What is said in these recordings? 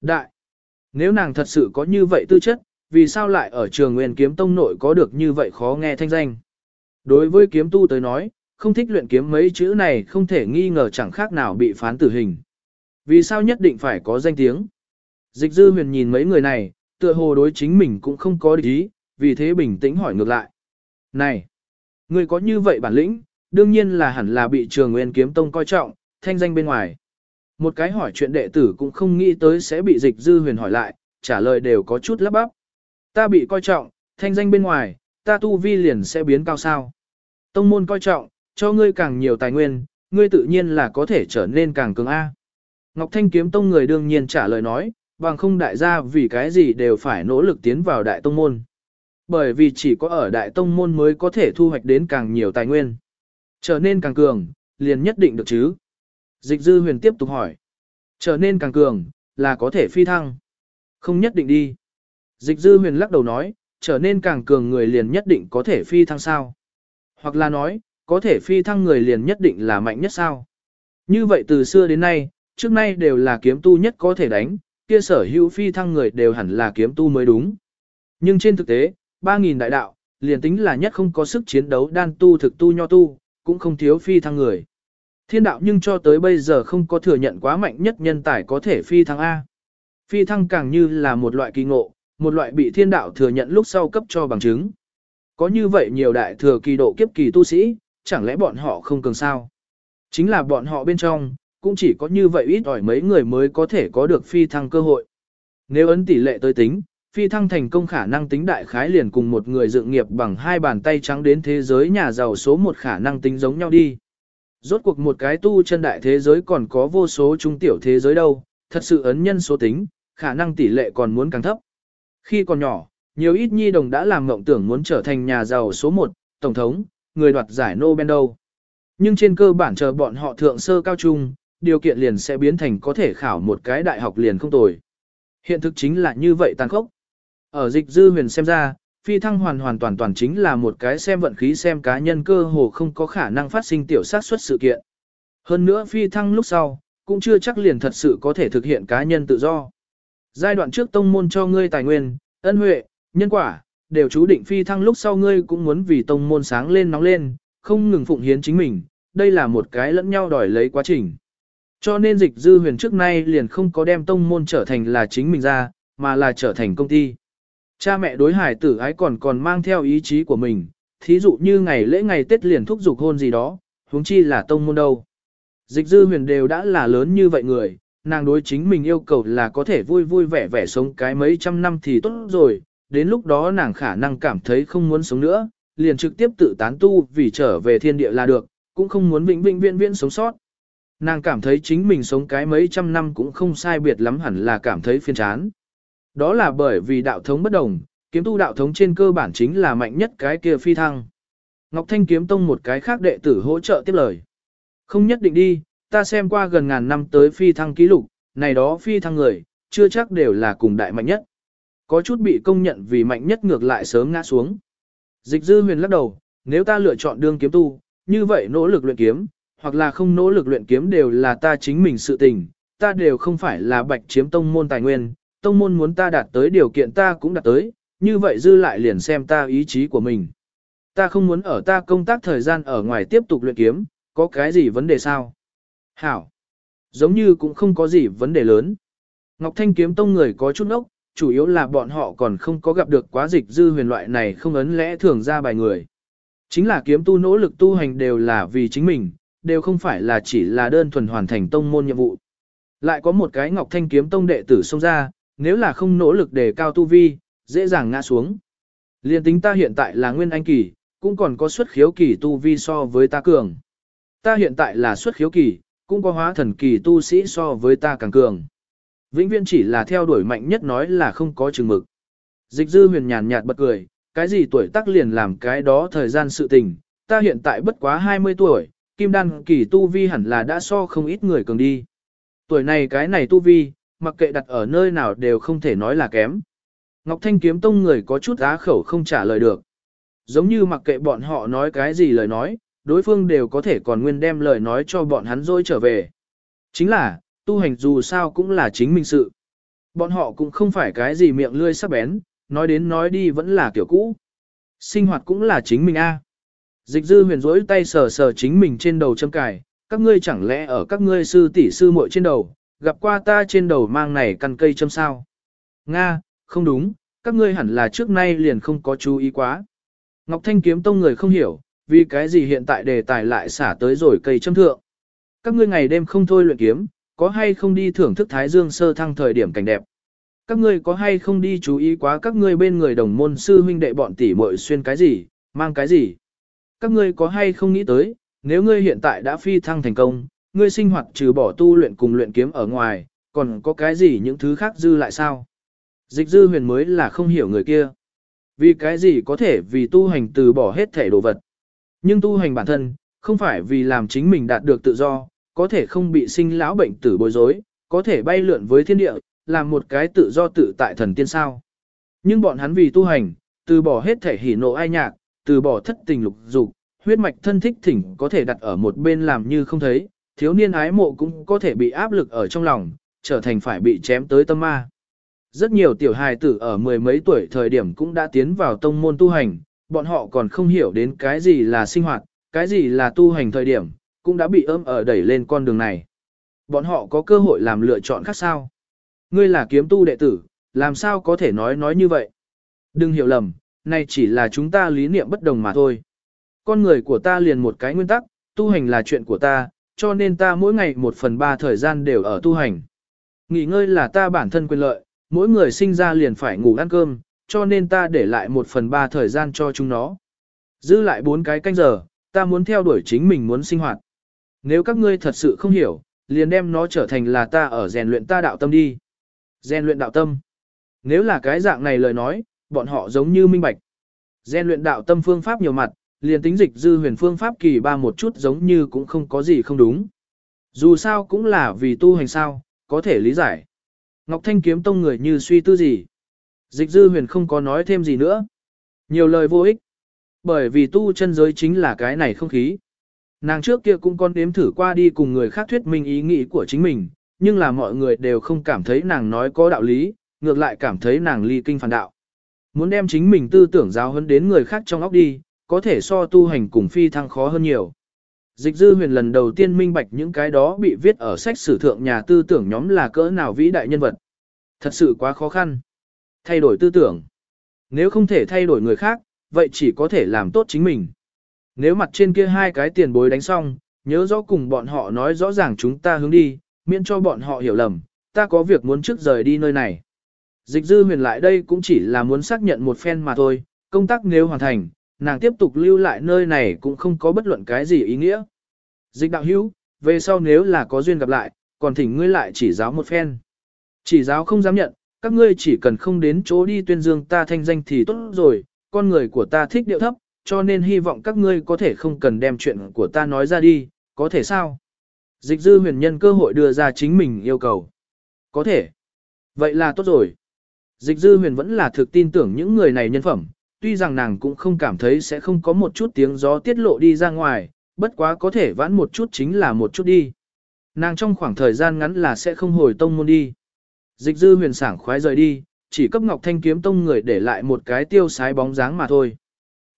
Đại, nếu nàng thật sự có như vậy tư chất, vì sao lại ở trường nguyên kiếm tông nội có được như vậy khó nghe thanh danh? Đối với kiếm tu tới nói, không thích luyện kiếm mấy chữ này không thể nghi ngờ chẳng khác nào bị phán tử hình. Vì sao nhất định phải có danh tiếng? Dịch dư huyền nhìn mấy người này, tựa hồ đối chính mình cũng không có địch ý, vì thế bình tĩnh hỏi ngược lại. Này, người có như vậy bản lĩnh, đương nhiên là hẳn là bị trường nguyên kiếm tông coi trọng, thanh danh bên ngoài. Một cái hỏi chuyện đệ tử cũng không nghĩ tới sẽ bị dịch dư huyền hỏi lại, trả lời đều có chút lắp bắp. Ta bị coi trọng, thanh danh bên ngoài, ta tu vi liền sẽ biến cao sao. Tông môn coi trọng, cho ngươi càng nhiều tài nguyên, ngươi tự nhiên là có thể trở nên càng cường A. Ngọc Thanh kiếm tông người đương nhiên trả lời nói, bằng không đại gia vì cái gì đều phải nỗ lực tiến vào đại tông môn. Bởi vì chỉ có ở đại tông môn mới có thể thu hoạch đến càng nhiều tài nguyên. Trở nên càng cường, liền nhất định được chứ. Dịch dư huyền tiếp tục hỏi. Trở nên càng cường, là có thể phi thăng. Không nhất định đi. Dịch dư huyền lắc đầu nói, trở nên càng cường người liền nhất định có thể phi thăng sao. Hoặc là nói, có thể phi thăng người liền nhất định là mạnh nhất sao. Như vậy từ xưa đến nay, trước nay đều là kiếm tu nhất có thể đánh, kia sở hữu phi thăng người đều hẳn là kiếm tu mới đúng. Nhưng trên thực tế, 3.000 đại đạo, liền tính là nhất không có sức chiến đấu đan tu thực tu nho tu, cũng không thiếu phi thăng người. Thiên đạo nhưng cho tới bây giờ không có thừa nhận quá mạnh nhất nhân tài có thể phi thăng A. Phi thăng càng như là một loại kỳ ngộ, một loại bị thiên đạo thừa nhận lúc sau cấp cho bằng chứng. Có như vậy nhiều đại thừa kỳ độ kiếp kỳ tu sĩ, chẳng lẽ bọn họ không cường sao? Chính là bọn họ bên trong, cũng chỉ có như vậy ít ỏi mấy người mới có thể có được phi thăng cơ hội. Nếu ấn tỷ lệ tới tính, phi thăng thành công khả năng tính đại khái liền cùng một người dựng nghiệp bằng hai bàn tay trắng đến thế giới nhà giàu số một khả năng tính giống nhau đi. Rốt cuộc một cái tu chân đại thế giới còn có vô số trung tiểu thế giới đâu, thật sự ấn nhân số tính, khả năng tỷ lệ còn muốn càng thấp. Khi còn nhỏ, nhiều ít nhi đồng đã làm mộng tưởng muốn trở thành nhà giàu số 1, tổng thống, người đoạt giải Nobel đâu. Nhưng trên cơ bản chờ bọn họ thượng sơ cao trung, điều kiện liền sẽ biến thành có thể khảo một cái đại học liền không tồi. Hiện thực chính là như vậy tàn khốc. Ở dịch dư huyền xem ra, phi thăng hoàn hoàn toàn toàn chính là một cái xem vận khí xem cá nhân cơ hồ không có khả năng phát sinh tiểu sát xuất sự kiện. Hơn nữa phi thăng lúc sau, cũng chưa chắc liền thật sự có thể thực hiện cá nhân tự do. Giai đoạn trước tông môn cho ngươi tài nguyên, ân huệ, nhân quả, đều chú định phi thăng lúc sau ngươi cũng muốn vì tông môn sáng lên nóng lên, không ngừng phụng hiến chính mình, đây là một cái lẫn nhau đòi lấy quá trình. Cho nên dịch dư huyền trước nay liền không có đem tông môn trở thành là chính mình ra, mà là trở thành công ty. Cha mẹ đối hải tử ái còn còn mang theo ý chí của mình, thí dụ như ngày lễ ngày Tết liền thúc giục hôn gì đó, huống chi là tông môn đâu. Dịch dư huyền đều đã là lớn như vậy người, nàng đối chính mình yêu cầu là có thể vui vui vẻ vẻ sống cái mấy trăm năm thì tốt rồi, đến lúc đó nàng khả năng cảm thấy không muốn sống nữa, liền trực tiếp tự tán tu vì trở về thiên địa là được, cũng không muốn vĩnh vĩnh viễn viễn sống sót. Nàng cảm thấy chính mình sống cái mấy trăm năm cũng không sai biệt lắm hẳn là cảm thấy phiền chán. Đó là bởi vì đạo thống bất đồng, kiếm tu đạo thống trên cơ bản chính là mạnh nhất cái kia phi thăng. Ngọc Thanh kiếm tông một cái khác đệ tử hỗ trợ tiếp lời. Không nhất định đi, ta xem qua gần ngàn năm tới phi thăng ký lục, này đó phi thăng người, chưa chắc đều là cùng đại mạnh nhất. Có chút bị công nhận vì mạnh nhất ngược lại sớm ngã xuống. Dịch dư huyền lắc đầu, nếu ta lựa chọn đương kiếm tu, như vậy nỗ lực luyện kiếm, hoặc là không nỗ lực luyện kiếm đều là ta chính mình sự tình, ta đều không phải là bạch chiếm tông môn tài nguyên, tông môn muốn ta đạt tới điều kiện ta cũng đạt tới, như vậy dư lại liền xem ta ý chí của mình. Ta không muốn ở ta công tác thời gian ở ngoài tiếp tục luyện kiếm, có cái gì vấn đề sao? Hảo. Giống như cũng không có gì vấn đề lớn. Ngọc Thanh kiếm tông người có chút ốc, chủ yếu là bọn họ còn không có gặp được quá dịch dư huyền loại này không ấn lẽ thường ra bài người. Chính là kiếm tu nỗ lực tu hành đều là vì chính mình, đều không phải là chỉ là đơn thuần hoàn thành tông môn nhiệm vụ. Lại có một cái Ngọc Thanh kiếm tông đệ tử xông ra, nếu là không nỗ lực để cao tu vi, dễ dàng ngã xuống. Liên tính ta hiện tại là nguyên anh kỳ, cũng còn có xuất khiếu kỳ tu vi so với ta cường. Ta hiện tại là xuất khiếu kỳ, cũng có hóa thần kỳ tu sĩ so với ta càng cường. Vĩnh viễn chỉ là theo đuổi mạnh nhất nói là không có chừng mực. Dịch dư huyền nhàn nhạt bật cười, cái gì tuổi tác liền làm cái đó thời gian sự tình, ta hiện tại bất quá 20 tuổi, kim đan kỳ tu vi hẳn là đã so không ít người cường đi. Tuổi này cái này tu vi, mặc kệ đặt ở nơi nào đều không thể nói là kém. Ngọc Thanh kiếm tông người có chút á khẩu không trả lời được. Giống như mặc kệ bọn họ nói cái gì lời nói, đối phương đều có thể còn nguyên đem lời nói cho bọn hắn rồi trở về. Chính là, tu hành dù sao cũng là chính mình sự. Bọn họ cũng không phải cái gì miệng lươi sắc bén, nói đến nói đi vẫn là kiểu cũ. Sinh hoạt cũng là chính mình a. Dịch dư huyền rỗi tay sờ sờ chính mình trên đầu châm cài, các ngươi chẳng lẽ ở các ngươi sư tỷ sư muội trên đầu, gặp qua ta trên đầu mang này căn cây châm sao. Nga, không đúng, các ngươi hẳn là trước nay liền không có chú ý quá. Ngọc Thanh kiếm tông người không hiểu, vì cái gì hiện tại đề tài lại xả tới rồi cây châm thượng. Các ngươi ngày đêm không thôi luyện kiếm, có hay không đi thưởng thức Thái Dương sơ thăng thời điểm cảnh đẹp. Các ngươi có hay không đi chú ý quá các ngươi bên người đồng môn sư huynh đệ bọn tỷ muội xuyên cái gì, mang cái gì. Các ngươi có hay không nghĩ tới, nếu ngươi hiện tại đã phi thăng thành công, ngươi sinh hoạt trừ bỏ tu luyện cùng luyện kiếm ở ngoài, còn có cái gì những thứ khác dư lại sao? Dịch dư huyền mới là không hiểu người kia. Vì cái gì có thể vì tu hành từ bỏ hết thể đồ vật. Nhưng tu hành bản thân, không phải vì làm chính mình đạt được tự do, có thể không bị sinh lão bệnh tử bối rối, có thể bay lượn với thiên địa, làm một cái tự do tự tại thần tiên sao. Nhưng bọn hắn vì tu hành, từ bỏ hết thể hỉ nộ ai nhạc, từ bỏ thất tình lục dục, huyết mạch thân thích thỉnh có thể đặt ở một bên làm như không thấy, thiếu niên ái mộ cũng có thể bị áp lực ở trong lòng, trở thành phải bị chém tới tâm ma. Rất nhiều tiểu hài tử ở mười mấy tuổi thời điểm cũng đã tiến vào tông môn tu hành, bọn họ còn không hiểu đến cái gì là sinh hoạt, cái gì là tu hành thời điểm, cũng đã bị ôm ở đẩy lên con đường này. Bọn họ có cơ hội làm lựa chọn khác sao. Ngươi là kiếm tu đệ tử, làm sao có thể nói nói như vậy? Đừng hiểu lầm, này chỉ là chúng ta lý niệm bất đồng mà thôi. Con người của ta liền một cái nguyên tắc, tu hành là chuyện của ta, cho nên ta mỗi ngày một phần ba thời gian đều ở tu hành. Nghỉ ngơi là ta bản thân quyền lợi, mỗi người sinh ra liền phải ngủ ăn cơm, cho nên ta để lại một phần ba thời gian cho chúng nó. Giữ lại bốn cái canh giờ, ta muốn theo đuổi chính mình muốn sinh hoạt. Nếu các ngươi thật sự không hiểu, liền đem nó trở thành là ta ở rèn luyện ta đạo tâm đi. Rèn luyện đạo tâm. Nếu là cái dạng này lời nói, bọn họ giống như minh bạch. Rèn luyện đạo tâm phương pháp nhiều mặt, liền tính dịch dư huyền phương pháp kỳ ba một chút giống như cũng không có gì không đúng. Dù sao cũng là vì tu hành sao, có thể lý giải. Ngọc Thanh kiếm tông người như suy tư gì. Dịch dư huyền không có nói thêm gì nữa. Nhiều lời vô ích. Bởi vì tu chân giới chính là cái này không khí. Nàng trước kia cũng con đếm thử qua đi cùng người khác thuyết minh ý nghĩ của chính mình, nhưng là mọi người đều không cảm thấy nàng nói có đạo lý, ngược lại cảm thấy nàng ly kinh phản đạo. Muốn đem chính mình tư tưởng giáo hơn đến người khác trong óc đi, có thể so tu hành cùng phi thăng khó hơn nhiều. Dịch dư huyền lần đầu tiên minh bạch những cái đó bị viết ở sách sử thượng nhà tư tưởng nhóm là cỡ nào vĩ đại nhân vật. Thật sự quá khó khăn. Thay đổi tư tưởng. Nếu không thể thay đổi người khác, vậy chỉ có thể làm tốt chính mình. Nếu mặt trên kia hai cái tiền bối đánh xong, nhớ rõ cùng bọn họ nói rõ ràng chúng ta hướng đi, miễn cho bọn họ hiểu lầm, ta có việc muốn trước rời đi nơi này. Dịch dư huyền lại đây cũng chỉ là muốn xác nhận một phen mà thôi, công tác nếu hoàn thành, nàng tiếp tục lưu lại nơi này cũng không có bất luận cái gì ý nghĩa. Dịch đạo hữu, về sau nếu là có duyên gặp lại, còn thỉnh ngươi lại chỉ giáo một phen. Chỉ giáo không dám nhận, các ngươi chỉ cần không đến chỗ đi tuyên dương ta thanh danh thì tốt rồi, con người của ta thích điệu thấp, cho nên hy vọng các ngươi có thể không cần đem chuyện của ta nói ra đi, có thể sao? Dịch dư huyền nhân cơ hội đưa ra chính mình yêu cầu. Có thể. Vậy là tốt rồi. Dịch dư huyền vẫn là thực tin tưởng những người này nhân phẩm, tuy rằng nàng cũng không cảm thấy sẽ không có một chút tiếng gió tiết lộ đi ra ngoài, bất quá có thể vãn một chút chính là một chút đi. Nàng trong khoảng thời gian ngắn là sẽ không hồi tông môn đi. Dịch dư huyền sảng khoái rời đi, chỉ cấp Ngọc Thanh kiếm tông người để lại một cái tiêu sái bóng dáng mà thôi.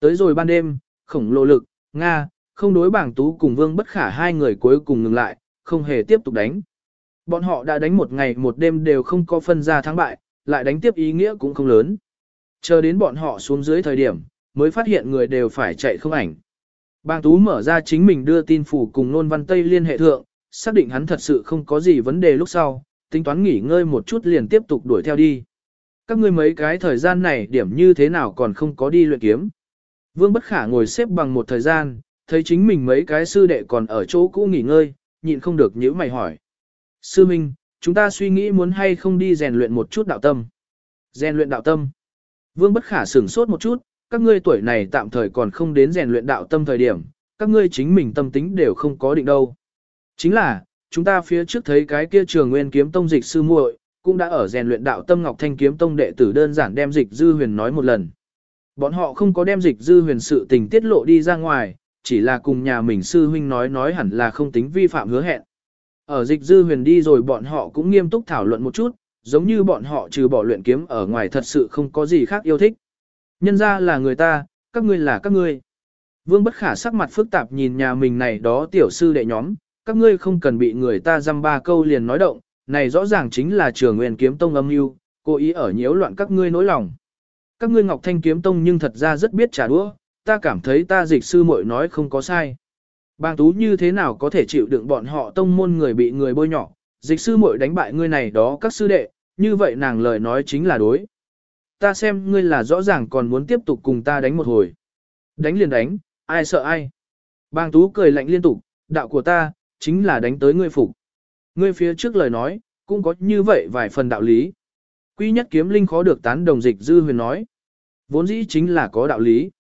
Tới rồi ban đêm, khổng lồ lực, Nga, không đối bảng tú cùng vương bất khả hai người cuối cùng ngừng lại, không hề tiếp tục đánh. Bọn họ đã đánh một ngày một đêm đều không có phân ra thắng bại, lại đánh tiếp ý nghĩa cũng không lớn. Chờ đến bọn họ xuống dưới thời điểm, mới phát hiện người đều phải chạy không ảnh. Bang Tú mở ra chính mình đưa tin phủ cùng nôn văn Tây liên hệ thượng, xác định hắn thật sự không có gì vấn đề lúc sau, tính toán nghỉ ngơi một chút liền tiếp tục đuổi theo đi. Các ngươi mấy cái thời gian này điểm như thế nào còn không có đi luyện kiếm. Vương Bất Khả ngồi xếp bằng một thời gian, thấy chính mình mấy cái sư đệ còn ở chỗ cũ nghỉ ngơi, nhịn không được nhíu mày hỏi. Sư Minh, chúng ta suy nghĩ muốn hay không đi rèn luyện một chút đạo tâm. Rèn luyện đạo tâm. Vương Bất Khả sửng sốt một chút, các ngươi tuổi này tạm thời còn không đến rèn luyện đạo tâm thời điểm, các ngươi chính mình tâm tính đều không có định đâu. Chính là, chúng ta phía trước thấy cái kia trường nguyên kiếm tông dịch sư muội, cũng đã ở rèn luyện đạo tâm ngọc thanh kiếm tông đệ tử đơn giản đem dịch dư huyền nói một lần. Bọn họ không có đem dịch dư huyền sự tình tiết lộ đi ra ngoài, chỉ là cùng nhà mình sư huynh nói nói hẳn là không tính vi phạm hứa hẹn. Ở dịch dư huyền đi rồi bọn họ cũng nghiêm túc thảo luận một chút, giống như bọn họ trừ bỏ luyện kiếm ở ngoài thật sự không có gì khác yêu thích. Nhân ra là người ta, các ngươi là các ngươi. Vương bất khả sắc mặt phức tạp nhìn nhà mình này đó tiểu sư đệ nhóm, các ngươi không cần bị người ta dăm ba câu liền nói động, này rõ ràng chính là trường nguyên kiếm tông âm mưu, cố ý ở nhiễu loạn các ngươi nỗi lòng. Các ngươi Ngọc Thanh kiếm tông nhưng thật ra rất biết trả đũa, ta cảm thấy ta dịch sư muội nói không có sai. Bang tú như thế nào có thể chịu đựng bọn họ tông môn người bị người bôi nhỏ, dịch sư muội đánh bại ngươi này đó các sư đệ, như vậy nàng lời nói chính là đối. Ta xem ngươi là rõ ràng còn muốn tiếp tục cùng ta đánh một hồi. Đánh liền đánh, ai sợ ai. Bang tú cười lạnh liên tục, đạo của ta, chính là đánh tới ngươi phục. Ngươi phía trước lời nói, cũng có như vậy vài phần đạo lý. Quy nhất kiếm linh khó được tán đồng dịch dư huyền nói. Vốn dĩ chính là có đạo lý.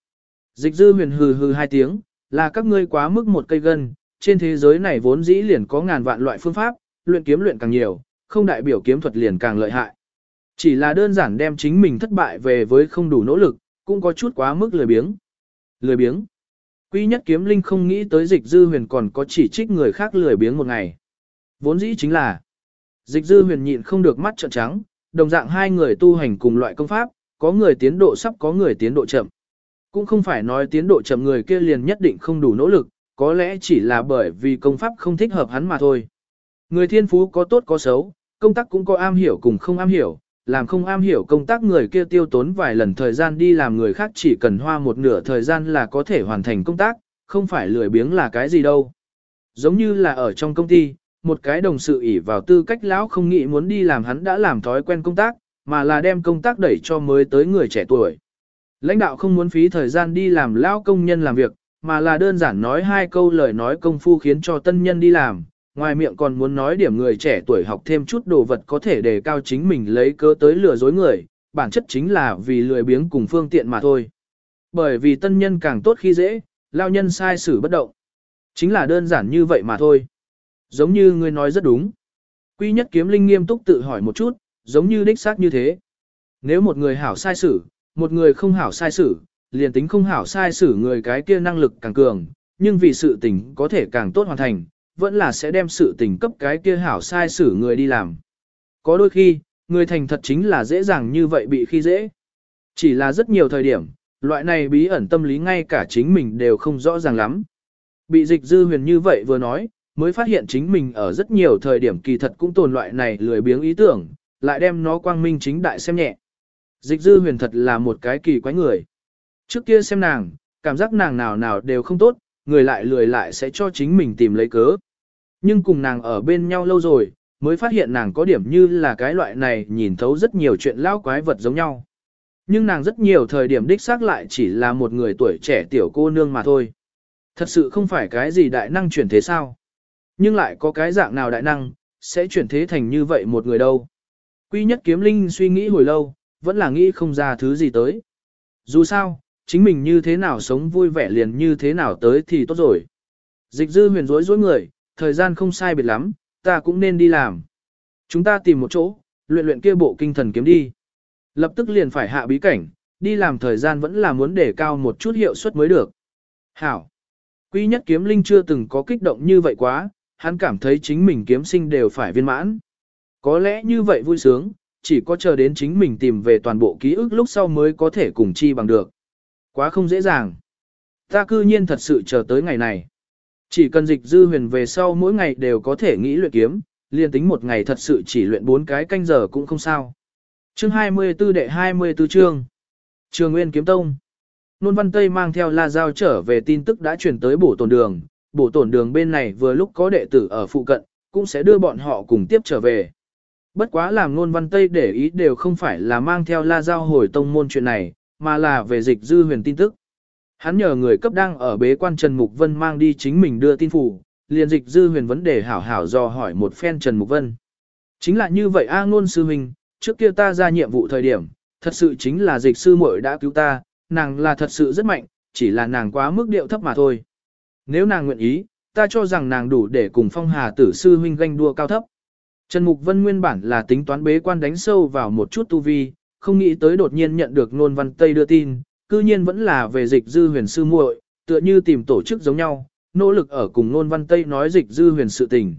Dịch dư huyền hừ hừ hai tiếng, là các ngươi quá mức một cây gân, trên thế giới này vốn dĩ liền có ngàn vạn loại phương pháp, luyện kiếm luyện càng nhiều, không đại biểu kiếm thuật liền càng lợi hại. Chỉ là đơn giản đem chính mình thất bại về với không đủ nỗ lực, cũng có chút quá mức lười biếng. Lười biếng. Quy nhất kiếm linh không nghĩ tới dịch dư huyền còn có chỉ trích người khác lười biếng một ngày. Vốn dĩ chính là dịch dư huyền nhịn không được mắt trợn trắng, đồng dạng hai người tu hành cùng loại công pháp, có người tiến độ sắp có người tiến độ chậm. Cũng không phải nói tiến độ chậm người kia liền nhất định không đủ nỗ lực, có lẽ chỉ là bởi vì công pháp không thích hợp hắn mà thôi. Người thiên phú có tốt có xấu, công tác cũng có am hiểu cùng không am hiểu, làm không am hiểu công tác người kia tiêu tốn vài lần thời gian đi làm người khác chỉ cần hoa một nửa thời gian là có thể hoàn thành công tác, không phải lười biếng là cái gì đâu. Giống như là ở trong công ty, một cái đồng sự ỉ vào tư cách lão không nghĩ muốn đi làm hắn đã làm thói quen công tác, mà là đem công tác đẩy cho mới tới người trẻ tuổi. Lãnh đạo không muốn phí thời gian đi làm lão công nhân làm việc, mà là đơn giản nói hai câu lời nói công phu khiến cho tân nhân đi làm, ngoài miệng còn muốn nói điểm người trẻ tuổi học thêm chút đồ vật có thể đề cao chính mình lấy cớ tới lừa dối người, bản chất chính là vì lười biếng cùng phương tiện mà thôi. Bởi vì tân nhân càng tốt khi dễ, lao nhân sai xử bất động. Chính là đơn giản như vậy mà thôi. Giống như ngươi nói rất đúng. Quy nhất kiếm linh nghiêm túc tự hỏi một chút, giống như đích xác như thế. Nếu một người hảo sai xử, một người không hảo sai xử, liền tính không hảo sai xử người cái kia năng lực càng cường, nhưng vì sự tình có thể càng tốt hoàn thành, vẫn là sẽ đem sự tình cấp cái kia hảo sai xử người đi làm. Có đôi khi, người thành thật chính là dễ dàng như vậy bị khi dễ. Chỉ là rất nhiều thời điểm, loại này bí ẩn tâm lý ngay cả chính mình đều không rõ ràng lắm. Bị dịch dư huyền như vậy vừa nói, mới phát hiện chính mình ở rất nhiều thời điểm kỳ thật cũng tồn loại này lười biếng ý tưởng, lại đem nó quang minh chính đại xem nhẹ. Dịch dư huyền thật là một cái kỳ quái người. Trước kia xem nàng, cảm giác nàng nào nào đều không tốt, người lại lười lại sẽ cho chính mình tìm lấy cớ. Nhưng cùng nàng ở bên nhau lâu rồi, mới phát hiện nàng có điểm như là cái loại này nhìn thấu rất nhiều chuyện lao quái vật giống nhau. Nhưng nàng rất nhiều thời điểm đích xác lại chỉ là một người tuổi trẻ tiểu cô nương mà thôi. Thật sự không phải cái gì đại năng chuyển thế sao. Nhưng lại có cái dạng nào đại năng, sẽ chuyển thế thành như vậy một người đâu. Quy nhất kiếm linh suy nghĩ hồi lâu, vẫn là nghĩ không ra thứ gì tới. Dù sao, chính mình như thế nào sống vui vẻ liền như thế nào tới thì tốt rồi. Dịch dư huyền rối rối người, thời gian không sai biệt lắm, ta cũng nên đi làm. Chúng ta tìm một chỗ, luyện luyện kia bộ kinh thần kiếm đi. Lập tức liền phải hạ bí cảnh, đi làm thời gian vẫn là muốn để cao một chút hiệu suất mới được. Hảo. Quy nhất kiếm linh chưa từng có kích động như vậy quá, hắn cảm thấy chính mình kiếm sinh đều phải viên mãn. Có lẽ như vậy vui sướng, chỉ có chờ đến chính mình tìm về toàn bộ ký ức lúc sau mới có thể cùng chi bằng được. Quá không dễ dàng. Ta cư nhiên thật sự chờ tới ngày này. Chỉ cần dịch dư huyền về sau mỗi ngày đều có thể nghĩ luyện kiếm, liên tính một ngày thật sự chỉ luyện bốn cái canh giờ cũng không sao. Chương 24 đệ 24 chương. Trường Nguyên Kiếm Tông. Nôn Văn Tây mang theo La Giao trở về tin tức đã chuyển tới bổ tổn đường, bổ tổn đường bên này vừa lúc có đệ tử ở phụ cận, cũng sẽ đưa bọn họ cùng tiếp trở về. Bất quá làm Nôn Văn Tây để ý đều không phải là mang theo La Giao hồi tông môn chuyện này, mà là về dịch dư huyền tin tức. Hắn nhờ người cấp đang ở bế quan Trần Mục Vân mang đi chính mình đưa tin phủ, liền dịch dư huyền vấn đề hảo hảo do hỏi một phen Trần Mục Vân. Chính là như vậy A ngôn sư huynh, trước kia ta ra nhiệm vụ thời điểm, thật sự chính là dịch sư muội đã cứu ta, nàng là thật sự rất mạnh, chỉ là nàng quá mức điệu thấp mà thôi. Nếu nàng nguyện ý, ta cho rằng nàng đủ để cùng phong hà tử sư huynh ganh đua cao thấp. Trần Mục Vân nguyên bản là tính toán bế quan đánh sâu vào một chút tu vi, không nghĩ tới đột nhiên nhận được nôn văn Tây đưa tin, cư nhiên vẫn là về dịch dư huyền sư muội, tựa như tìm tổ chức giống nhau, nỗ lực ở cùng nôn văn Tây nói dịch dư huyền sự tình.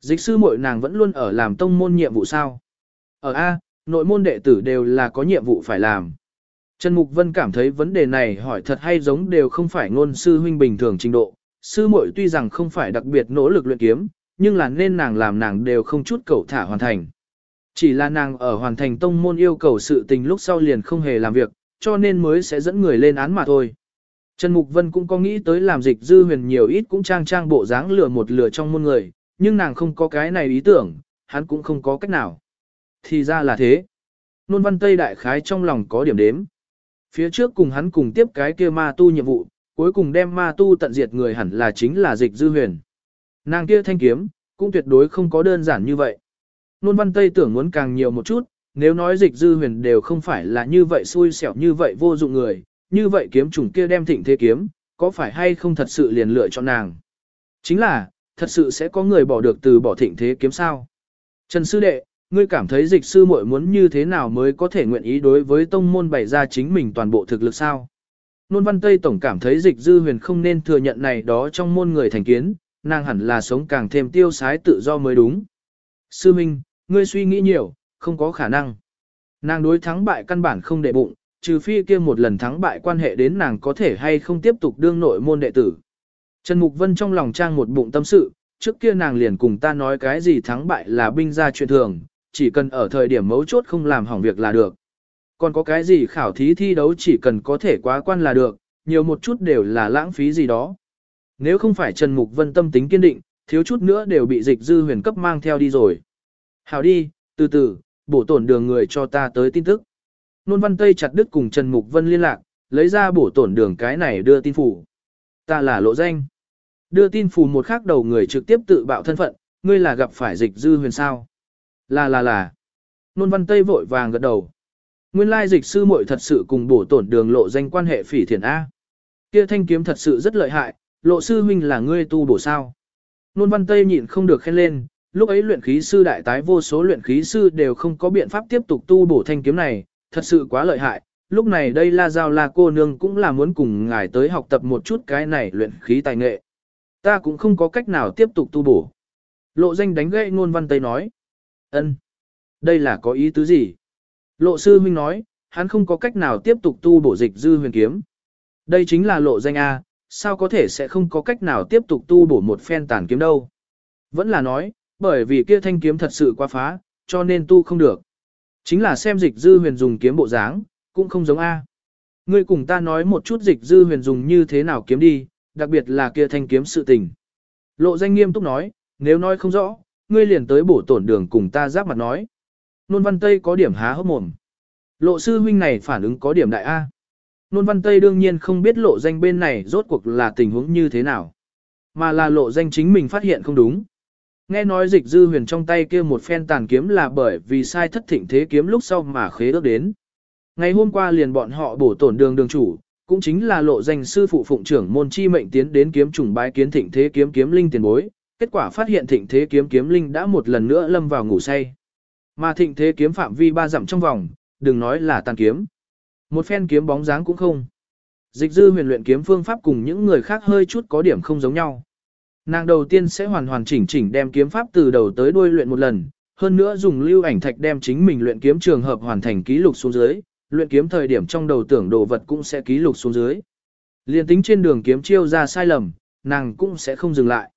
Dịch sư muội nàng vẫn luôn ở làm tông môn nhiệm vụ sao. Ở A, nội môn đệ tử đều là có nhiệm vụ phải làm. Trần Mục Vân cảm thấy vấn đề này hỏi thật hay giống đều không phải ngôn sư huynh bình thường trình độ. Sư muội tuy rằng không phải đặc biệt nỗ lực luyện kiếm, nhưng là nên nàng làm nàng đều không chút cầu thả hoàn thành. Chỉ là nàng ở hoàn thành tông môn yêu cầu sự tình lúc sau liền không hề làm việc, cho nên mới sẽ dẫn người lên án mà thôi. Trần Mục Vân cũng có nghĩ tới làm dịch dư huyền nhiều ít cũng trang trang bộ dáng lừa một lừa trong môn người, nhưng nàng không có cái này ý tưởng, hắn cũng không có cách nào. Thì ra là thế. Nôn văn Tây đại khái trong lòng có điểm đếm. Phía trước cùng hắn cùng tiếp cái kia ma tu nhiệm vụ, cuối cùng đem ma tu tận diệt người hẳn là chính là dịch dư huyền. Nàng kia thanh kiếm, cũng tuyệt đối không có đơn giản như vậy. Nôn văn Tây tưởng muốn càng nhiều một chút, nếu nói dịch dư huyền đều không phải là như vậy xui xẻo như vậy vô dụng người, như vậy kiếm chủng kia đem thịnh thế kiếm, có phải hay không thật sự liền lựa chọn nàng. Chính là, thật sự sẽ có người bỏ được từ bỏ thịnh thế kiếm sao. Trần Sư Đệ, ngươi cảm thấy dịch sư muội muốn như thế nào mới có thể nguyện ý đối với tông môn bày ra chính mình toàn bộ thực lực sao? Nôn Văn Tây Tổng cảm thấy dịch dư huyền không nên thừa nhận này đó trong môn người thành kiến, nàng hẳn là sống càng thêm tiêu sái tự do mới đúng. Sư Minh, ngươi suy nghĩ nhiều, không có khả năng. Nàng đối thắng bại căn bản không để bụng, trừ phi kia một lần thắng bại quan hệ đến nàng có thể hay không tiếp tục đương nội môn đệ tử. Trần Mục Vân trong lòng trang một bụng tâm sự, trước kia nàng liền cùng ta nói cái gì thắng bại là binh gia chuyện thường, chỉ cần ở thời điểm mấu chốt không làm hỏng việc là được. Còn có cái gì khảo thí thi đấu chỉ cần có thể quá quan là được, nhiều một chút đều là lãng phí gì đó. Nếu không phải Trần Mục Vân tâm tính kiên định, thiếu chút nữa đều bị dịch dư huyền cấp mang theo đi rồi. Hảo đi, từ từ, bổ tổn đường người cho ta tới tin tức. Nôn văn Tây chặt đứt cùng Trần Mục Vân liên lạc, lấy ra bổ tổn đường cái này đưa tin phủ. Ta là lộ danh. Đưa tin phủ một khắc đầu người trực tiếp tự bạo thân phận, ngươi là gặp phải dịch dư huyền sao. Là là là. Nôn văn Tây vội vàng gật đầu. Nguyên lai dịch sư muội thật sự cùng bổ tổn đường lộ danh quan hệ phỉ thiền A. Kia thanh kiếm thật sự rất lợi hại, lộ sư huynh là ngươi tu bổ sao. Nôn văn Tây nhịn không được khen lên, lúc ấy luyện khí sư đại tái vô số luyện khí sư đều không có biện pháp tiếp tục tu bổ thanh kiếm này, thật sự quá lợi hại. Lúc này đây la giao la cô nương cũng là muốn cùng ngài tới học tập một chút cái này luyện khí tài nghệ. Ta cũng không có cách nào tiếp tục tu bổ. Lộ danh đánh gậy ngôn văn tây nói. ân, Đây là có ý tứ gì? Lộ sư huynh nói, hắn không có cách nào tiếp tục tu bổ dịch dư huyền kiếm. Đây chính là lộ danh A, sao có thể sẽ không có cách nào tiếp tục tu bổ một phen tàn kiếm đâu. Vẫn là nói, bởi vì kia thanh kiếm thật sự quá phá, cho nên tu không được. Chính là xem dịch dư huyền dùng kiếm bộ dáng, cũng không giống A. Ngươi cùng ta nói một chút dịch dư huyền dùng như thế nào kiếm đi, đặc biệt là kia thanh kiếm sự tình. Lộ danh nghiêm túc nói, nếu nói không rõ, ngươi liền tới bổ tổn đường cùng ta giáp mặt nói. Nôn văn Tây có điểm há hốc mồm. Lộ sư huynh này phản ứng có điểm đại A. Nôn văn Tây đương nhiên không biết lộ danh bên này rốt cuộc là tình huống như thế nào. Mà là lộ danh chính mình phát hiện không đúng. Nghe nói dịch dư huyền trong tay kia một phen tàn kiếm là bởi vì sai thất thịnh thế kiếm lúc sau mà khế ước đến. Ngày hôm qua liền bọn họ bổ tổn đường đường chủ, cũng chính là lộ danh sư phụ phụng trưởng môn chi mệnh tiến đến kiếm trùng bái kiến thịnh thế kiếm kiếm linh tiền bối, kết quả phát hiện thịnh thế kiếm kiếm linh đã một lần nữa lâm vào ngủ say. Mà thịnh thế kiếm phạm vi ba dặm trong vòng, đừng nói là tàn kiếm. Một phen kiếm bóng dáng cũng không. Dịch dư huyền luyện kiếm phương pháp cùng những người khác hơi chút có điểm không giống nhau. Nàng đầu tiên sẽ hoàn hoàn chỉnh chỉnh đem kiếm pháp từ đầu tới đuôi luyện một lần, hơn nữa dùng lưu ảnh thạch đem chính mình luyện kiếm trường hợp hoàn thành ký lục xuống dưới, luyện kiếm thời điểm trong đầu tưởng đồ vật cũng sẽ ký lục xuống dưới. Liên tính trên đường kiếm chiêu ra sai lầm, nàng cũng sẽ không dừng lại.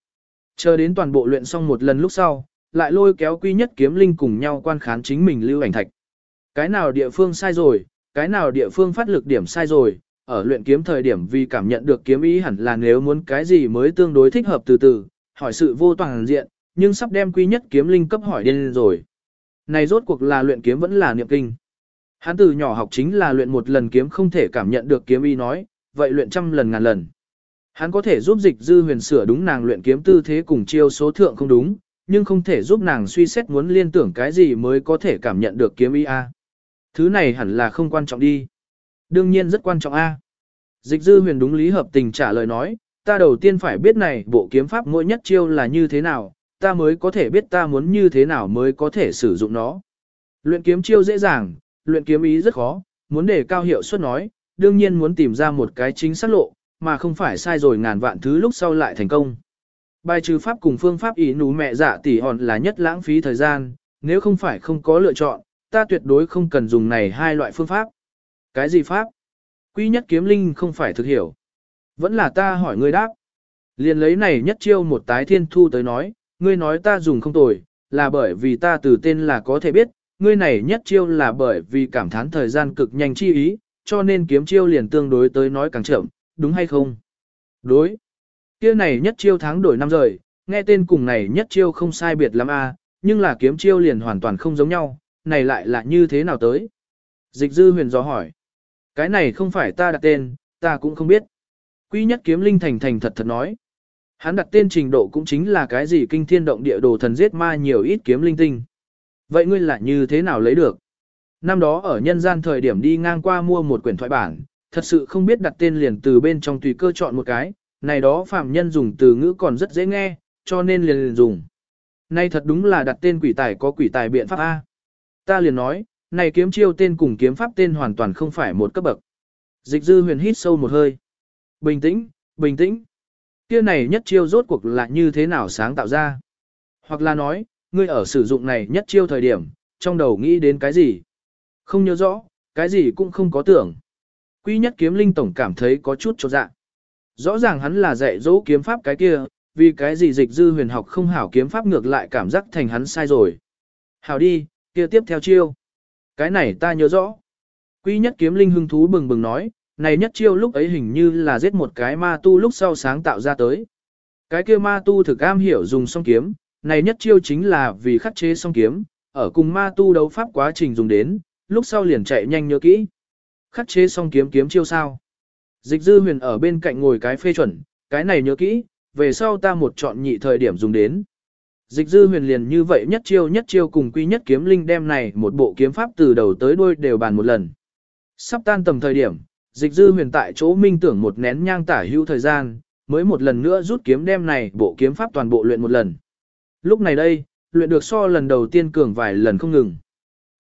Chờ đến toàn bộ luyện xong một lần lúc sau, lại lôi kéo quy nhất kiếm linh cùng nhau quan khán chính mình lưu ảnh thạch. Cái nào địa phương sai rồi, cái nào địa phương phát lực điểm sai rồi, ở luyện kiếm thời điểm vì cảm nhận được kiếm ý hẳn là nếu muốn cái gì mới tương đối thích hợp từ từ, hỏi sự vô toàn diện, nhưng sắp đem quy nhất kiếm linh cấp hỏi điên rồi. Này rốt cuộc là luyện kiếm vẫn là niệm kinh. Hắn từ nhỏ học chính là luyện một lần kiếm không thể cảm nhận được kiếm ý nói, vậy luyện trăm lần ngàn lần. Hắn có thể giúp dịch dư huyền sửa đúng nàng luyện kiếm tư thế cùng chiêu số thượng không đúng, nhưng không thể giúp nàng suy xét muốn liên tưởng cái gì mới có thể cảm nhận được kiếm ý A. Thứ này hẳn là không quan trọng đi. Đương nhiên rất quan trọng A. Dịch dư huyền đúng lý hợp tình trả lời nói, ta đầu tiên phải biết này bộ kiếm pháp mỗi nhất chiêu là như thế nào, ta mới có thể biết ta muốn như thế nào mới có thể sử dụng nó. Luyện kiếm chiêu dễ dàng, luyện kiếm ý rất khó, muốn để cao hiệu suất nói, đương nhiên muốn tìm ra một cái chính xác lộ, mà không phải sai rồi ngàn vạn thứ lúc sau lại thành công. Bài trừ pháp cùng phương pháp ý nú mẹ dạ tỷ hòn là nhất lãng phí thời gian, nếu không phải không có lựa chọn, ta tuyệt đối không cần dùng này hai loại phương pháp. Cái gì pháp? Quy nhất kiếm linh không phải thực hiểu. Vẫn là ta hỏi ngươi đáp. Liền lấy này nhất chiêu một tái thiên thu tới nói, ngươi nói ta dùng không tồi, là bởi vì ta từ tên là có thể biết, ngươi này nhất chiêu là bởi vì cảm thán thời gian cực nhanh chi ý, cho nên kiếm chiêu liền tương đối tới nói càng chậm, đúng hay không? Đối. Kia này nhất chiêu tháng đổi năm rời, nghe tên cùng này nhất chiêu không sai biệt lắm a, nhưng là kiếm chiêu liền hoàn toàn không giống nhau, này lại là như thế nào tới? Dịch dư huyền do hỏi. Cái này không phải ta đặt tên, ta cũng không biết. Quy nhất kiếm linh thành thành thật thật nói. Hắn đặt tên trình độ cũng chính là cái gì kinh thiên động địa đồ thần giết ma nhiều ít kiếm linh tinh. Vậy ngươi là như thế nào lấy được? Năm đó ở nhân gian thời điểm đi ngang qua mua một quyển thoại bản, thật sự không biết đặt tên liền từ bên trong tùy cơ chọn một cái, này đó phạm nhân dùng từ ngữ còn rất dễ nghe, cho nên liền liền dùng. Nay thật đúng là đặt tên quỷ tài có quỷ tài biện pháp A. Ta liền nói, này kiếm chiêu tên cùng kiếm pháp tên hoàn toàn không phải một cấp bậc. Dịch dư huyền hít sâu một hơi. Bình tĩnh, bình tĩnh. Kia này nhất chiêu rốt cuộc là như thế nào sáng tạo ra? Hoặc là nói, ngươi ở sử dụng này nhất chiêu thời điểm, trong đầu nghĩ đến cái gì? Không nhớ rõ, cái gì cũng không có tưởng. Quy nhất kiếm linh tổng cảm thấy có chút trột dạ. Rõ ràng hắn là dạy dỗ kiếm pháp cái kia, vì cái gì dịch dư huyền học không hảo kiếm pháp ngược lại cảm giác thành hắn sai rồi. Hảo đi, kia tiếp theo chiêu. Cái này ta nhớ rõ. Quy nhất kiếm linh hưng thú bừng bừng nói, này nhất chiêu lúc ấy hình như là giết một cái ma tu lúc sau sáng tạo ra tới. Cái kia ma tu thực am hiểu dùng song kiếm, này nhất chiêu chính là vì khắc chế song kiếm, ở cùng ma tu đấu pháp quá trình dùng đến, lúc sau liền chạy nhanh nhớ kỹ. Khắc chế song kiếm kiếm chiêu sao? Dịch dư huyền ở bên cạnh ngồi cái phê chuẩn, cái này nhớ kỹ, về sau ta một chọn nhị thời điểm dùng đến. Dịch dư huyền liền như vậy nhất chiêu nhất chiêu cùng quy nhất kiếm linh đem này một bộ kiếm pháp từ đầu tới đuôi đều bàn một lần. Sắp tan tầm thời điểm, dịch dư huyền tại chỗ minh tưởng một nén nhang tả hữu thời gian, mới một lần nữa rút kiếm đem này bộ kiếm pháp toàn bộ luyện một lần. Lúc này đây, luyện được so lần đầu tiên cường vài lần không ngừng.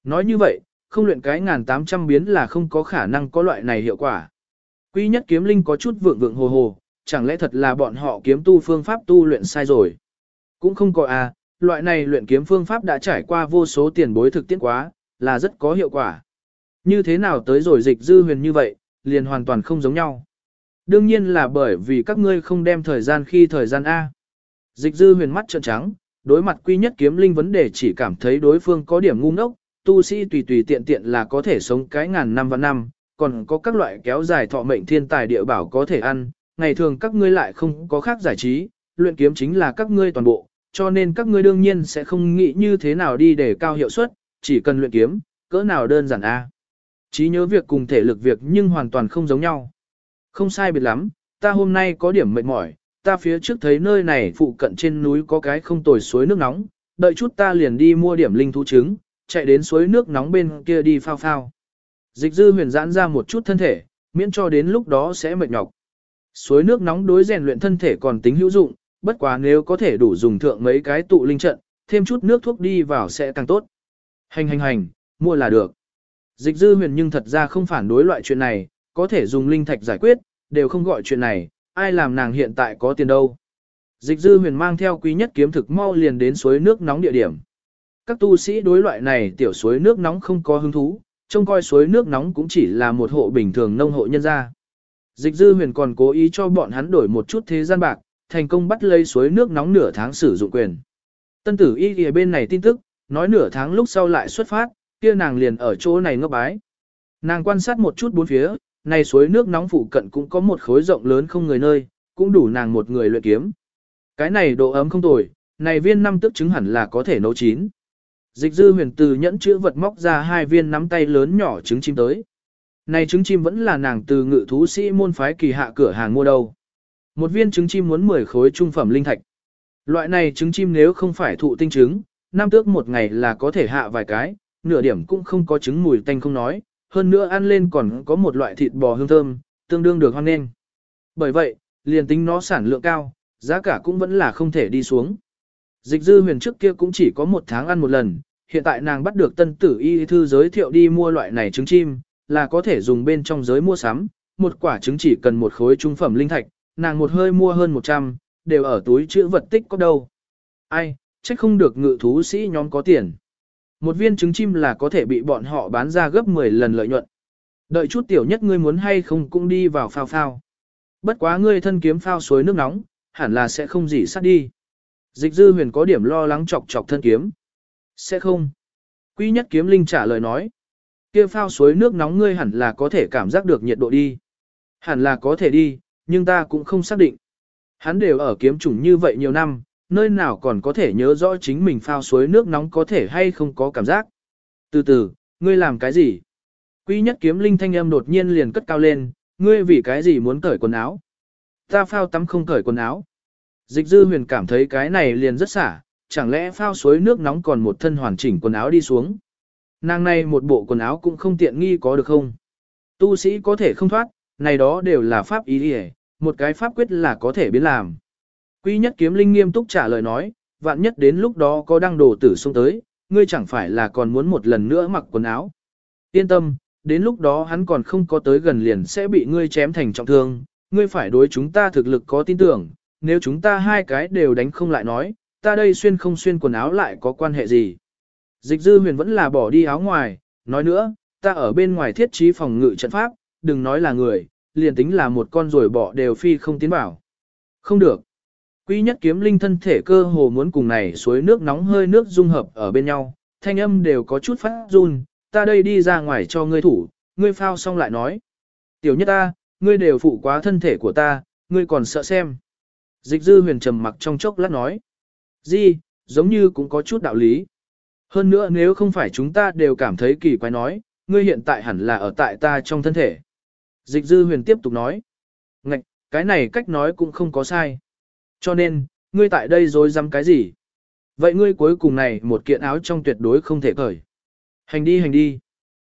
Nói như vậy, không luyện cái ngàn tám trăm biến là không có khả năng có loại này hiệu quả. Quy nhất kiếm linh có chút vượng vượng hồ hồ, chẳng lẽ thật là bọn họ kiếm tu phương pháp tu luyện sai rồi. Cũng không có à, loại này luyện kiếm phương pháp đã trải qua vô số tiền bối thực tiễn quá, là rất có hiệu quả. Như thế nào tới rồi dịch dư huyền như vậy, liền hoàn toàn không giống nhau. Đương nhiên là bởi vì các ngươi không đem thời gian khi thời gian A. Dịch dư huyền mắt trợn trắng, đối mặt quy nhất kiếm linh vấn đề chỉ cảm thấy đối phương có điểm ngu ngốc, tu sĩ tùy tùy tiện tiện là có thể sống cái ngàn năm và năm, còn có các loại kéo dài thọ mệnh thiên tài địa bảo có thể ăn, ngày thường các ngươi lại không có khác giải trí, luyện kiếm chính là các ngươi toàn bộ, cho nên các ngươi đương nhiên sẽ không nghĩ như thế nào đi để cao hiệu suất, chỉ cần luyện kiếm, cỡ nào đơn giản a. Trí nhớ việc cùng thể lực việc nhưng hoàn toàn không giống nhau. Không sai biệt lắm, ta hôm nay có điểm mệt mỏi, ta phía trước thấy nơi này phụ cận trên núi có cái không tồi suối nước nóng, đợi chút ta liền đi mua điểm linh thú trứng, chạy đến suối nước nóng bên kia đi phao phao. Dịch dư huyền giãn ra một chút thân thể, miễn cho đến lúc đó sẽ mệt nhọc. Suối nước nóng đối rèn luyện thân thể còn tính hữu dụng, bất quá nếu có thể đủ dùng thượng mấy cái tụ linh trận, thêm chút nước thuốc đi vào sẽ càng tốt. Hành hành hành, mua là được. Dịch dư huyền nhưng thật ra không phản đối loại chuyện này, có thể dùng linh thạch giải quyết, đều không gọi chuyện này, ai làm nàng hiện tại có tiền đâu. Dịch dư huyền mang theo quý nhất kiếm thực mau liền đến suối nước nóng địa điểm. Các tu sĩ đối loại này tiểu suối nước nóng không có hứng thú, trông coi suối nước nóng cũng chỉ là một hộ bình thường nông hộ nhân gia. Dịch dư huyền còn cố ý cho bọn hắn đổi một chút thế gian bạc, thành công bắt lấy suối nước nóng nửa tháng sử dụng quyền. Tân tử y ghi bên này tin tức, nói nửa tháng lúc sau lại xuất phát, kia nàng liền ở chỗ này ngốc bái. Nàng quan sát một chút bốn phía, này suối nước nóng phụ cận cũng có một khối rộng lớn không người nơi, cũng đủ nàng một người luyện kiếm. Cái này độ ấm không tồi, này viên năm tức trứng hẳn là có thể nấu chín. Dịch dư huyền từ nhẫn chữ vật móc ra hai viên nắm tay lớn nhỏ trứng chim tới. Này trứng chim vẫn là nàng từ ngự thú sĩ môn phái kỳ hạ cửa hàng mua đâu. Một viên trứng chim muốn 10 khối trung phẩm linh thạch. Loại này trứng chim nếu không phải thụ tinh trứng, năm tước một ngày là có thể hạ vài cái, nửa điểm cũng không có trứng mùi tanh không nói, hơn nữa ăn lên còn có một loại thịt bò hương thơm, tương đương được hoan nghênh. Bởi vậy, liền tính nó sản lượng cao, giá cả cũng vẫn là không thể đi xuống. Dịch dư huyền trước kia cũng chỉ có một tháng ăn một lần, hiện tại nàng bắt được tân tử y thư giới thiệu đi mua loại này trứng chim, là có thể dùng bên trong giới mua sắm, một quả trứng chỉ cần một khối trung phẩm linh thạch, nàng một hơi mua hơn 100, đều ở túi chữ vật tích có đâu. Ai, trách không được ngự thú sĩ nhóm có tiền. Một viên trứng chim là có thể bị bọn họ bán ra gấp 10 lần lợi nhuận. Đợi chút tiểu nhất ngươi muốn hay không cũng đi vào phao phao. Bất quá ngươi thân kiếm phao suối nước nóng, hẳn là sẽ không gì sát đi. Dịch dư huyền có điểm lo lắng chọc chọc thân kiếm. Sẽ không. Quý nhất kiếm linh trả lời nói. kia phao suối nước nóng ngươi hẳn là có thể cảm giác được nhiệt độ đi. Hẳn là có thể đi, nhưng ta cũng không xác định. Hắn đều ở kiếm chủng như vậy nhiều năm, nơi nào còn có thể nhớ rõ chính mình phao suối nước nóng có thể hay không có cảm giác. Từ từ, ngươi làm cái gì? Quý nhất kiếm linh thanh âm đột nhiên liền cất cao lên, ngươi vì cái gì muốn cởi quần áo? Ta phao tắm không cởi quần áo. Dịch dư huyền cảm thấy cái này liền rất xả, chẳng lẽ phao suối nước nóng còn một thân hoàn chỉnh quần áo đi xuống. Nàng này một bộ quần áo cũng không tiện nghi có được không? Tu sĩ có thể không thoát, này đó đều là pháp ý đi một cái pháp quyết là có thể biến làm. Quy nhất kiếm linh nghiêm túc trả lời nói, vạn nhất đến lúc đó có đăng đồ tử xông tới, ngươi chẳng phải là còn muốn một lần nữa mặc quần áo. Yên tâm, đến lúc đó hắn còn không có tới gần liền sẽ bị ngươi chém thành trọng thương, ngươi phải đối chúng ta thực lực có tin tưởng, nếu chúng ta hai cái đều đánh không lại nói, ta đây xuyên không xuyên quần áo lại có quan hệ gì. Dịch dư huyền vẫn là bỏ đi áo ngoài, nói nữa, ta ở bên ngoài thiết trí phòng ngự trận pháp, đừng nói là người, liền tính là một con rồi bỏ đều phi không tiến bảo. Không được. Quý nhất kiếm linh thân thể cơ hồ muốn cùng này suối nước nóng hơi nước dung hợp ở bên nhau, thanh âm đều có chút phát run, ta đây đi ra ngoài cho ngươi thủ, ngươi phao xong lại nói. Tiểu nhất ta, ngươi đều phụ quá thân thể của ta, ngươi còn sợ xem. Dịch dư huyền trầm mặc trong chốc lát nói. Di, giống như cũng có chút đạo lý. Hơn nữa nếu không phải chúng ta đều cảm thấy kỳ quái nói, ngươi hiện tại hẳn là ở tại ta trong thân thể. Dịch dư huyền tiếp tục nói. Ngạch, cái này cách nói cũng không có sai. Cho nên, ngươi tại đây dối dám cái gì? Vậy ngươi cuối cùng này một kiện áo trong tuyệt đối không thể cởi. Hành đi hành đi.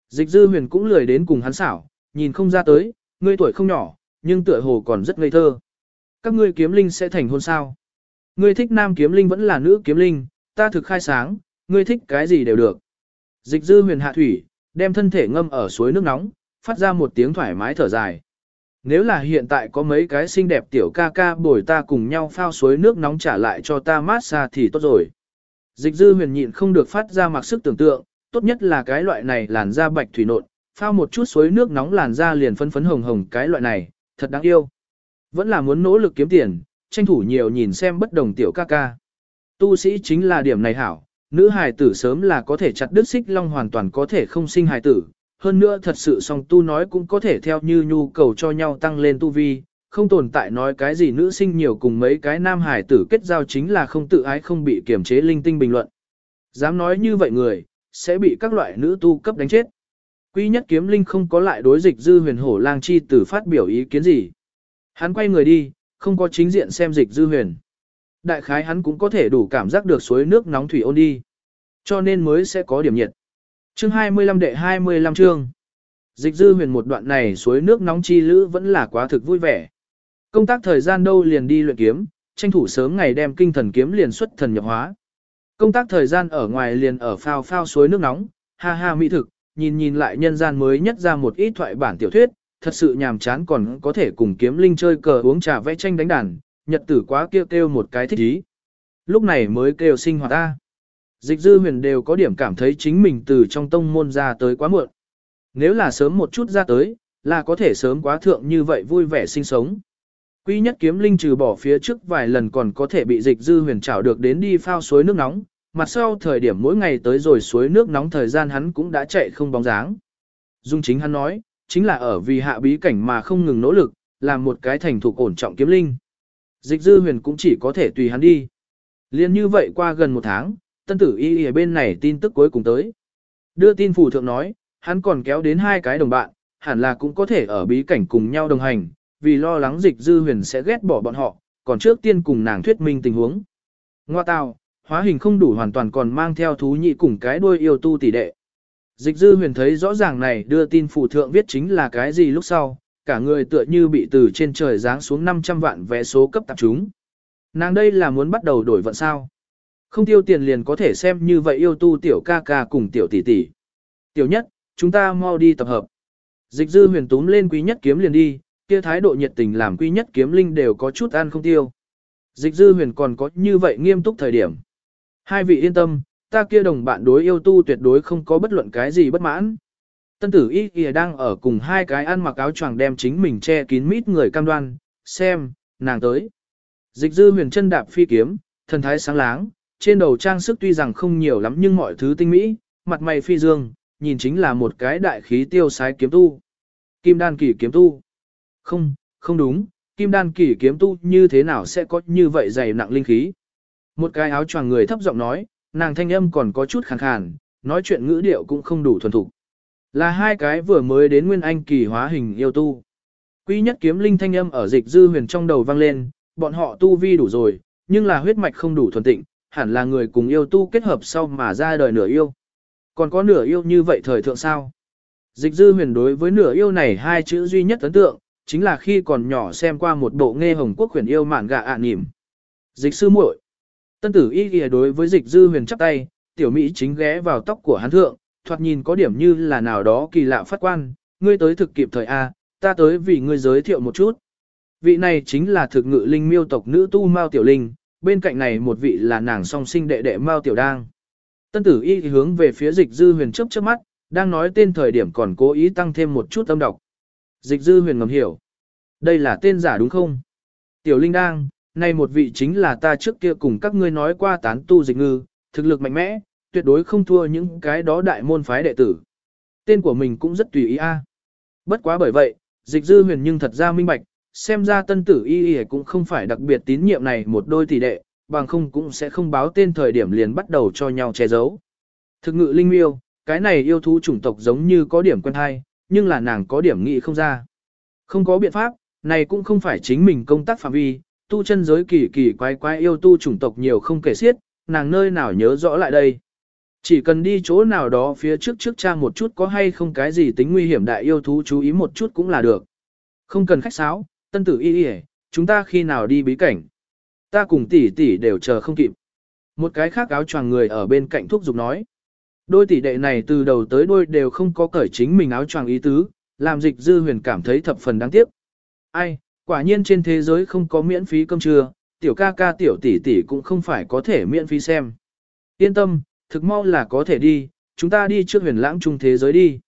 Dịch dư huyền cũng lười đến cùng hắn xảo, nhìn không ra tới, ngươi tuổi không nhỏ, nhưng tựa hồ còn rất ngây thơ. Các ngươi kiếm linh sẽ thành hôn sao? Ngươi thích nam kiếm linh vẫn là nữ kiếm linh, ta thực khai sáng, ngươi thích cái gì đều được. Dịch dư huyền hạ thủy, đem thân thể ngâm ở suối nước nóng, phát ra một tiếng thoải mái thở dài. Nếu là hiện tại có mấy cái xinh đẹp tiểu ca ca bồi ta cùng nhau phao suối nước nóng trả lại cho ta mát xa thì tốt rồi. Dịch dư huyền nhịn không được phát ra mặc sức tưởng tượng, tốt nhất là cái loại này làn da bạch thủy nộn, phao một chút suối nước nóng làn da liền phân phấn hồng hồng cái loại này, thật đáng yêu. Vẫn là muốn nỗ lực kiếm tiền, tranh thủ nhiều nhìn xem bất đồng tiểu ca ca. Tu sĩ chính là điểm này hảo, nữ hài tử sớm là có thể chặt đứt xích long hoàn toàn có thể không sinh hài tử. Hơn nữa thật sự song tu nói cũng có thể theo như nhu cầu cho nhau tăng lên tu vi, không tồn tại nói cái gì nữ sinh nhiều cùng mấy cái nam hải tử kết giao chính là không tự ái không bị kiểm chế linh tinh bình luận. Dám nói như vậy người, sẽ bị các loại nữ tu cấp đánh chết. Quy nhất kiếm linh không có lại đối dịch dư huyền hổ lang chi tử phát biểu ý kiến gì. Hắn quay người đi, không có chính diện xem dịch dư huyền. Đại khái hắn cũng có thể đủ cảm giác được suối nước nóng thủy ôn đi. Cho nên mới sẽ có điểm nhiệt. Chương 25 đệ 25 chương. Dịch dư huyền một đoạn này suối nước nóng chi lữ vẫn là quá thực vui vẻ. Công tác thời gian đâu liền đi luyện kiếm, tranh thủ sớm ngày đem kinh thần kiếm liền xuất thần nhập hóa. Công tác thời gian ở ngoài liền ở phao phao suối nước nóng, ha ha mỹ thực, nhìn nhìn lại nhân gian mới nhất ra một ít thoại bản tiểu thuyết, thật sự nhàm chán còn có thể cùng kiếm linh chơi cờ uống trà vẽ tranh đánh đàn, nhật tử quá kêu kêu một cái thích ý. Lúc này mới kêu sinh hoạt ta. Dịch dư huyền đều có điểm cảm thấy chính mình từ trong tông môn ra tới quá muộn. Nếu là sớm một chút ra tới, là có thể sớm quá thượng như vậy vui vẻ sinh sống. Quy nhất kiếm linh trừ bỏ phía trước vài lần còn có thể bị dịch dư huyền trảo được đến đi phao suối nước nóng, mặt sau thời điểm mỗi ngày tới rồi suối nước nóng thời gian hắn cũng đã chạy không bóng dáng. Dung chính hắn nói, chính là ở vì hạ bí cảnh mà không ngừng nỗ lực, làm một cái thành thục ổn trọng kiếm linh. Dịch dư huyền cũng chỉ có thể tùy hắn đi. Liên như vậy qua gần một tháng, tân tử y ở bên này tin tức cuối cùng tới. Đưa tin phủ thượng nói, hắn còn kéo đến hai cái đồng bạn, hẳn là cũng có thể ở bí cảnh cùng nhau đồng hành, vì lo lắng dịch dư huyền sẽ ghét bỏ bọn họ, còn trước tiên cùng nàng thuyết minh tình huống. Ngoa tào, hóa hình không đủ hoàn toàn còn mang theo thú nhị cùng cái đuôi yêu tu tỷ đệ. Dịch dư huyền thấy rõ ràng này đưa tin phụ thượng viết chính là cái gì lúc sau, cả người tựa như bị từ trên trời giáng xuống 500 vạn vé số cấp tạp chúng. Nàng đây là muốn bắt đầu đổi vận sao. Không tiêu tiền liền có thể xem như vậy yêu tu tiểu ca ca cùng tiểu tỷ tỷ. Tiểu nhất, chúng ta mau đi tập hợp. Dịch dư huyền túm lên quý nhất kiếm liền đi, kia thái độ nhiệt tình làm quý nhất kiếm linh đều có chút ăn không tiêu. Dịch dư huyền còn có như vậy nghiêm túc thời điểm. Hai vị yên tâm, ta kia đồng bạn đối yêu tu tuyệt đối không có bất luận cái gì bất mãn. Tân tử y kìa đang ở cùng hai cái ăn mặc áo choàng đem chính mình che kín mít người cam đoan, xem, nàng tới. Dịch dư huyền chân đạp phi kiếm, thần thái sáng láng, trên đầu trang sức tuy rằng không nhiều lắm nhưng mọi thứ tinh mỹ, mặt mày phi dương, nhìn chính là một cái đại khí tiêu sái kiếm tu. Kim đan kỳ kiếm tu. Không, không đúng, kim đan kỳ kiếm tu như thế nào sẽ có như vậy dày nặng linh khí. Một cái áo choàng người thấp giọng nói, nàng thanh âm còn có chút khàn khàn, nói chuyện ngữ điệu cũng không đủ thuần thục. Là hai cái vừa mới đến nguyên anh kỳ hóa hình yêu tu. Quy nhất kiếm linh thanh âm ở dịch dư huyền trong đầu vang lên, bọn họ tu vi đủ rồi, nhưng là huyết mạch không đủ thuần tịnh, hẳn là người cùng yêu tu kết hợp sau mà ra đời nửa yêu. Còn có nửa yêu như vậy thời thượng sao? Dịch dư huyền đối với nửa yêu này hai chữ duy nhất ấn tượng, chính là khi còn nhỏ xem qua một bộ nghe hồng quốc huyền yêu mạn gạ ạ à nỉm. Dịch sư muội Tân tử y ghi đối với dịch dư huyền chắp tay, tiểu Mỹ chính ghé vào tóc của hắn thượng, thoạt nhìn có điểm như là nào đó kỳ lạ phát quan, ngươi tới thực kịp thời A, ta tới vì ngươi giới thiệu một chút. Vị này chính là thực ngự linh miêu tộc nữ tu Mao Tiểu Linh, bên cạnh này một vị là nàng song sinh đệ đệ Mao Tiểu Đang. Tân tử y hướng về phía dịch dư huyền chớp chớp mắt, đang nói tên thời điểm còn cố ý tăng thêm một chút âm độc. Dịch dư huyền ngầm hiểu. Đây là tên giả đúng không? Tiểu Linh Đang, này một vị chính là ta trước kia cùng các ngươi nói qua tán tu dịch ngư, thực lực mạnh mẽ, tuyệt đối không thua những cái đó đại môn phái đệ tử. Tên của mình cũng rất tùy ý a. Bất quá bởi vậy, dịch dư huyền nhưng thật ra minh bạch, xem ra tân tử y y cũng không phải đặc biệt tín nhiệm này một đôi tỷ đệ, bằng không cũng sẽ không báo tên thời điểm liền bắt đầu cho nhau che giấu. Thực ngự linh miêu, cái này yêu thú chủng tộc giống như có điểm quen hay, nhưng là nàng có điểm nghĩ không ra. Không có biện pháp, này cũng không phải chính mình công tác phạm vi, tu chân giới kỳ kỳ quái quái yêu tu chủng tộc nhiều không kể xiết, nàng nơi nào nhớ rõ lại đây. Chỉ cần đi chỗ nào đó phía trước trước trang một chút có hay không cái gì tính nguy hiểm đại yêu thú chú ý một chút cũng là được. Không cần khách sáo, tân tử y y chúng ta khi nào đi bí cảnh. Ta cùng tỷ tỷ đều chờ không kịp. Một cái khác áo choàng người ở bên cạnh thúc giục nói. Đôi tỷ đệ này từ đầu tới đôi đều không có cởi chính mình áo choàng ý tứ, làm dịch dư huyền cảm thấy thập phần đáng tiếc. Ai, quả nhiên trên thế giới không có miễn phí cơm trưa, tiểu ca ca tiểu tỷ tỷ cũng không phải có thể miễn phí xem. Yên tâm, thực mau là có thể đi, chúng ta đi trước huyền lãng trung thế giới đi.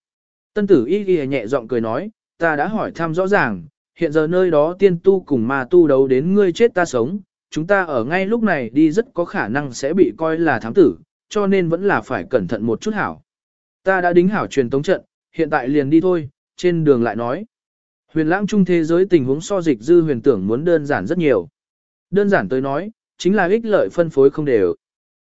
Tân tử y ghi nhẹ giọng cười nói, ta đã hỏi thăm rõ ràng, hiện giờ nơi đó tiên tu cùng ma tu đấu đến ngươi chết ta sống, chúng ta ở ngay lúc này đi rất có khả năng sẽ bị coi là thám tử, cho nên vẫn là phải cẩn thận một chút hảo. Ta đã đính hảo truyền tống trận, hiện tại liền đi thôi, trên đường lại nói. Huyền lãng trung thế giới tình huống so dịch dư huyền tưởng muốn đơn giản rất nhiều. Đơn giản tới nói, chính là ích lợi phân phối không đều.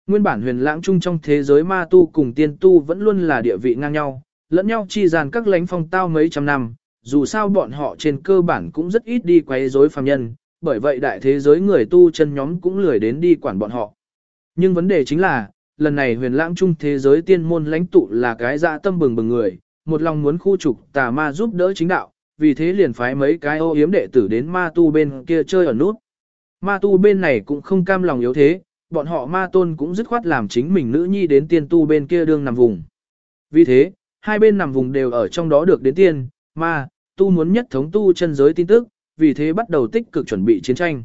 Nguyên bản huyền lãng trung trong thế giới ma tu cùng tiên tu vẫn luôn là địa vị ngang nhau, lẫn nhau chi dàn các lãnh phong tao mấy trăm năm, dù sao bọn họ trên cơ bản cũng rất ít đi quấy rối phàm nhân, bởi vậy đại thế giới người tu chân nhóm cũng lười đến đi quản bọn họ. Nhưng vấn đề chính là, lần này huyền lãng trung thế giới tiên môn lãnh tụ là cái dạ tâm bừng bừng người, một lòng muốn khu trục tà ma giúp đỡ chính đạo, vì thế liền phái mấy cái ô yếm đệ tử đến ma tu bên kia chơi ở nút. Ma tu bên này cũng không cam lòng yếu thế, bọn họ ma tôn cũng dứt khoát làm chính mình nữ nhi đến tiên tu bên kia đương nằm vùng. Vì thế, hai bên nằm vùng đều ở trong đó được đến tiên, ma, tu muốn nhất thống tu chân giới tin tức, vì thế bắt đầu tích cực chuẩn bị chiến tranh.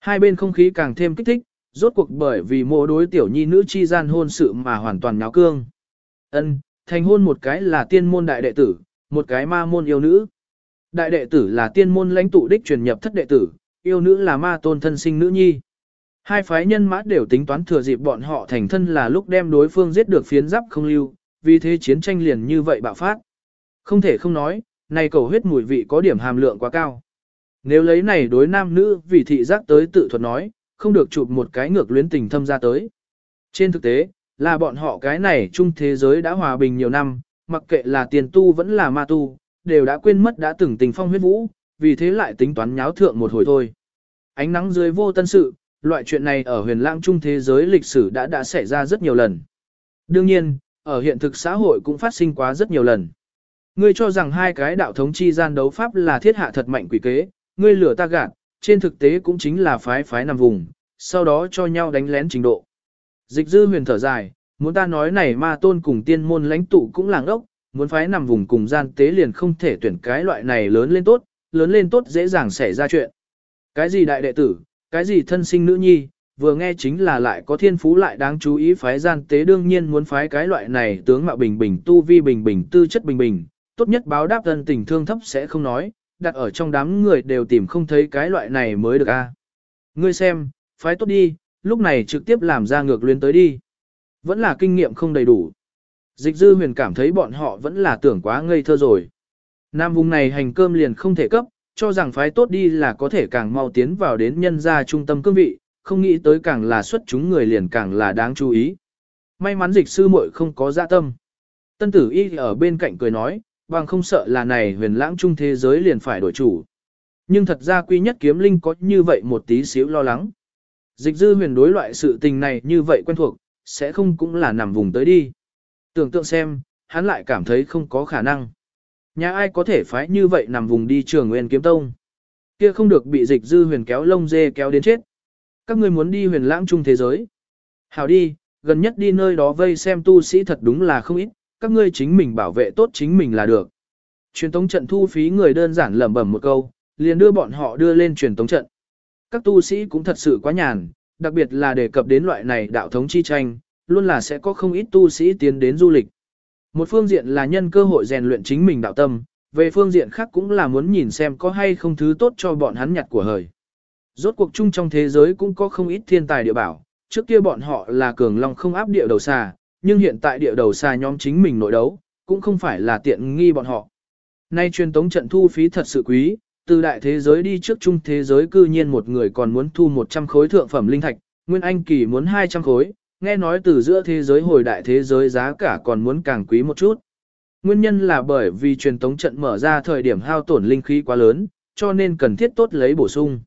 Hai bên không khí càng thêm kích thích, rốt cuộc bởi vì mô đối tiểu nhi nữ chi gian hôn sự mà hoàn toàn nháo cương. Ân, thành hôn một cái là tiên môn đại đệ tử, một cái ma môn yêu nữ. Đại đệ tử là tiên môn lãnh tụ đích truyền nhập thất đệ tử, yêu nữ là ma tôn thân sinh nữ nhi. Hai phái nhân mã đều tính toán thừa dịp bọn họ thành thân là lúc đem đối phương giết được phiến giáp không lưu, vì thế chiến tranh liền như vậy bạo phát. Không thể không nói, này cầu huyết mùi vị có điểm hàm lượng quá cao. Nếu lấy này đối nam nữ vì thị giác tới tự thuật nói, không được chụp một cái ngược luyến tình thâm ra tới. Trên thực tế, là bọn họ cái này chung thế giới đã hòa bình nhiều năm, mặc kệ là tiền tu vẫn là ma tu, đều đã quên mất đã từng tình phong huyết vũ, vì thế lại tính toán nháo thượng một hồi thôi. Ánh nắng dưới vô tân sự, loại chuyện này ở huyền lãng trung thế giới lịch sử đã đã xảy ra rất nhiều lần. Đương nhiên, ở hiện thực xã hội cũng phát sinh quá rất nhiều lần. Ngươi cho rằng hai cái đạo thống chi gian đấu pháp là thiết hạ thật mạnh quỷ kế, ngươi lửa ta gạt, trên thực tế cũng chính là phái phái nằm vùng, sau đó cho nhau đánh lén trình độ. Dịch dư huyền thở dài, muốn ta nói này ma tôn cùng tiên môn lãnh tụ cũng làng ốc, muốn phái nằm vùng cùng gian tế liền không thể tuyển cái loại này lớn lên tốt, lớn lên tốt dễ dàng xảy ra chuyện. Cái gì đại đệ tử, cái gì thân sinh nữ nhi, vừa nghe chính là lại có thiên phú lại đáng chú ý phái gian tế đương nhiên muốn phái cái loại này tướng mạo bình bình tu vi bình bình tư chất bình bình, tốt nhất báo đáp thân tình thương thấp sẽ không nói, đặt ở trong đám người đều tìm không thấy cái loại này mới được a. Ngươi xem, phái tốt đi, lúc này trực tiếp làm ra ngược luyến tới đi. Vẫn là kinh nghiệm không đầy đủ. Dịch dư huyền cảm thấy bọn họ vẫn là tưởng quá ngây thơ rồi. Nam vùng này hành cơm liền không thể cấp, cho rằng phái tốt đi là có thể càng mau tiến vào đến nhân gia trung tâm cương vị, không nghĩ tới càng là xuất chúng người liền càng là đáng chú ý. May mắn dịch sư muội không có dạ tâm. Tân tử y ở bên cạnh cười nói, bằng không sợ là này huyền lãng trung thế giới liền phải đổi chủ. Nhưng thật ra quy nhất kiếm linh có như vậy một tí xíu lo lắng. Dịch dư huyền đối loại sự tình này như vậy quen thuộc, sẽ không cũng là nằm vùng tới đi. Tưởng tượng xem, hắn lại cảm thấy không có khả năng. Nhà ai có thể phái như vậy nằm vùng đi trường nguyên kiếm tông. Kia không được bị dịch dư huyền kéo lông dê kéo đến chết. Các ngươi muốn đi huyền lãng trung thế giới. Hảo đi, gần nhất đi nơi đó vây xem tu sĩ thật đúng là không ít, các ngươi chính mình bảo vệ tốt chính mình là được. Truyền tống trận thu phí người đơn giản lẩm bẩm một câu, liền đưa bọn họ đưa lên truyền tống trận. Các tu sĩ cũng thật sự quá nhàn, đặc biệt là đề cập đến loại này đạo thống chi tranh, luôn là sẽ có không ít tu sĩ tiến đến du lịch. Một phương diện là nhân cơ hội rèn luyện chính mình đạo tâm, về phương diện khác cũng là muốn nhìn xem có hay không thứ tốt cho bọn hắn nhặt của hời. Rốt cuộc chung trong thế giới cũng có không ít thiên tài địa bảo, trước kia bọn họ là cường long không áp địa đầu xà, nhưng hiện tại địa đầu xa nhóm chính mình nội đấu, cũng không phải là tiện nghi bọn họ. Nay truyền tống trận thu phí thật sự quý, từ đại thế giới đi trước trung thế giới cư nhiên một người còn muốn thu 100 khối thượng phẩm linh thạch, Nguyên Anh kỳ muốn 200 khối, nghe nói từ giữa thế giới hồi đại thế giới giá cả còn muốn càng quý một chút. Nguyên nhân là bởi vì truyền tống trận mở ra thời điểm hao tổn linh khí quá lớn, cho nên cần thiết tốt lấy bổ sung.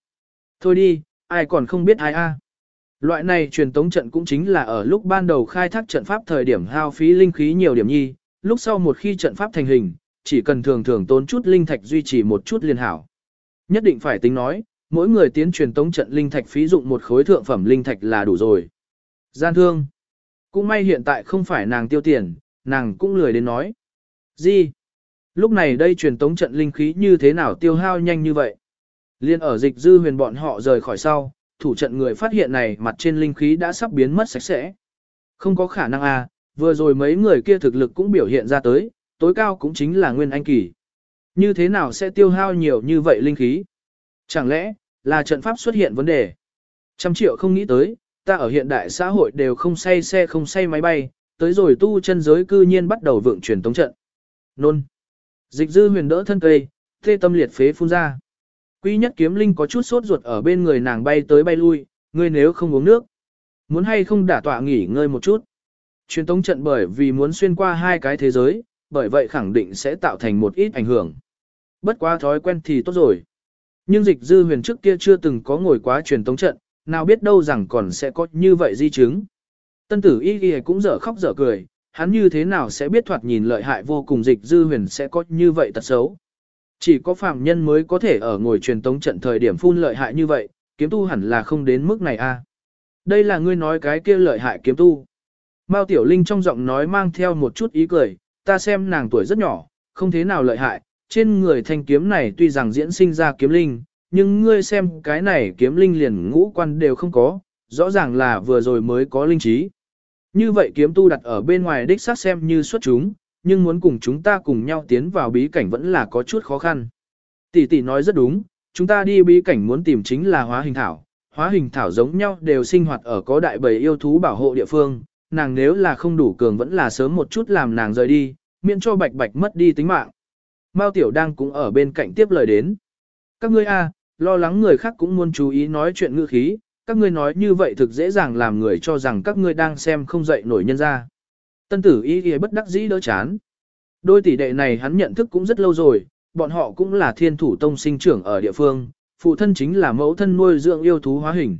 Thôi đi, ai còn không biết ai a. Loại này truyền tống trận cũng chính là ở lúc ban đầu khai thác trận pháp thời điểm hao phí linh khí nhiều điểm nhi, lúc sau một khi trận pháp thành hình, chỉ cần thường thường tốn chút linh thạch duy trì một chút liên hảo. Nhất định phải tính nói, mỗi người tiến truyền tống trận linh thạch phí dụng một khối thượng phẩm linh thạch là đủ rồi. Gian thương. Cũng may hiện tại không phải nàng tiêu tiền, nàng cũng lười đến nói. Gì? Lúc này đây truyền tống trận linh khí như thế nào tiêu hao nhanh như vậy? Liên ở dịch dư huyền bọn họ rời khỏi sau, thủ trận người phát hiện này mặt trên linh khí đã sắp biến mất sạch sẽ. Không có khả năng à, vừa rồi mấy người kia thực lực cũng biểu hiện ra tới, tối cao cũng chính là nguyên anh kỳ. Như thế nào sẽ tiêu hao nhiều như vậy linh khí? Chẳng lẽ, là trận pháp xuất hiện vấn đề? Trăm triệu không nghĩ tới, ta ở hiện đại xã hội đều không say xe không say máy bay, tới rồi tu chân giới cư nhiên bắt đầu vượng truyền tống trận. Nôn. Dịch dư huyền đỡ thân cây, tê tâm liệt phế phun ra. Quy nhất kiếm linh có chút sốt ruột ở bên người nàng bay tới bay lui, ngươi nếu không uống nước. Muốn hay không đả tọa nghỉ ngơi một chút. Truyền tống trận bởi vì muốn xuyên qua hai cái thế giới, bởi vậy khẳng định sẽ tạo thành một ít ảnh hưởng. Bất quá thói quen thì tốt rồi. Nhưng dịch dư huyền trước kia chưa từng có ngồi quá truyền tống trận, nào biết đâu rằng còn sẽ có như vậy di chứng. Tân tử y y cũng dở khóc dở cười, hắn như thế nào sẽ biết thoạt nhìn lợi hại vô cùng dịch dư huyền sẽ có như vậy tật xấu. Chỉ có phạm nhân mới có thể ở ngồi truyền tống trận thời điểm phun lợi hại như vậy, kiếm tu hẳn là không đến mức này a. À? Đây là ngươi nói cái kia lợi hại kiếm tu. Mao Tiểu Linh trong giọng nói mang theo một chút ý cười, ta xem nàng tuổi rất nhỏ, không thế nào lợi hại, trên người thanh kiếm này tuy rằng diễn sinh ra kiếm linh, nhưng ngươi xem cái này kiếm linh liền ngũ quan đều không có, rõ ràng là vừa rồi mới có linh trí. Như vậy kiếm tu đặt ở bên ngoài đích xác xem như xuất chúng, nhưng muốn cùng chúng ta cùng nhau tiến vào bí cảnh vẫn là có chút khó khăn. Tỷ tỷ nói rất đúng, chúng ta đi bí cảnh muốn tìm chính là hóa hình thảo, hóa hình thảo giống nhau đều sinh hoạt ở có đại bầy yêu thú bảo hộ địa phương, nàng nếu là không đủ cường vẫn là sớm một chút làm nàng rời đi, miễn cho bạch bạch mất đi tính mạng. Mao Tiểu đang cũng ở bên cạnh tiếp lời đến. Các ngươi a, lo lắng người khác cũng muốn chú ý nói chuyện ngữ khí, các ngươi nói như vậy thực dễ dàng làm người cho rằng các ngươi đang xem không dậy nổi nhân ra. Tân tử y y bất đắc dĩ đỡ chán. Đôi tỷ đệ này hắn nhận thức cũng rất lâu rồi, bọn họ cũng là thiên thủ tông sinh trưởng ở địa phương, phụ thân chính là mẫu thân nuôi dưỡng yêu thú hóa hình.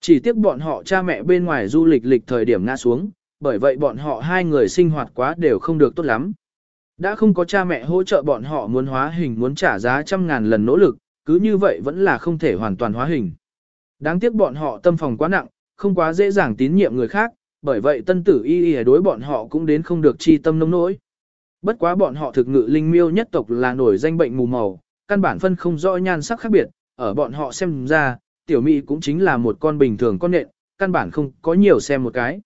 Chỉ tiếc bọn họ cha mẹ bên ngoài du lịch lịch thời điểm ngã xuống, bởi vậy bọn họ hai người sinh hoạt quá đều không được tốt lắm. Đã không có cha mẹ hỗ trợ bọn họ muốn hóa hình muốn trả giá trăm ngàn lần nỗ lực, cứ như vậy vẫn là không thể hoàn toàn hóa hình. Đáng tiếc bọn họ tâm phòng quá nặng, không quá dễ dàng tín nhiệm người khác, bởi vậy tân tử y y đối bọn họ cũng đến không được chi tâm nông nỗi. Bất quá bọn họ thực ngự linh miêu nhất tộc là nổi danh bệnh mù màu, căn bản phân không rõ nhan sắc khác biệt, ở bọn họ xem ra, tiểu mỹ cũng chính là một con bình thường con nện, căn bản không có nhiều xem một cái.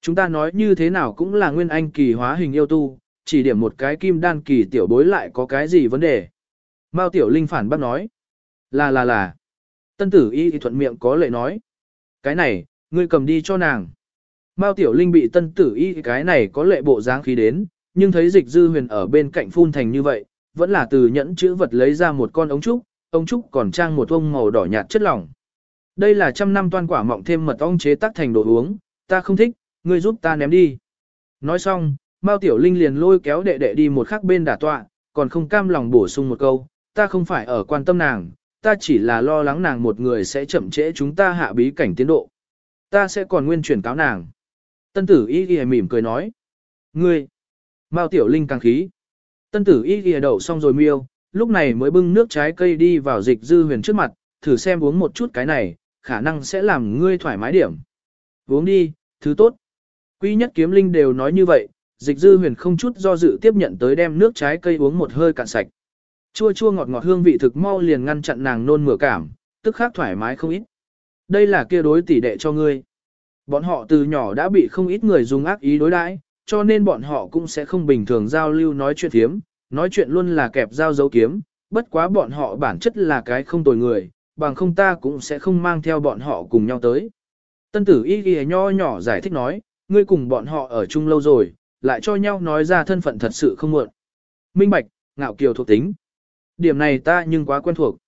Chúng ta nói như thế nào cũng là nguyên anh kỳ hóa hình yêu tu, chỉ điểm một cái kim đan kỳ tiểu bối lại có cái gì vấn đề. Mao tiểu linh phản bác nói. Là là là. Tân tử y thì thuận miệng có lệ nói. Cái này, ngươi cầm đi cho nàng. Mao tiểu linh bị tân tử y cái này có lệ bộ dáng khí đến, nhưng thấy dịch dư huyền ở bên cạnh phun thành như vậy, vẫn là từ nhẫn chữ vật lấy ra một con ống trúc, ống trúc còn trang một ông màu đỏ nhạt chất lỏng. Đây là trăm năm toan quả mọng thêm mật ong chế tác thành đồ uống, ta không thích, ngươi giúp ta ném đi. Nói xong, Mao Tiểu Linh liền lôi kéo đệ đệ đi một khắc bên đả tọa, còn không cam lòng bổ sung một câu, ta không phải ở quan tâm nàng, ta chỉ là lo lắng nàng một người sẽ chậm trễ chúng ta hạ bí cảnh tiến độ. Ta sẽ còn nguyên chuyển cáo nàng. Tân tử y ghi mỉm cười nói. Ngươi! Mao Tiểu Linh càng khí. Tân tử y ghi đậu xong rồi miêu, lúc này mới bưng nước trái cây đi vào dịch dư huyền trước mặt, thử xem uống một chút cái này, khả năng sẽ làm ngươi thoải mái điểm. Uống đi, thứ tốt. Quy nhất kiếm linh đều nói như vậy, dịch dư huyền không chút do dự tiếp nhận tới đem nước trái cây uống một hơi cạn sạch. Chua chua ngọt ngọt hương vị thực mau liền ngăn chặn nàng nôn mửa cảm, tức khác thoải mái không ít. Đây là kia đối tỷ đệ cho ngươi. Bọn họ từ nhỏ đã bị không ít người dùng ác ý đối đãi, cho nên bọn họ cũng sẽ không bình thường giao lưu nói chuyện thiếm, nói chuyện luôn là kẹp dao dấu kiếm, bất quá bọn họ bản chất là cái không tồi người, bằng không ta cũng sẽ không mang theo bọn họ cùng nhau tới. Tân tử y ghi nho nhỏ giải thích nói, ngươi cùng bọn họ ở chung lâu rồi, lại cho nhau nói ra thân phận thật sự không muộn. Minh bạch, ngạo kiều thuộc tính. Điểm này ta nhưng quá quen thuộc.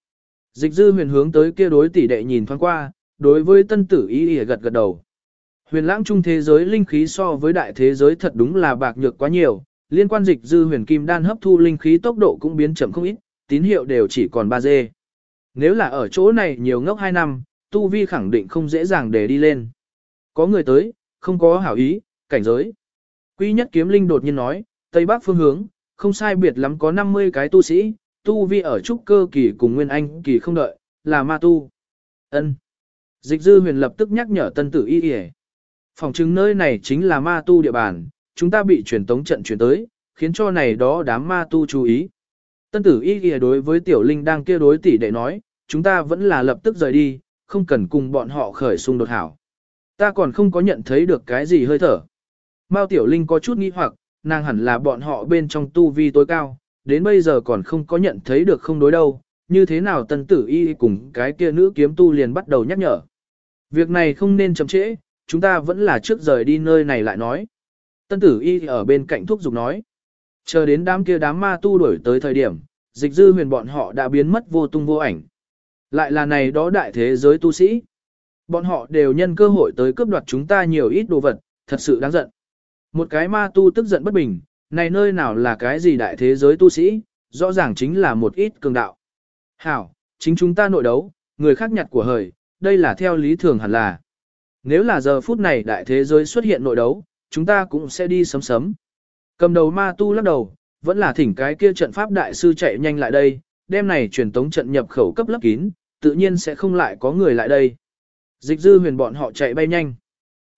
Dịch dư huyền hướng tới kia đối tỷ đệ nhìn thoáng qua, đối với tân tử y ghi gật gật đầu. Huyền lãng trung thế giới linh khí so với đại thế giới thật đúng là bạc nhược quá nhiều, liên quan dịch dư huyền kim đan hấp thu linh khí tốc độ cũng biến chậm không ít, tín hiệu đều chỉ còn 3 dê. Nếu là ở chỗ này nhiều ngốc 2 năm, tu vi khẳng định không dễ dàng để đi lên. Có người tới, không có hảo ý, cảnh giới. Quy nhất kiếm linh đột nhiên nói, Tây Bắc phương hướng, không sai biệt lắm có 50 cái tu sĩ, tu vi ở trúc cơ kỳ cùng nguyên anh kỳ không đợi, là ma tu. Ân. Dịch dư huyền lập tức nhắc nhở tân tử y y Phòng chứng nơi này chính là ma tu địa bàn, chúng ta bị truyền tống trận chuyển tới, khiến cho này đó đám ma tu chú ý. Tân tử y y đối với tiểu linh đang kia đối tỷ đệ nói, chúng ta vẫn là lập tức rời đi, không cần cùng bọn họ khởi xung đột hảo. Ta còn không có nhận thấy được cái gì hơi thở. Mao tiểu linh có chút nghi hoặc, nàng hẳn là bọn họ bên trong tu vi tối cao, đến bây giờ còn không có nhận thấy được không đối đâu, như thế nào tân tử y cùng cái kia nữ kiếm tu liền bắt đầu nhắc nhở. Việc này không nên chậm trễ, chúng ta vẫn là trước rời đi nơi này lại nói. Tân tử y ở bên cạnh thuốc dục nói. Chờ đến đám kia đám ma tu đuổi tới thời điểm, dịch dư huyền bọn họ đã biến mất vô tung vô ảnh. Lại là này đó đại thế giới tu sĩ. Bọn họ đều nhân cơ hội tới cướp đoạt chúng ta nhiều ít đồ vật, thật sự đáng giận. Một cái ma tu tức giận bất bình, này nơi nào là cái gì đại thế giới tu sĩ, rõ ràng chính là một ít cường đạo. Hảo, chính chúng ta nội đấu, người khác nhặt của hời, đây là theo lý thường hẳn là. Nếu là giờ phút này đại thế giới xuất hiện nội đấu, chúng ta cũng sẽ đi sấm sấm. Cầm đầu ma tu lắc đầu, vẫn là thỉnh cái kia trận pháp đại sư chạy nhanh lại đây, đêm này truyền tống trận nhập khẩu cấp lấp kín, tự nhiên sẽ không lại có người lại đây. Dịch dư huyền bọn họ chạy bay nhanh.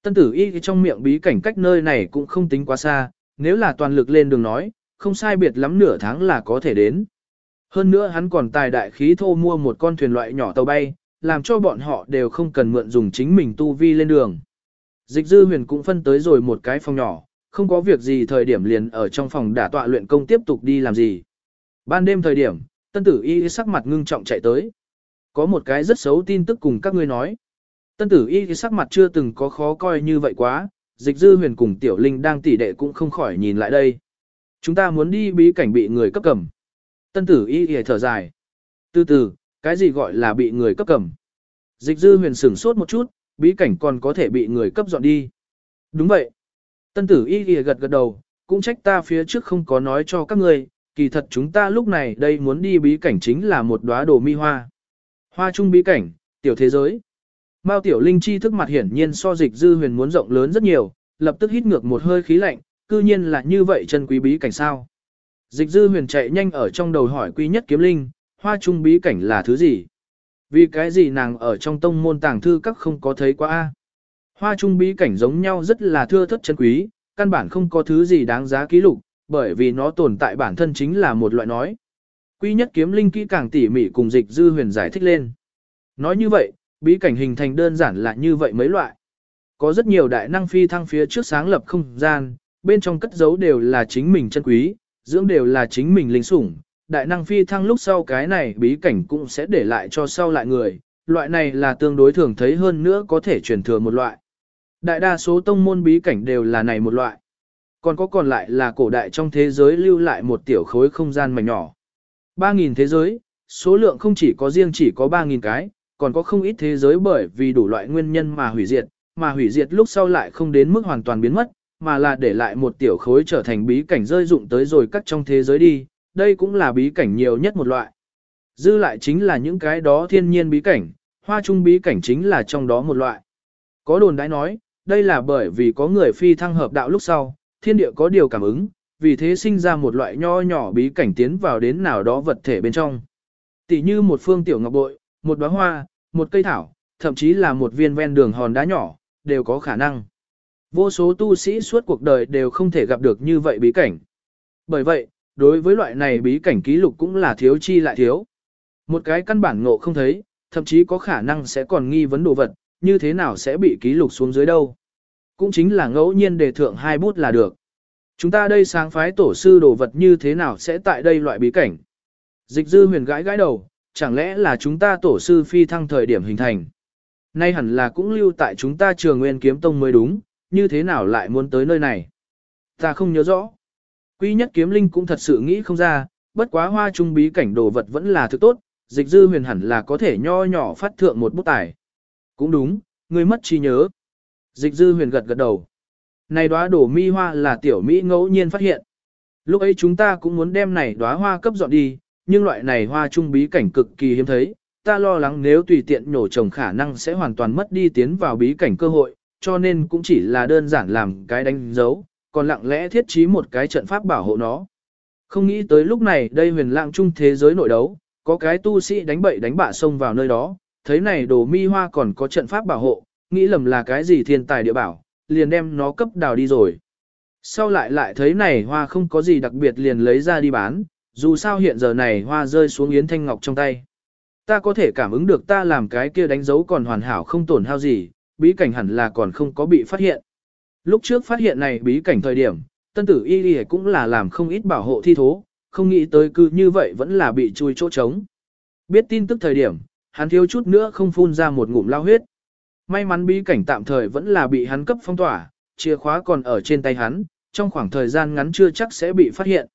Tân tử y trong miệng bí cảnh cách nơi này cũng không tính quá xa, nếu là toàn lực lên đường nói, không sai biệt lắm nửa tháng là có thể đến. Hơn nữa hắn còn tài đại khí thô mua một con thuyền loại nhỏ tàu bay, làm cho bọn họ đều không cần mượn dùng chính mình tu vi lên đường. Dịch dư huyền cũng phân tới rồi một cái phòng nhỏ, không có việc gì thời điểm liền ở trong phòng đả tọa luyện công tiếp tục đi làm gì. Ban đêm thời điểm, tân tử y sắc mặt ngưng trọng chạy tới. Có một cái rất xấu tin tức cùng các ngươi nói. Tân tử y sắc mặt chưa từng có khó coi như vậy quá, dịch dư huyền cùng tiểu linh đang tỉ đệ cũng không khỏi nhìn lại đây. Chúng ta muốn đi bí cảnh bị người cấp cầm. Tân tử y y thở dài. Từ từ, cái gì gọi là bị người cấp cầm? Dịch dư huyền sửng sốt một chút, bí cảnh còn có thể bị người cấp dọn đi. Đúng vậy. Tân tử y ghi gật gật đầu, cũng trách ta phía trước không có nói cho các ngươi, kỳ thật chúng ta lúc này đây muốn đi bí cảnh chính là một đóa đồ mi hoa. Hoa trung bí cảnh, tiểu thế giới. Mao tiểu linh chi thức mặt hiển nhiên so dịch dư huyền muốn rộng lớn rất nhiều, lập tức hít ngược một hơi khí lạnh, cư nhiên là như vậy chân quý bí cảnh sao. Dịch dư huyền chạy nhanh ở trong đầu hỏi quý nhất kiếm linh, hoa trung bí cảnh là thứ gì? Vì cái gì nàng ở trong tông môn tàng thư các không có thấy qua a? Hoa trung bí cảnh giống nhau rất là thưa thất chân quý, căn bản không có thứ gì đáng giá ký lục, bởi vì nó tồn tại bản thân chính là một loại nói. Quý nhất kiếm linh kỹ càng tỉ mỉ cùng dịch dư huyền giải thích lên. Nói như vậy, bí cảnh hình thành đơn giản là như vậy mấy loại. có rất nhiều đại năng phi thăng phía trước sáng lập không gian, bên trong cất giấu đều là chính mình chân quý, dưỡng đều là chính mình linh sủng. Đại năng phi thăng lúc sau cái này bí cảnh cũng sẽ để lại cho sau lại người, loại này là tương đối thường thấy hơn nữa có thể truyền thừa một loại. Đại đa số tông môn bí cảnh đều là này một loại. Còn có còn lại là cổ đại trong thế giới lưu lại một tiểu khối không gian mảnh nhỏ. 3.000 thế giới, số lượng không chỉ có riêng chỉ có 3.000 cái, còn có không ít thế giới bởi vì đủ loại nguyên nhân mà hủy diệt, mà hủy diệt lúc sau lại không đến mức hoàn toàn biến mất, mà là để lại một tiểu khối trở thành bí cảnh rơi dụng tới rồi cắt trong thế giới đi, đây cũng là bí cảnh nhiều nhất một loại. Dư lại chính là những cái đó thiên nhiên bí cảnh, hoa trung bí cảnh chính là trong đó một loại. Có đồn đãi nói, đây là bởi vì có người phi thăng hợp đạo lúc sau, thiên địa có điều cảm ứng, vì thế sinh ra một loại nho nhỏ bí cảnh tiến vào đến nào đó vật thể bên trong. Tỷ như một phương tiểu ngọc bội, một đóa hoa, một cây thảo, thậm chí là một viên ven đường hòn đá nhỏ, đều có khả năng. Vô số tu sĩ suốt cuộc đời đều không thể gặp được như vậy bí cảnh. Bởi vậy, đối với loại này bí cảnh ký lục cũng là thiếu chi lại thiếu. Một cái căn bản ngộ không thấy, thậm chí có khả năng sẽ còn nghi vấn đồ vật, như thế nào sẽ bị ký lục xuống dưới đâu. Cũng chính là ngẫu nhiên đề thượng hai bút là được. Chúng ta đây sáng phái tổ sư đồ vật như thế nào sẽ tại đây loại bí cảnh. Dịch dư huyền gãi gãi đầu, chẳng lẽ là chúng ta tổ sư phi thăng thời điểm hình thành. Nay hẳn là cũng lưu tại chúng ta trường nguyên kiếm tông mới đúng, như thế nào lại muốn tới nơi này. Ta không nhớ rõ. Quy nhất kiếm linh cũng thật sự nghĩ không ra, bất quá hoa trung bí cảnh đồ vật vẫn là thứ tốt, dịch dư huyền hẳn là có thể nho nhỏ phát thượng một bút tài. Cũng đúng, người mất trí nhớ. Dịch dư huyền gật gật đầu. Này đóa đổ mi hoa là tiểu Mỹ ngẫu nhiên phát hiện. Lúc ấy chúng ta cũng muốn đem này đóa hoa cấp dọn đi, nhưng loại này hoa trung bí cảnh cực kỳ hiếm thấy. Ta lo lắng nếu tùy tiện nhổ trồng khả năng sẽ hoàn toàn mất đi tiến vào bí cảnh cơ hội, cho nên cũng chỉ là đơn giản làm cái đánh dấu, còn lặng lẽ thiết trí một cái trận pháp bảo hộ nó. Không nghĩ tới lúc này đây huyền lạng trung thế giới nội đấu, có cái tu sĩ đánh bậy đánh bạ xông vào nơi đó, thấy này đồ mi hoa còn có trận pháp bảo hộ, nghĩ lầm là cái gì thiên tài địa bảo, liền đem nó cấp đào đi rồi. Sau lại lại thấy này hoa không có gì đặc biệt liền lấy ra đi bán, dù sao hiện giờ này hoa rơi xuống Yến Thanh Ngọc trong tay. Ta có thể cảm ứng được ta làm cái kia đánh dấu còn hoàn hảo không tổn hao gì, bí cảnh hẳn là còn không có bị phát hiện. Lúc trước phát hiện này bí cảnh thời điểm, tân tử y y cũng là làm không ít bảo hộ thi thố, không nghĩ tới cứ như vậy vẫn là bị chui chỗ trống. Biết tin tức thời điểm, hắn thiếu chút nữa không phun ra một ngụm lao huyết. May mắn bí cảnh tạm thời vẫn là bị hắn cấp phong tỏa, chìa khóa còn ở trên tay hắn, trong khoảng thời gian ngắn chưa chắc sẽ bị phát hiện.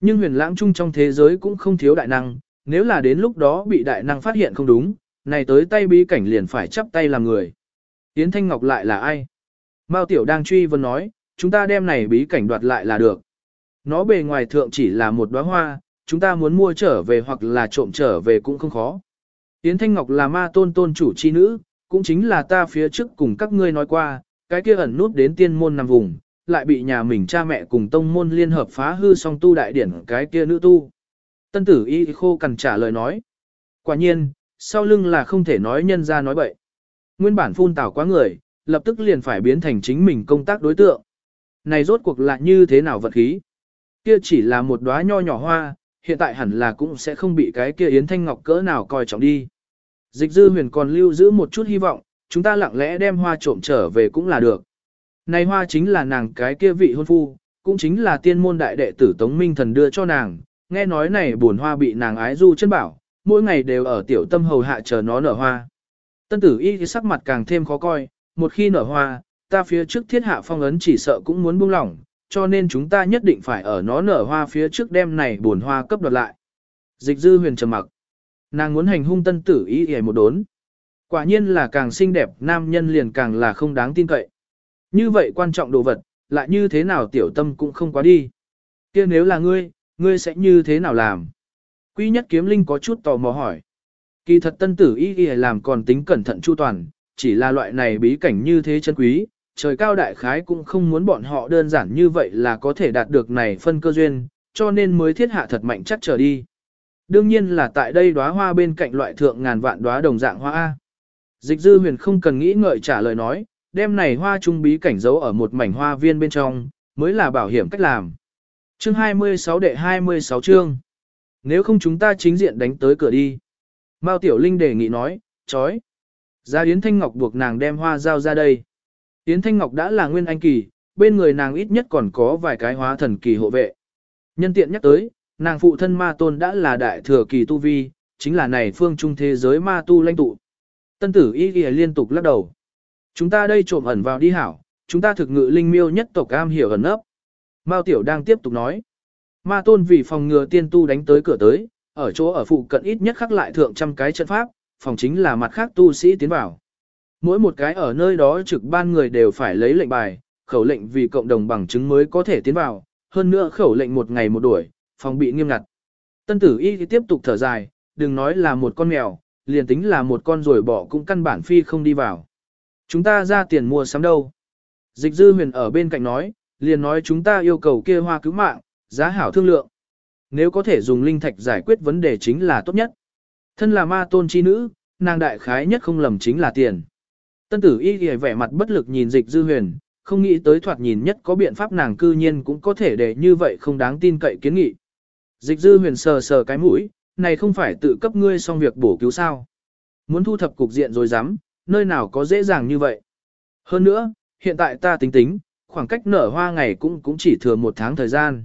Nhưng huyền lãng chung trong thế giới cũng không thiếu đại năng, nếu là đến lúc đó bị đại năng phát hiện không đúng, này tới tay bí cảnh liền phải chắp tay làm người. Yến Thanh Ngọc lại là ai? Mao Tiểu đang truy vấn nói, chúng ta đem này bí cảnh đoạt lại là được. Nó bề ngoài thượng chỉ là một đóa hoa, chúng ta muốn mua trở về hoặc là trộm trở về cũng không khó. Yến Thanh Ngọc là ma tôn tôn chủ chi nữ, cũng chính là ta phía trước cùng các ngươi nói qua, cái kia ẩn nút đến tiên môn nằm vùng, lại bị nhà mình cha mẹ cùng tông môn liên hợp phá hư song tu đại điển cái kia nữ tu. Tân tử y khô cần trả lời nói. Quả nhiên, sau lưng là không thể nói nhân ra nói bậy. Nguyên bản phun tảo quá người, lập tức liền phải biến thành chính mình công tác đối tượng. Này rốt cuộc là như thế nào vật khí? Kia chỉ là một đóa nho nhỏ hoa, hiện tại hẳn là cũng sẽ không bị cái kia Yến Thanh Ngọc cỡ nào coi trọng đi. Dịch dư huyền còn lưu giữ một chút hy vọng, chúng ta lặng lẽ đem hoa trộm trở về cũng là được. Này hoa chính là nàng cái kia vị hôn phu, cũng chính là tiên môn đại đệ tử Tống Minh Thần đưa cho nàng, nghe nói này buồn hoa bị nàng ái du chân bảo, mỗi ngày đều ở tiểu tâm hầu hạ chờ nó nở hoa. Tân tử y sắc mặt càng thêm khó coi, một khi nở hoa, ta phía trước thiết hạ phong ấn chỉ sợ cũng muốn buông lỏng, cho nên chúng ta nhất định phải ở nó nở hoa phía trước đêm này buồn hoa cấp đoạt lại. Dịch dư huyền trầm mặc. Nàng muốn hành hung tân tử y hề một đốn. Quả nhiên là càng xinh đẹp nam nhân liền càng là không đáng tin cậy. Như vậy quan trọng đồ vật, lại như thế nào tiểu tâm cũng không quá đi. kia nếu là ngươi, ngươi sẽ như thế nào làm? Quy nhất kiếm linh có chút tò mò hỏi. Kỳ thật tân tử y y làm còn tính cẩn thận chu toàn, chỉ là loại này bí cảnh như thế chân quý, trời cao đại khái cũng không muốn bọn họ đơn giản như vậy là có thể đạt được này phân cơ duyên, cho nên mới thiết hạ thật mạnh chắc trở đi. Đương nhiên là tại đây đóa hoa bên cạnh loại thượng ngàn vạn đóa đồng dạng hoa A. Dịch dư huyền không cần nghĩ ngợi trả lời nói, đem này hoa trung bí cảnh giấu ở một mảnh hoa viên bên trong, mới là bảo hiểm cách làm. Chương 26 đệ 26 chương. Nếu không chúng ta chính diện đánh tới cửa đi. Mao Tiểu Linh đề nghị nói, chói. Gia Yến Thanh Ngọc buộc nàng đem hoa giao ra đây. Yến Thanh Ngọc đã là nguyên anh kỳ, bên người nàng ít nhất còn có vài cái hóa thần kỳ hộ vệ. Nhân tiện nhắc tới, nàng phụ thân ma tôn đã là đại thừa kỳ tu vi, chính là này phương trung thế giới ma tu lãnh tụ. Tân tử y ghi liên tục lắc đầu. Chúng ta đây trộm ẩn vào đi hảo, chúng ta thực ngự linh miêu nhất tộc am hiểu ẩn ấp. Mao Tiểu đang tiếp tục nói. Ma tôn vì phòng ngừa tiên tu đánh tới cửa tới, ở chỗ ở phụ cận ít nhất khắc lại thượng trăm cái trận pháp, phòng chính là mặt khác tu sĩ tiến vào. Mỗi một cái ở nơi đó trực ban người đều phải lấy lệnh bài, khẩu lệnh vì cộng đồng bằng chứng mới có thể tiến vào, hơn nữa khẩu lệnh một ngày một đuổi, phòng bị nghiêm ngặt. Tân tử y tiếp tục thở dài, đừng nói là một con mèo, liền tính là một con rồi bỏ cũng căn bản phi không đi vào. Chúng ta ra tiền mua sắm đâu. Dịch dư huyền ở bên cạnh nói, liền nói chúng ta yêu cầu kia hoa cứu mạng, giá hảo thương lượng. Nếu có thể dùng linh thạch giải quyết vấn đề chính là tốt nhất. Thân là ma tôn chi nữ, nàng đại khái nhất không lầm chính là tiền. Tân tử y ghi vẻ mặt bất lực nhìn dịch dư huyền, không nghĩ tới thoạt nhìn nhất có biện pháp nàng cư nhiên cũng có thể để như vậy không đáng tin cậy kiến nghị. Dịch dư huyền sờ sờ cái mũi, này không phải tự cấp ngươi xong việc bổ cứu sao. Muốn thu thập cục diện rồi dám, nơi nào có dễ dàng như vậy. Hơn nữa, hiện tại ta tính tính, khoảng cách nở hoa ngày cũng cũng chỉ thừa một tháng thời gian.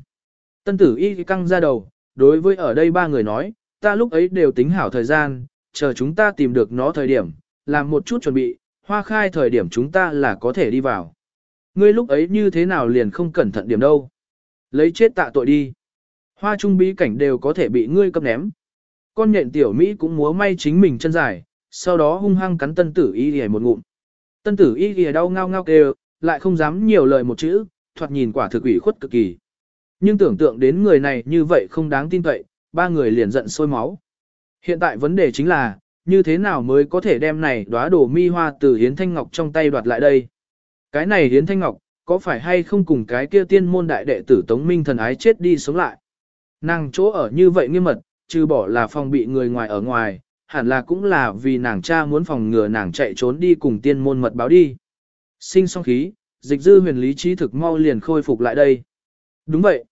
Tân tử y căng ra đầu, đối với ở đây ba người nói, ta lúc ấy đều tính hảo thời gian, chờ chúng ta tìm được nó thời điểm, làm một chút chuẩn bị, hoa khai thời điểm chúng ta là có thể đi vào. Ngươi lúc ấy như thế nào liền không cẩn thận điểm đâu. Lấy chết tạ tội đi. Hoa trung bí cảnh đều có thể bị ngươi cấp ném. Con nhện tiểu Mỹ cũng múa may chính mình chân dài, sau đó hung hăng cắn tân tử y ghề một ngụm. Tân tử y ghề đau ngao ngao kêu, lại không dám nhiều lời một chữ, thoạt nhìn quả thực ủy khuất cực kỳ. Nhưng tưởng tượng đến người này như vậy không đáng tin cậy, ba người liền giận sôi máu. Hiện tại vấn đề chính là, như thế nào mới có thể đem này đóa đổ mi hoa từ Hiến Thanh Ngọc trong tay đoạt lại đây? Cái này Hiến Thanh Ngọc, có phải hay không cùng cái kia tiên môn đại đệ tử Tống Minh thần ái chết đi sống lại? Nàng chỗ ở như vậy nghiêm mật, trừ bỏ là phòng bị người ngoài ở ngoài, hẳn là cũng là vì nàng cha muốn phòng ngừa nàng chạy trốn đi cùng tiên môn mật báo đi. Sinh song khí, dịch dư huyền lý trí thực mau liền khôi phục lại đây. Đúng vậy.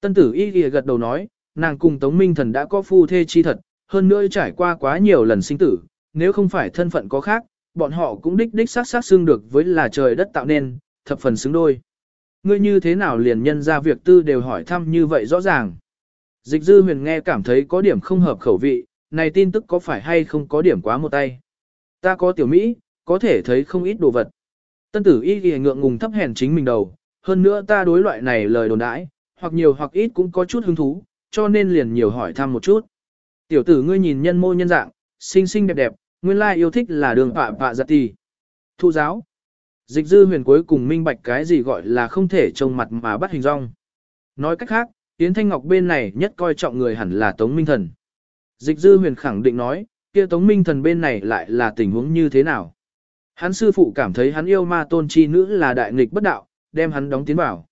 Tân tử y ghi gật đầu nói, nàng cùng Tống Minh Thần đã có phu thê chi thật, hơn nữa trải qua quá nhiều lần sinh tử, nếu không phải thân phận có khác, bọn họ cũng đích đích sát sát xương được với là trời đất tạo nên, thập phần xứng đôi. Ngươi như thế nào liền nhân ra việc tư đều hỏi thăm như vậy rõ ràng. Dịch dư huyền nghe cảm thấy có điểm không hợp khẩu vị, này tin tức có phải hay không có điểm quá một tay. Ta có tiểu Mỹ, có thể thấy không ít đồ vật. Tân tử y ghi ngượng ngùng thấp hèn chính mình đầu, hơn nữa ta đối loại này lời đồn đãi, hoặc nhiều hoặc ít cũng có chút hứng thú, cho nên liền nhiều hỏi thăm một chút. Tiểu tử ngươi nhìn nhân mô nhân dạng, xinh xinh đẹp đẹp, nguyên lai yêu thích là đường họa vạ giặt tì. Thu giáo. Dịch dư huyền cuối cùng minh bạch cái gì gọi là không thể trông mặt mà bắt hình rong. Nói cách khác, Yến Thanh Ngọc bên này nhất coi trọng người hẳn là Tống Minh Thần. Dịch dư huyền khẳng định nói, kia Tống Minh Thần bên này lại là tình huống như thế nào. Hắn sư phụ cảm thấy hắn yêu ma tôn chi nữ là đại nghịch bất đạo, đem hắn đóng tiến vào.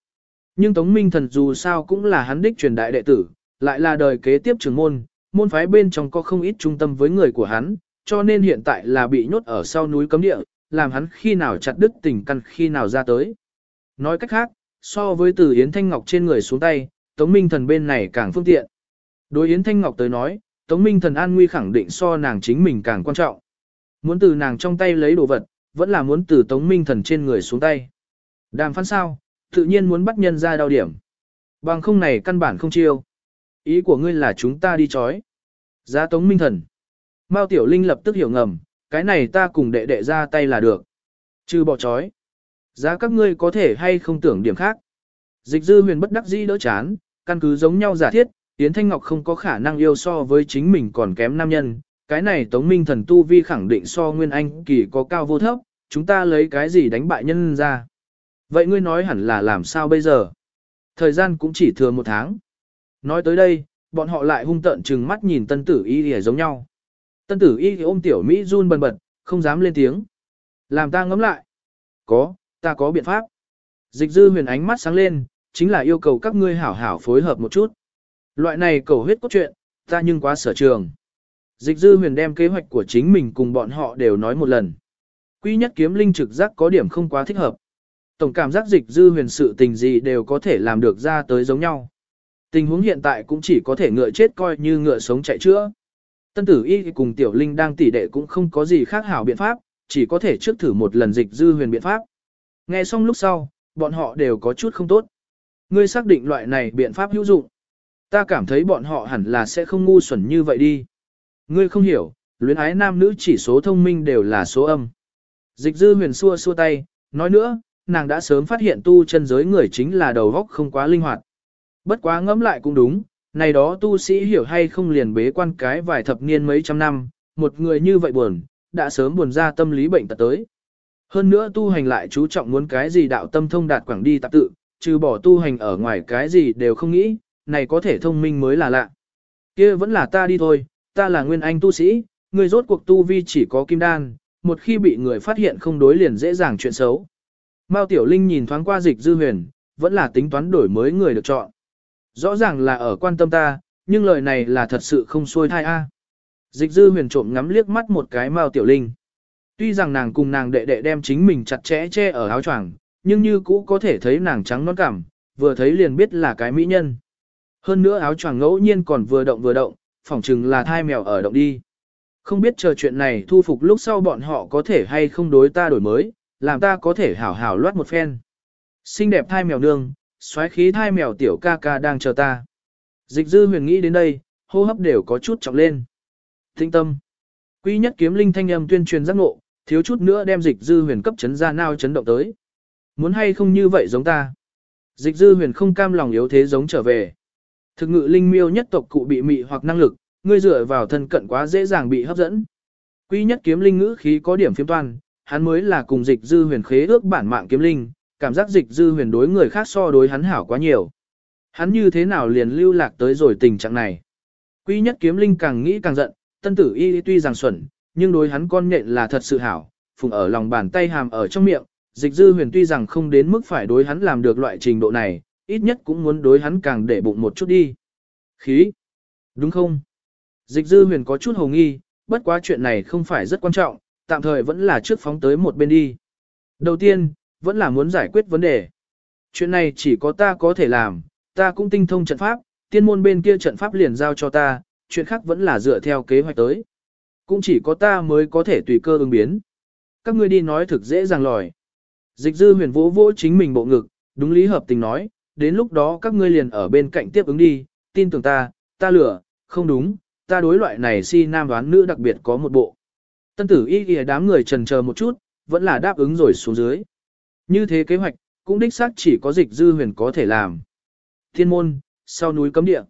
Nhưng Tống Minh Thần dù sao cũng là hắn đích truyền đại đệ tử, lại là đời kế tiếp trưởng môn, môn phái bên trong có không ít trung tâm với người của hắn, cho nên hiện tại là bị nhốt ở sau núi cấm địa, làm hắn khi nào chặt đứt tình căn khi nào ra tới. Nói cách khác, so với từ Yến Thanh Ngọc trên người xuống tay, Tống Minh Thần bên này càng phương tiện. Đối Yến Thanh Ngọc tới nói, Tống Minh Thần an nguy khẳng định so nàng chính mình càng quan trọng. Muốn từ nàng trong tay lấy đồ vật, vẫn là muốn từ Tống Minh Thần trên người xuống tay. Đàm phán sao, tự nhiên muốn bắt nhân ra đau điểm. Bằng không này căn bản không chiêu. Ý của ngươi là chúng ta đi chói. Giá Tống Minh Thần. Mao Tiểu Linh lập tức hiểu ngầm, cái này ta cùng đệ đệ ra tay là được. Trừ bỏ chói. Giá các ngươi có thể hay không tưởng điểm khác. Dịch dư huyền bất đắc dĩ đỡ chán, căn cứ giống nhau giả thiết, Yến Thanh Ngọc không có khả năng yêu so với chính mình còn kém nam nhân. Cái này Tống Minh Thần Tu Vi khẳng định so Nguyên Anh kỳ có cao vô thấp, chúng ta lấy cái gì đánh bại nhân ra. Vậy ngươi nói hẳn là làm sao bây giờ? Thời gian cũng chỉ thừa một tháng. Nói tới đây, bọn họ lại hung tợn chừng mắt nhìn tân tử y thì giống nhau. Tân tử y ôm tiểu Mỹ run bần bật, không dám lên tiếng. Làm ta ngấm lại. Có, ta có biện pháp. Dịch dư huyền ánh mắt sáng lên, chính là yêu cầu các ngươi hảo hảo phối hợp một chút. Loại này cầu huyết cốt truyện, ta nhưng quá sở trường. Dịch dư huyền đem kế hoạch của chính mình cùng bọn họ đều nói một lần. Quy nhất kiếm linh trực giác có điểm không quá thích hợp. Tổng cảm giác dịch dư huyền sự tình gì đều có thể làm được ra tới giống nhau. Tình huống hiện tại cũng chỉ có thể ngựa chết coi như ngựa sống chạy chữa. Tân tử y cùng tiểu linh đang tỉ đệ cũng không có gì khác hảo biện pháp, chỉ có thể trước thử một lần dịch dư huyền biện pháp. Nghe xong lúc sau, bọn họ đều có chút không tốt. Ngươi xác định loại này biện pháp hữu dụng. Ta cảm thấy bọn họ hẳn là sẽ không ngu xuẩn như vậy đi. Ngươi không hiểu, luyến ái nam nữ chỉ số thông minh đều là số âm. Dịch dư huyền xua xua tay, nói nữa, nàng đã sớm phát hiện tu chân giới người chính là đầu góc không quá linh hoạt. Bất quá ngẫm lại cũng đúng, này đó tu sĩ hiểu hay không liền bế quan cái vài thập niên mấy trăm năm, một người như vậy buồn, đã sớm buồn ra tâm lý bệnh tật tới. Hơn nữa tu hành lại chú trọng muốn cái gì đạo tâm thông đạt quảng đi tạp tự, trừ bỏ tu hành ở ngoài cái gì đều không nghĩ, này có thể thông minh mới là lạ. kia vẫn là ta đi thôi, ta là nguyên anh tu sĩ, người rốt cuộc tu vi chỉ có kim đan, một khi bị người phát hiện không đối liền dễ dàng chuyện xấu. Mao Tiểu Linh nhìn thoáng qua dịch dư huyền, vẫn là tính toán đổi mới người được chọn. Rõ ràng là ở quan tâm ta, nhưng lời này là thật sự không xuôi thai a. Dịch dư huyền trộm ngắm liếc mắt một cái Mao Tiểu Linh. Tuy rằng nàng cùng nàng đệ đệ đem chính mình chặt chẽ che ở áo choàng, nhưng như cũ có thể thấy nàng trắng non cảm, vừa thấy liền biết là cái mỹ nhân. Hơn nữa áo choàng ngẫu nhiên còn vừa động vừa động, phỏng chừng là thai mèo ở động đi. Không biết chờ chuyện này thu phục lúc sau bọn họ có thể hay không đối ta đổi mới, làm ta có thể hảo hảo loát một phen. Xinh đẹp thai mèo nương, xoáy khí thai mèo tiểu ca ca đang chờ ta. Dịch dư huyền nghĩ đến đây, hô hấp đều có chút trọng lên. Thinh tâm. Quy nhất kiếm linh thanh âm tuyên truyền giác ngộ, thiếu chút nữa đem dịch dư huyền cấp chấn ra nao chấn động tới. Muốn hay không như vậy giống ta. Dịch dư huyền không cam lòng yếu thế giống trở về. Thực ngự linh miêu nhất tộc cụ bị mị hoặc năng lực, ngươi dựa vào thân cận quá dễ dàng bị hấp dẫn. Quy nhất kiếm linh ngữ khí có điểm phiếm toan, hắn mới là cùng dịch dư huyền khế ước bản mạng kiếm linh, cảm giác dịch dư huyền đối người khác so đối hắn hảo quá nhiều. Hắn như thế nào liền lưu lạc tới rồi tình trạng này. Quy nhất kiếm linh càng nghĩ càng giận, tân tử y tuy rằng xuẩn, nhưng đối hắn con nhện là thật sự hảo, phùng ở lòng bàn tay hàm ở trong miệng, dịch dư huyền tuy rằng không đến mức phải đối hắn làm được loại trình độ này, ít nhất cũng muốn đối hắn càng để bụng một chút đi. Khí! Đúng không? Dịch dư huyền có chút hồ nghi, bất quá chuyện này không phải rất quan trọng, tạm thời vẫn là trước phóng tới một bên đi. Đầu tiên, vẫn là muốn giải quyết vấn đề. Chuyện này chỉ có ta có thể làm, ta cũng tinh thông trận pháp, tiên môn bên kia trận pháp liền giao cho ta, chuyện khác vẫn là dựa theo kế hoạch tới. Cũng chỉ có ta mới có thể tùy cơ ứng biến. Các ngươi đi nói thực dễ dàng lòi. Dịch dư huyền vỗ vỗ chính mình bộ ngực, đúng lý hợp tình nói, đến lúc đó các ngươi liền ở bên cạnh tiếp ứng đi, tin tưởng ta, ta lửa, không đúng, ta đối loại này si nam đoán nữ đặc biệt có một bộ. Tân tử y kìa đám người trần chờ một chút, vẫn là đáp ứng rồi xuống dưới. Như thế kế hoạch, cũng đích xác chỉ có dịch dư huyền có thể làm. Thiên môn, sau núi cấm địa.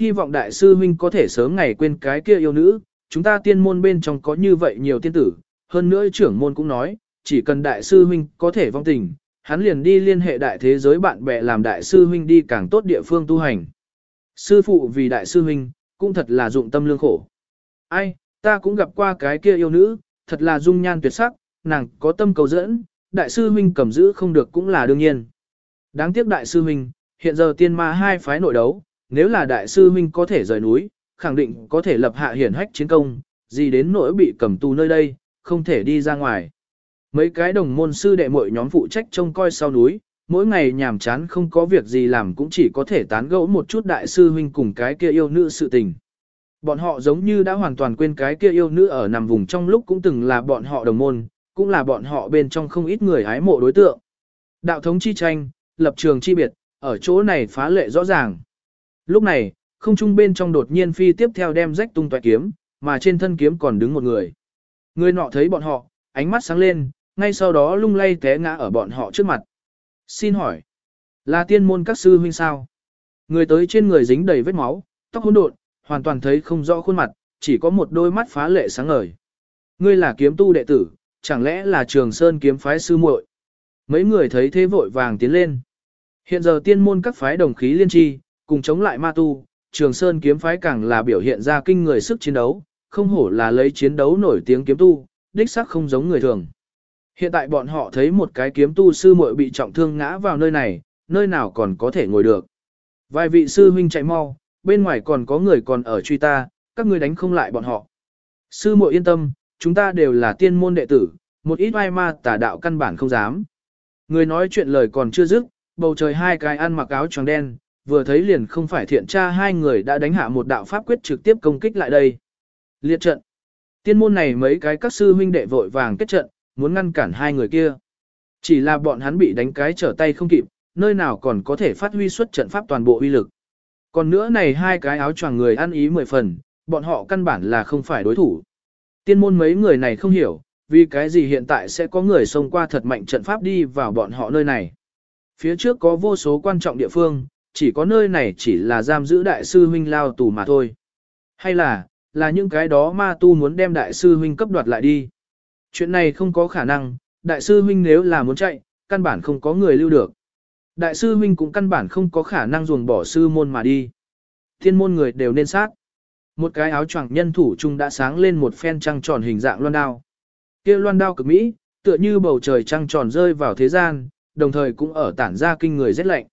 Hy vọng đại sư huynh có thể sớm ngày quên cái kia yêu nữ, chúng ta tiên môn bên trong có như vậy nhiều tiên tử, hơn nữa trưởng môn cũng nói, chỉ cần đại sư huynh có thể vong tình, hắn liền đi liên hệ đại thế giới bạn bè làm đại sư huynh đi càng tốt địa phương tu hành. Sư phụ vì đại sư huynh, cũng thật là dụng tâm lương khổ. Ai, ta cũng gặp qua cái kia yêu nữ, thật là dung nhan tuyệt sắc, nàng có tâm cầu dẫn, đại sư huynh cầm giữ không được cũng là đương nhiên. Đáng tiếc đại sư huynh, hiện giờ tiên ma hai phái nội đấu, nếu là đại sư huynh có thể rời núi, khẳng định có thể lập hạ hiển hách chiến công, gì đến nỗi bị cầm tù nơi đây, không thể đi ra ngoài. Mấy cái đồng môn sư đệ muội nhóm phụ trách trông coi sau núi, mỗi ngày nhàm chán không có việc gì làm cũng chỉ có thể tán gẫu một chút đại sư huynh cùng cái kia yêu nữ sự tình. Bọn họ giống như đã hoàn toàn quên cái kia yêu nữ ở nằm vùng trong lúc cũng từng là bọn họ đồng môn, cũng là bọn họ bên trong không ít người hái mộ đối tượng. Đạo thống chi tranh, lập trường chi biệt, ở chỗ này phá lệ rõ ràng. Lúc này, không trung bên trong đột nhiên phi tiếp theo đem rách tung toại kiếm, mà trên thân kiếm còn đứng một người. Người nọ thấy bọn họ, ánh mắt sáng lên, ngay sau đó lung lay té ngã ở bọn họ trước mặt. Xin hỏi, là tiên môn các sư huynh sao? Người tới trên người dính đầy vết máu, tóc hỗn độn, hoàn toàn thấy không rõ khuôn mặt, chỉ có một đôi mắt phá lệ sáng ngời. Ngươi là kiếm tu đệ tử, chẳng lẽ là trường sơn kiếm phái sư muội? Mấy người thấy thế vội vàng tiến lên. Hiện giờ tiên môn các phái đồng khí liên tri, cùng chống lại ma tu, trường sơn kiếm phái càng là biểu hiện ra kinh người sức chiến đấu, không hổ là lấy chiến đấu nổi tiếng kiếm tu, đích xác không giống người thường. Hiện tại bọn họ thấy một cái kiếm tu sư muội bị trọng thương ngã vào nơi này, nơi nào còn có thể ngồi được. Vài vị sư huynh chạy mau, bên ngoài còn có người còn ở truy ta, các ngươi đánh không lại bọn họ. Sư muội yên tâm, chúng ta đều là tiên môn đệ tử, một ít ai ma tà đạo căn bản không dám. Người nói chuyện lời còn chưa dứt, bầu trời hai cái ăn mặc áo tròn đen, vừa thấy liền không phải thiện tra hai người đã đánh hạ một đạo pháp quyết trực tiếp công kích lại đây. Liệt trận. Tiên môn này mấy cái các sư huynh đệ vội vàng kết trận, muốn ngăn cản hai người kia. Chỉ là bọn hắn bị đánh cái trở tay không kịp, nơi nào còn có thể phát huy xuất trận pháp toàn bộ uy lực. Còn nữa này hai cái áo choàng người ăn ý mười phần, bọn họ căn bản là không phải đối thủ. Tiên môn mấy người này không hiểu, vì cái gì hiện tại sẽ có người xông qua thật mạnh trận pháp đi vào bọn họ nơi này. Phía trước có vô số quan trọng địa phương, chỉ có nơi này chỉ là giam giữ đại sư huynh lao tù mà thôi. Hay là, là những cái đó ma tu muốn đem đại sư huynh cấp đoạt lại đi. Chuyện này không có khả năng, đại sư huynh nếu là muốn chạy, căn bản không có người lưu được. Đại sư huynh cũng căn bản không có khả năng ruồng bỏ sư môn mà đi. Thiên môn người đều nên sát. Một cái áo choàng nhân thủ trung đã sáng lên một phen trăng tròn hình dạng loan đao. Kia loan đao cực mỹ, tựa như bầu trời trăng tròn rơi vào thế gian, đồng thời cũng ở tản ra kinh người rét lạnh.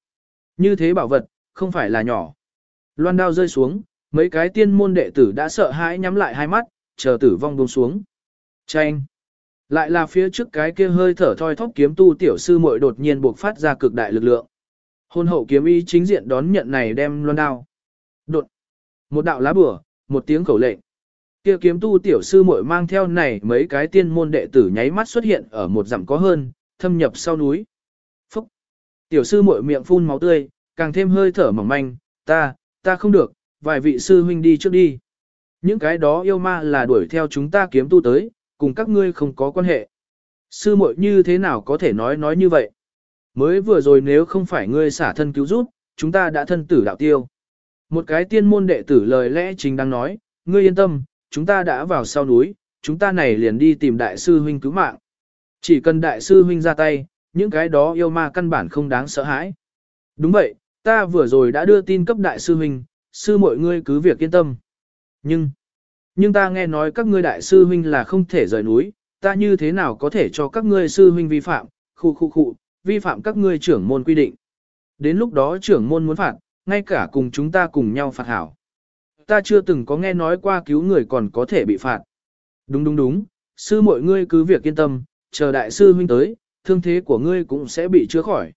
Như thế bảo vật, không phải là nhỏ. Loan đao rơi xuống, mấy cái tiên môn đệ tử đã sợ hãi nhắm lại hai mắt, chờ tử vong buông xuống. Chanh! Lại là phía trước cái kia hơi thở thoi thóp kiếm tu tiểu sư muội đột nhiên buộc phát ra cực đại lực lượng. Hôn hậu kiếm ý chính diện đón nhận này đem loan đao. Đột! Một đạo lá bửa, một tiếng khẩu lệnh. Kia kiếm tu tiểu sư muội mang theo này mấy cái tiên môn đệ tử nháy mắt xuất hiện ở một dặm có hơn, thâm nhập sau núi. Phúc! Tiểu sư muội miệng phun máu tươi, càng thêm hơi thở mỏng manh, ta, ta không được, vài vị sư huynh đi trước đi. Những cái đó yêu ma là đuổi theo chúng ta kiếm tu tới, cùng các ngươi không có quan hệ. Sư muội như thế nào có thể nói nói như vậy? Mới vừa rồi nếu không phải ngươi xả thân cứu giúp, chúng ta đã thân tử đạo tiêu. Một cái tiên môn đệ tử lời lẽ chính đang nói, ngươi yên tâm, chúng ta đã vào sau núi, chúng ta này liền đi tìm đại sư huynh cứu mạng. Chỉ cần đại sư huynh ra tay, những cái đó yêu ma căn bản không đáng sợ hãi. Đúng vậy, ta vừa rồi đã đưa tin cấp đại sư huynh, sư mọi ngươi cứ việc yên tâm. Nhưng, nhưng ta nghe nói các ngươi đại sư huynh là không thể rời núi, ta như thế nào có thể cho các ngươi sư huynh vi phạm, khu khu khu, vi phạm các ngươi trưởng môn quy định. Đến lúc đó trưởng môn muốn phạt, ngay cả cùng chúng ta cùng nhau phạt hảo. Ta chưa từng có nghe nói qua cứu người còn có thể bị phạt. Đúng đúng đúng, sư mọi ngươi cứ việc yên tâm, chờ đại sư huynh tới, thương thế của ngươi cũng sẽ bị chữa khỏi.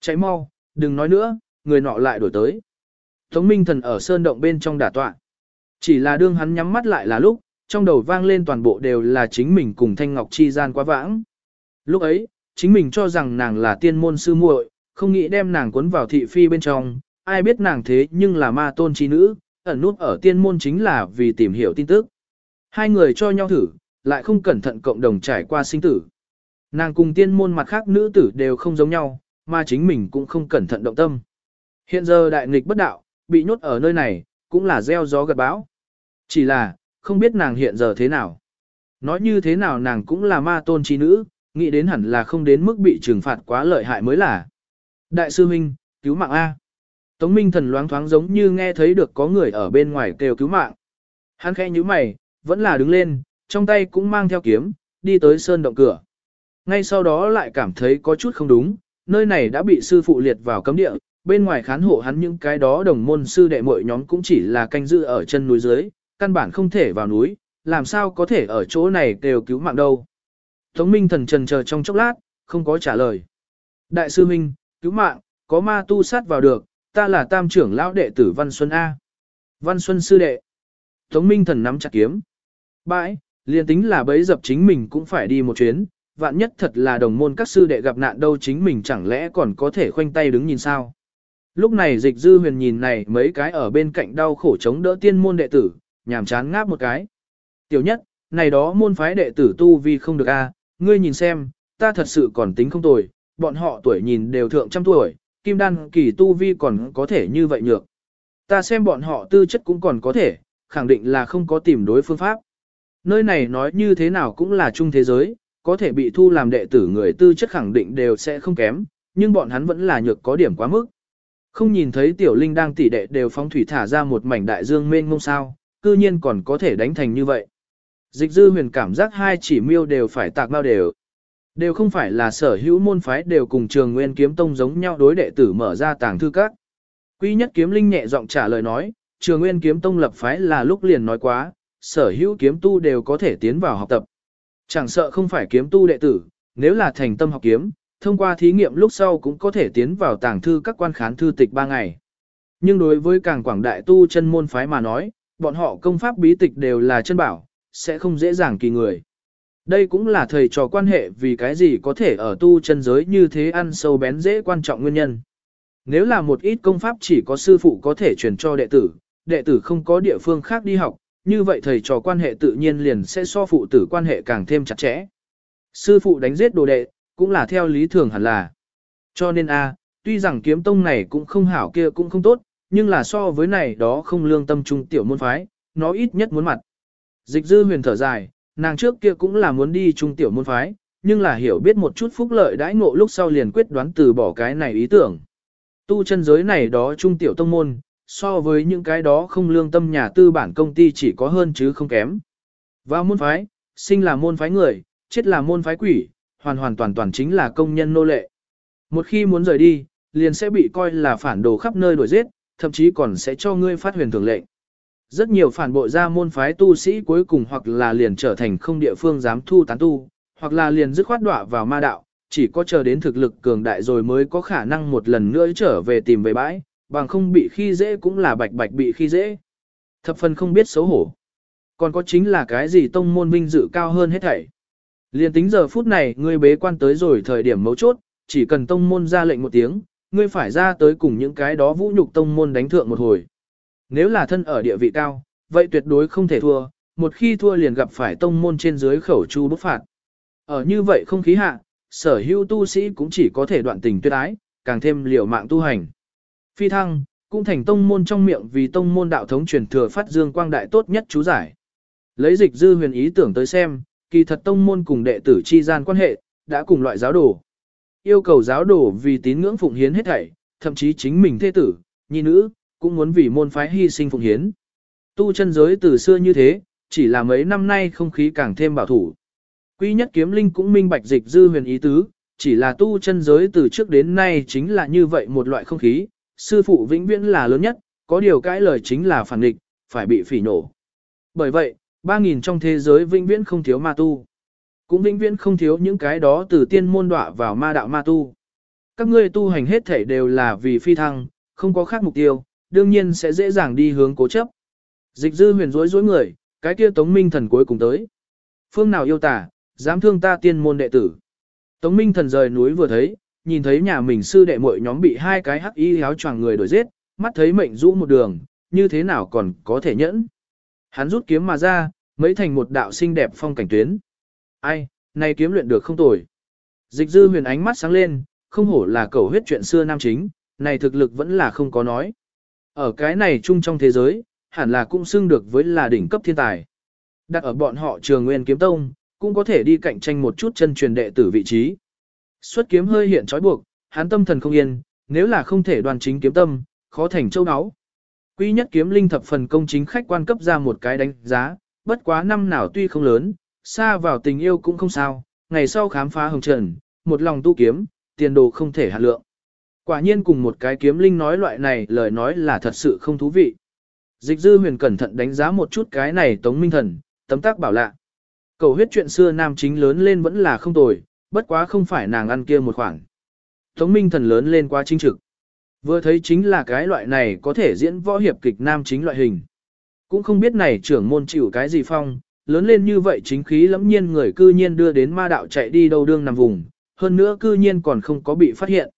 Cháy mau, đừng nói nữa, người nọ lại đổi tới. Tống Minh Thần ở sơn động bên trong đả tọa. Chỉ là đương hắn nhắm mắt lại là lúc, trong đầu vang lên toàn bộ đều là chính mình cùng Thanh Ngọc chi gian quá vãng. Lúc ấy, chính mình cho rằng nàng là tiên môn sư muội, không nghĩ đem nàng cuốn vào thị phi bên trong, ai biết nàng thế nhưng là ma tôn chi nữ, ẩn nút ở tiên môn chính là vì tìm hiểu tin tức. Hai người cho nhau thử, lại không cẩn thận cộng đồng trải qua sinh tử. Nàng cùng tiên môn mặt khác nữ tử đều không giống nhau, mà chính mình cũng không cẩn thận động tâm. Hiện giờ đại nghịch bất đạo, bị nhốt ở nơi này, cũng là gieo gió gặt bão. Chỉ là, không biết nàng hiện giờ thế nào. Nói như thế nào nàng cũng là ma tôn trí nữ, nghĩ đến hẳn là không đến mức bị trừng phạt quá lợi hại mới là. Đại sư huynh, cứu mạng A. Tống Minh thần loáng thoáng giống như nghe thấy được có người ở bên ngoài kêu cứu mạng. Hắn khẽ như mày, vẫn là đứng lên, trong tay cũng mang theo kiếm, đi tới sơn động cửa. Ngay sau đó lại cảm thấy có chút không đúng, nơi này đã bị sư phụ liệt vào cấm địa, bên ngoài khán hộ hắn những cái đó đồng môn sư đệ muội nhóm cũng chỉ là canh giữ ở chân núi dưới, căn bản không thể vào núi, làm sao có thể ở chỗ này đều cứu mạng đâu. Tống Minh thần trần chờ trong chốc lát, không có trả lời. Đại sư Minh, cứu mạng, có ma tu sát vào được, ta là tam trưởng lão đệ tử Văn Xuân A. Văn Xuân sư đệ. Tống Minh thần nắm chặt kiếm. Bãi, liền tính là bấy dập chính mình cũng phải đi một chuyến, vạn nhất thật là đồng môn các sư đệ gặp nạn đâu chính mình chẳng lẽ còn có thể khoanh tay đứng nhìn sao. Lúc này dịch dư huyền nhìn này mấy cái ở bên cạnh đau khổ chống đỡ tiên môn đệ tử, nhàm chán ngáp một cái. Tiểu nhất, này đó môn phái đệ tử tu vi không được a, ngươi nhìn xem, ta thật sự còn tính không tồi, bọn họ tuổi nhìn đều thượng trăm tuổi, kim đan kỳ tu vi còn có thể như vậy nhược. Ta xem bọn họ tư chất cũng còn có thể, khẳng định là không có tìm đối phương pháp. Nơi này nói như thế nào cũng là chung thế giới, có thể bị thu làm đệ tử người tư chất khẳng định đều sẽ không kém, nhưng bọn hắn vẫn là nhược có điểm quá mức. Không nhìn thấy tiểu linh đang tỉ đệ đều phóng thủy thả ra một mảnh đại dương mênh mông sao, cư nhiên còn có thể đánh thành như vậy. Dịch dư huyền cảm giác hai chỉ miêu đều phải tạc bao đều. Đều không phải là sở hữu môn phái đều cùng trường nguyên kiếm tông giống nhau đối đệ tử mở ra tàng thư các. Quy nhất kiếm linh nhẹ giọng trả lời nói, trường nguyên kiếm tông lập phái là lúc liền nói quá, sở hữu kiếm tu đều có thể tiến vào học tập. Chẳng sợ không phải kiếm tu đệ tử, nếu là thành tâm học kiếm, thông qua thí nghiệm lúc sau cũng có thể tiến vào tàng thư các quan khán thư tịch 3 ngày. Nhưng đối với càng quảng đại tu chân môn phái mà nói, bọn họ công pháp bí tịch đều là chân bảo, sẽ không dễ dàng kỳ người. Đây cũng là thầy trò quan hệ vì cái gì có thể ở tu chân giới như thế ăn sâu bén dễ quan trọng nguyên nhân. Nếu là một ít công pháp chỉ có sư phụ có thể truyền cho đệ tử, đệ tử không có địa phương khác đi học, như vậy thầy trò quan hệ tự nhiên liền sẽ so phụ tử quan hệ càng thêm chặt chẽ. Sư phụ đánh giết đồ đệ, cũng là theo lý thường hẳn là. Cho nên a, tuy rằng kiếm tông này cũng không hảo kia cũng không tốt, nhưng là so với này đó không lương tâm trung tiểu môn phái, nó ít nhất muốn mặt. Dịch dư huyền thở dài, nàng trước kia cũng là muốn đi trung tiểu môn phái, nhưng là hiểu biết một chút phúc lợi đãi ngộ lúc sau liền quyết đoán từ bỏ cái này ý tưởng. Tu chân giới này đó trung tiểu tông môn, so với những cái đó không lương tâm nhà tư bản công ty chỉ có hơn chứ không kém. Vào môn phái, sinh là môn phái người, chết là môn phái quỷ, hoàn hoàn toàn toàn chính là công nhân nô lệ. Một khi muốn rời đi, liền sẽ bị coi là phản đồ khắp nơi đuổi giết, thậm chí còn sẽ cho ngươi phát huyền thường lệnh. Rất nhiều phản bội ra môn phái tu sĩ cuối cùng hoặc là liền trở thành không địa phương dám thu tán tu, hoặc là liền dứt khoát đọa vào ma đạo, chỉ có chờ đến thực lực cường đại rồi mới có khả năng một lần nữa trở về tìm về bãi, bằng không bị khi dễ cũng là bạch bạch bị khi dễ. Thập phần không biết xấu hổ. Còn có chính là cái gì tông môn vinh dự cao hơn hết thảy. liền tính giờ phút này ngươi bế quan tới rồi thời điểm mấu chốt, chỉ cần tông môn ra lệnh một tiếng, ngươi phải ra tới cùng những cái đó vũ nhục tông môn đánh thượng một hồi. Nếu là thân ở địa vị cao, vậy tuyệt đối không thể thua, một khi thua liền gặp phải tông môn trên dưới khẩu chu bức phạt. Ở như vậy không khí hạ, sở hữu tu sĩ cũng chỉ có thể đoạn tình tuyệt ái, càng thêm liều mạng tu hành. Phi thăng, cũng thành tông môn trong miệng vì tông môn đạo thống truyền thừa phát dương quang đại tốt nhất chú giải. Lấy dịch dư huyền ý tưởng tới xem, kỳ thật tông môn cùng đệ tử chi gian quan hệ, đã cùng loại giáo đồ. Yêu cầu giáo đồ vì tín ngưỡng phụng hiến hết thảy, thậm chí chính mình thế tử, nhi nữ, cũng muốn vì môn phái hy sinh phụng hiến. Tu chân giới từ xưa như thế, chỉ là mấy năm nay không khí càng thêm bảo thủ. quý nhất kiếm linh cũng minh bạch dịch dư huyền ý tứ, chỉ là tu chân giới từ trước đến nay chính là như vậy một loại không khí, sư phụ vĩnh viễn là lớn nhất, có điều cãi lời chính là phản nghịch, phải bị phỉ nổ. Bởi vậy, 3.000 trong thế giới vĩnh viễn không thiếu ma tu. Cũng vĩnh viễn không thiếu những cái đó từ tiên môn đọa vào ma đạo ma tu. Các ngươi tu hành hết thể đều là vì phi thăng, không có khác mục tiêu, đương nhiên sẽ dễ dàng đi hướng cố chấp. Dịch dư huyền rối rối người, cái kia tống minh thần cuối cùng tới. Phương nào yêu tả, dám thương ta tiên môn đệ tử. Tống minh thần rời núi vừa thấy, nhìn thấy nhà mình sư đệ muội nhóm bị hai cái hắc y áo choàng người đuổi giết, mắt thấy mệnh rũ một đường, như thế nào còn có thể nhẫn. Hắn rút kiếm mà ra, mấy thành một đạo xinh đẹp phong cảnh tuyến. Ai, này kiếm luyện được không tồi. Dịch dư huyền ánh mắt sáng lên, không hổ là cầu huyết chuyện xưa nam chính, này thực lực vẫn là không có nói. Ở cái này chung trong thế giới, hẳn là cũng xưng được với là đỉnh cấp thiên tài. Đặt ở bọn họ trường nguyên kiếm tông, cũng có thể đi cạnh tranh một chút chân truyền đệ tử vị trí. Xuất kiếm hơi hiện trói buộc, hắn tâm thần không yên, nếu là không thể đoàn chính kiếm tâm, khó thành châu áo. Quy nhất kiếm linh thập phần công chính khách quan cấp ra một cái đánh giá, bất quá năm nào tuy không lớn, xa vào tình yêu cũng không sao, ngày sau khám phá hồng trần, một lòng tu kiếm, tiền đồ không thể hạ lượng. Quả nhiên cùng một cái kiếm linh nói loại này lời nói là thật sự không thú vị. Dịch dư huyền cẩn thận đánh giá một chút cái này tống minh thần, tấm tác bảo lạ. Cầu huyết chuyện xưa nam chính lớn lên vẫn là không tồi, bất quá không phải nàng ăn kia một khoảng. Tống minh thần lớn lên quá chính trực. Vừa thấy chính là cái loại này có thể diễn võ hiệp kịch nam chính loại hình. Cũng không biết này trưởng môn chịu cái gì phong, lớn lên như vậy chính khí lẫm nhiên người cư nhiên đưa đến ma đạo chạy đi đâu đương nằm vùng, hơn nữa cư nhiên còn không có bị phát hiện.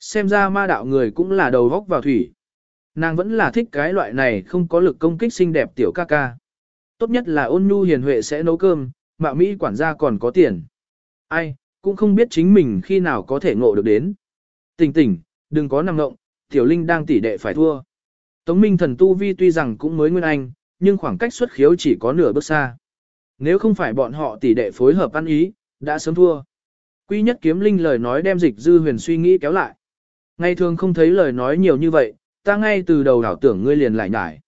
Xem ra ma đạo người cũng là đầu vóc vào thủy. Nàng vẫn là thích cái loại này không có lực công kích xinh đẹp tiểu ca ca. Tốt nhất là ôn nhu hiền huệ sẽ nấu cơm, mạo Mỹ quản gia còn có tiền. Ai, cũng không biết chính mình khi nào có thể ngộ được đến. Tỉnh tỉnh, đừng có nằm ngộng, tiểu linh đang tỉ đệ phải thua. Tống Minh thần tu vi tuy rằng cũng mới nguyên anh, nhưng khoảng cách xuất khiếu chỉ có nửa bước xa. Nếu không phải bọn họ tỉ đệ phối hợp ăn ý, đã sớm thua. Quy nhất kiếm linh lời nói đem dịch dư huyền suy nghĩ kéo lại. Ngày thường không thấy lời nói nhiều như vậy, ta ngay từ đầu đảo tưởng ngươi liền lại nhải.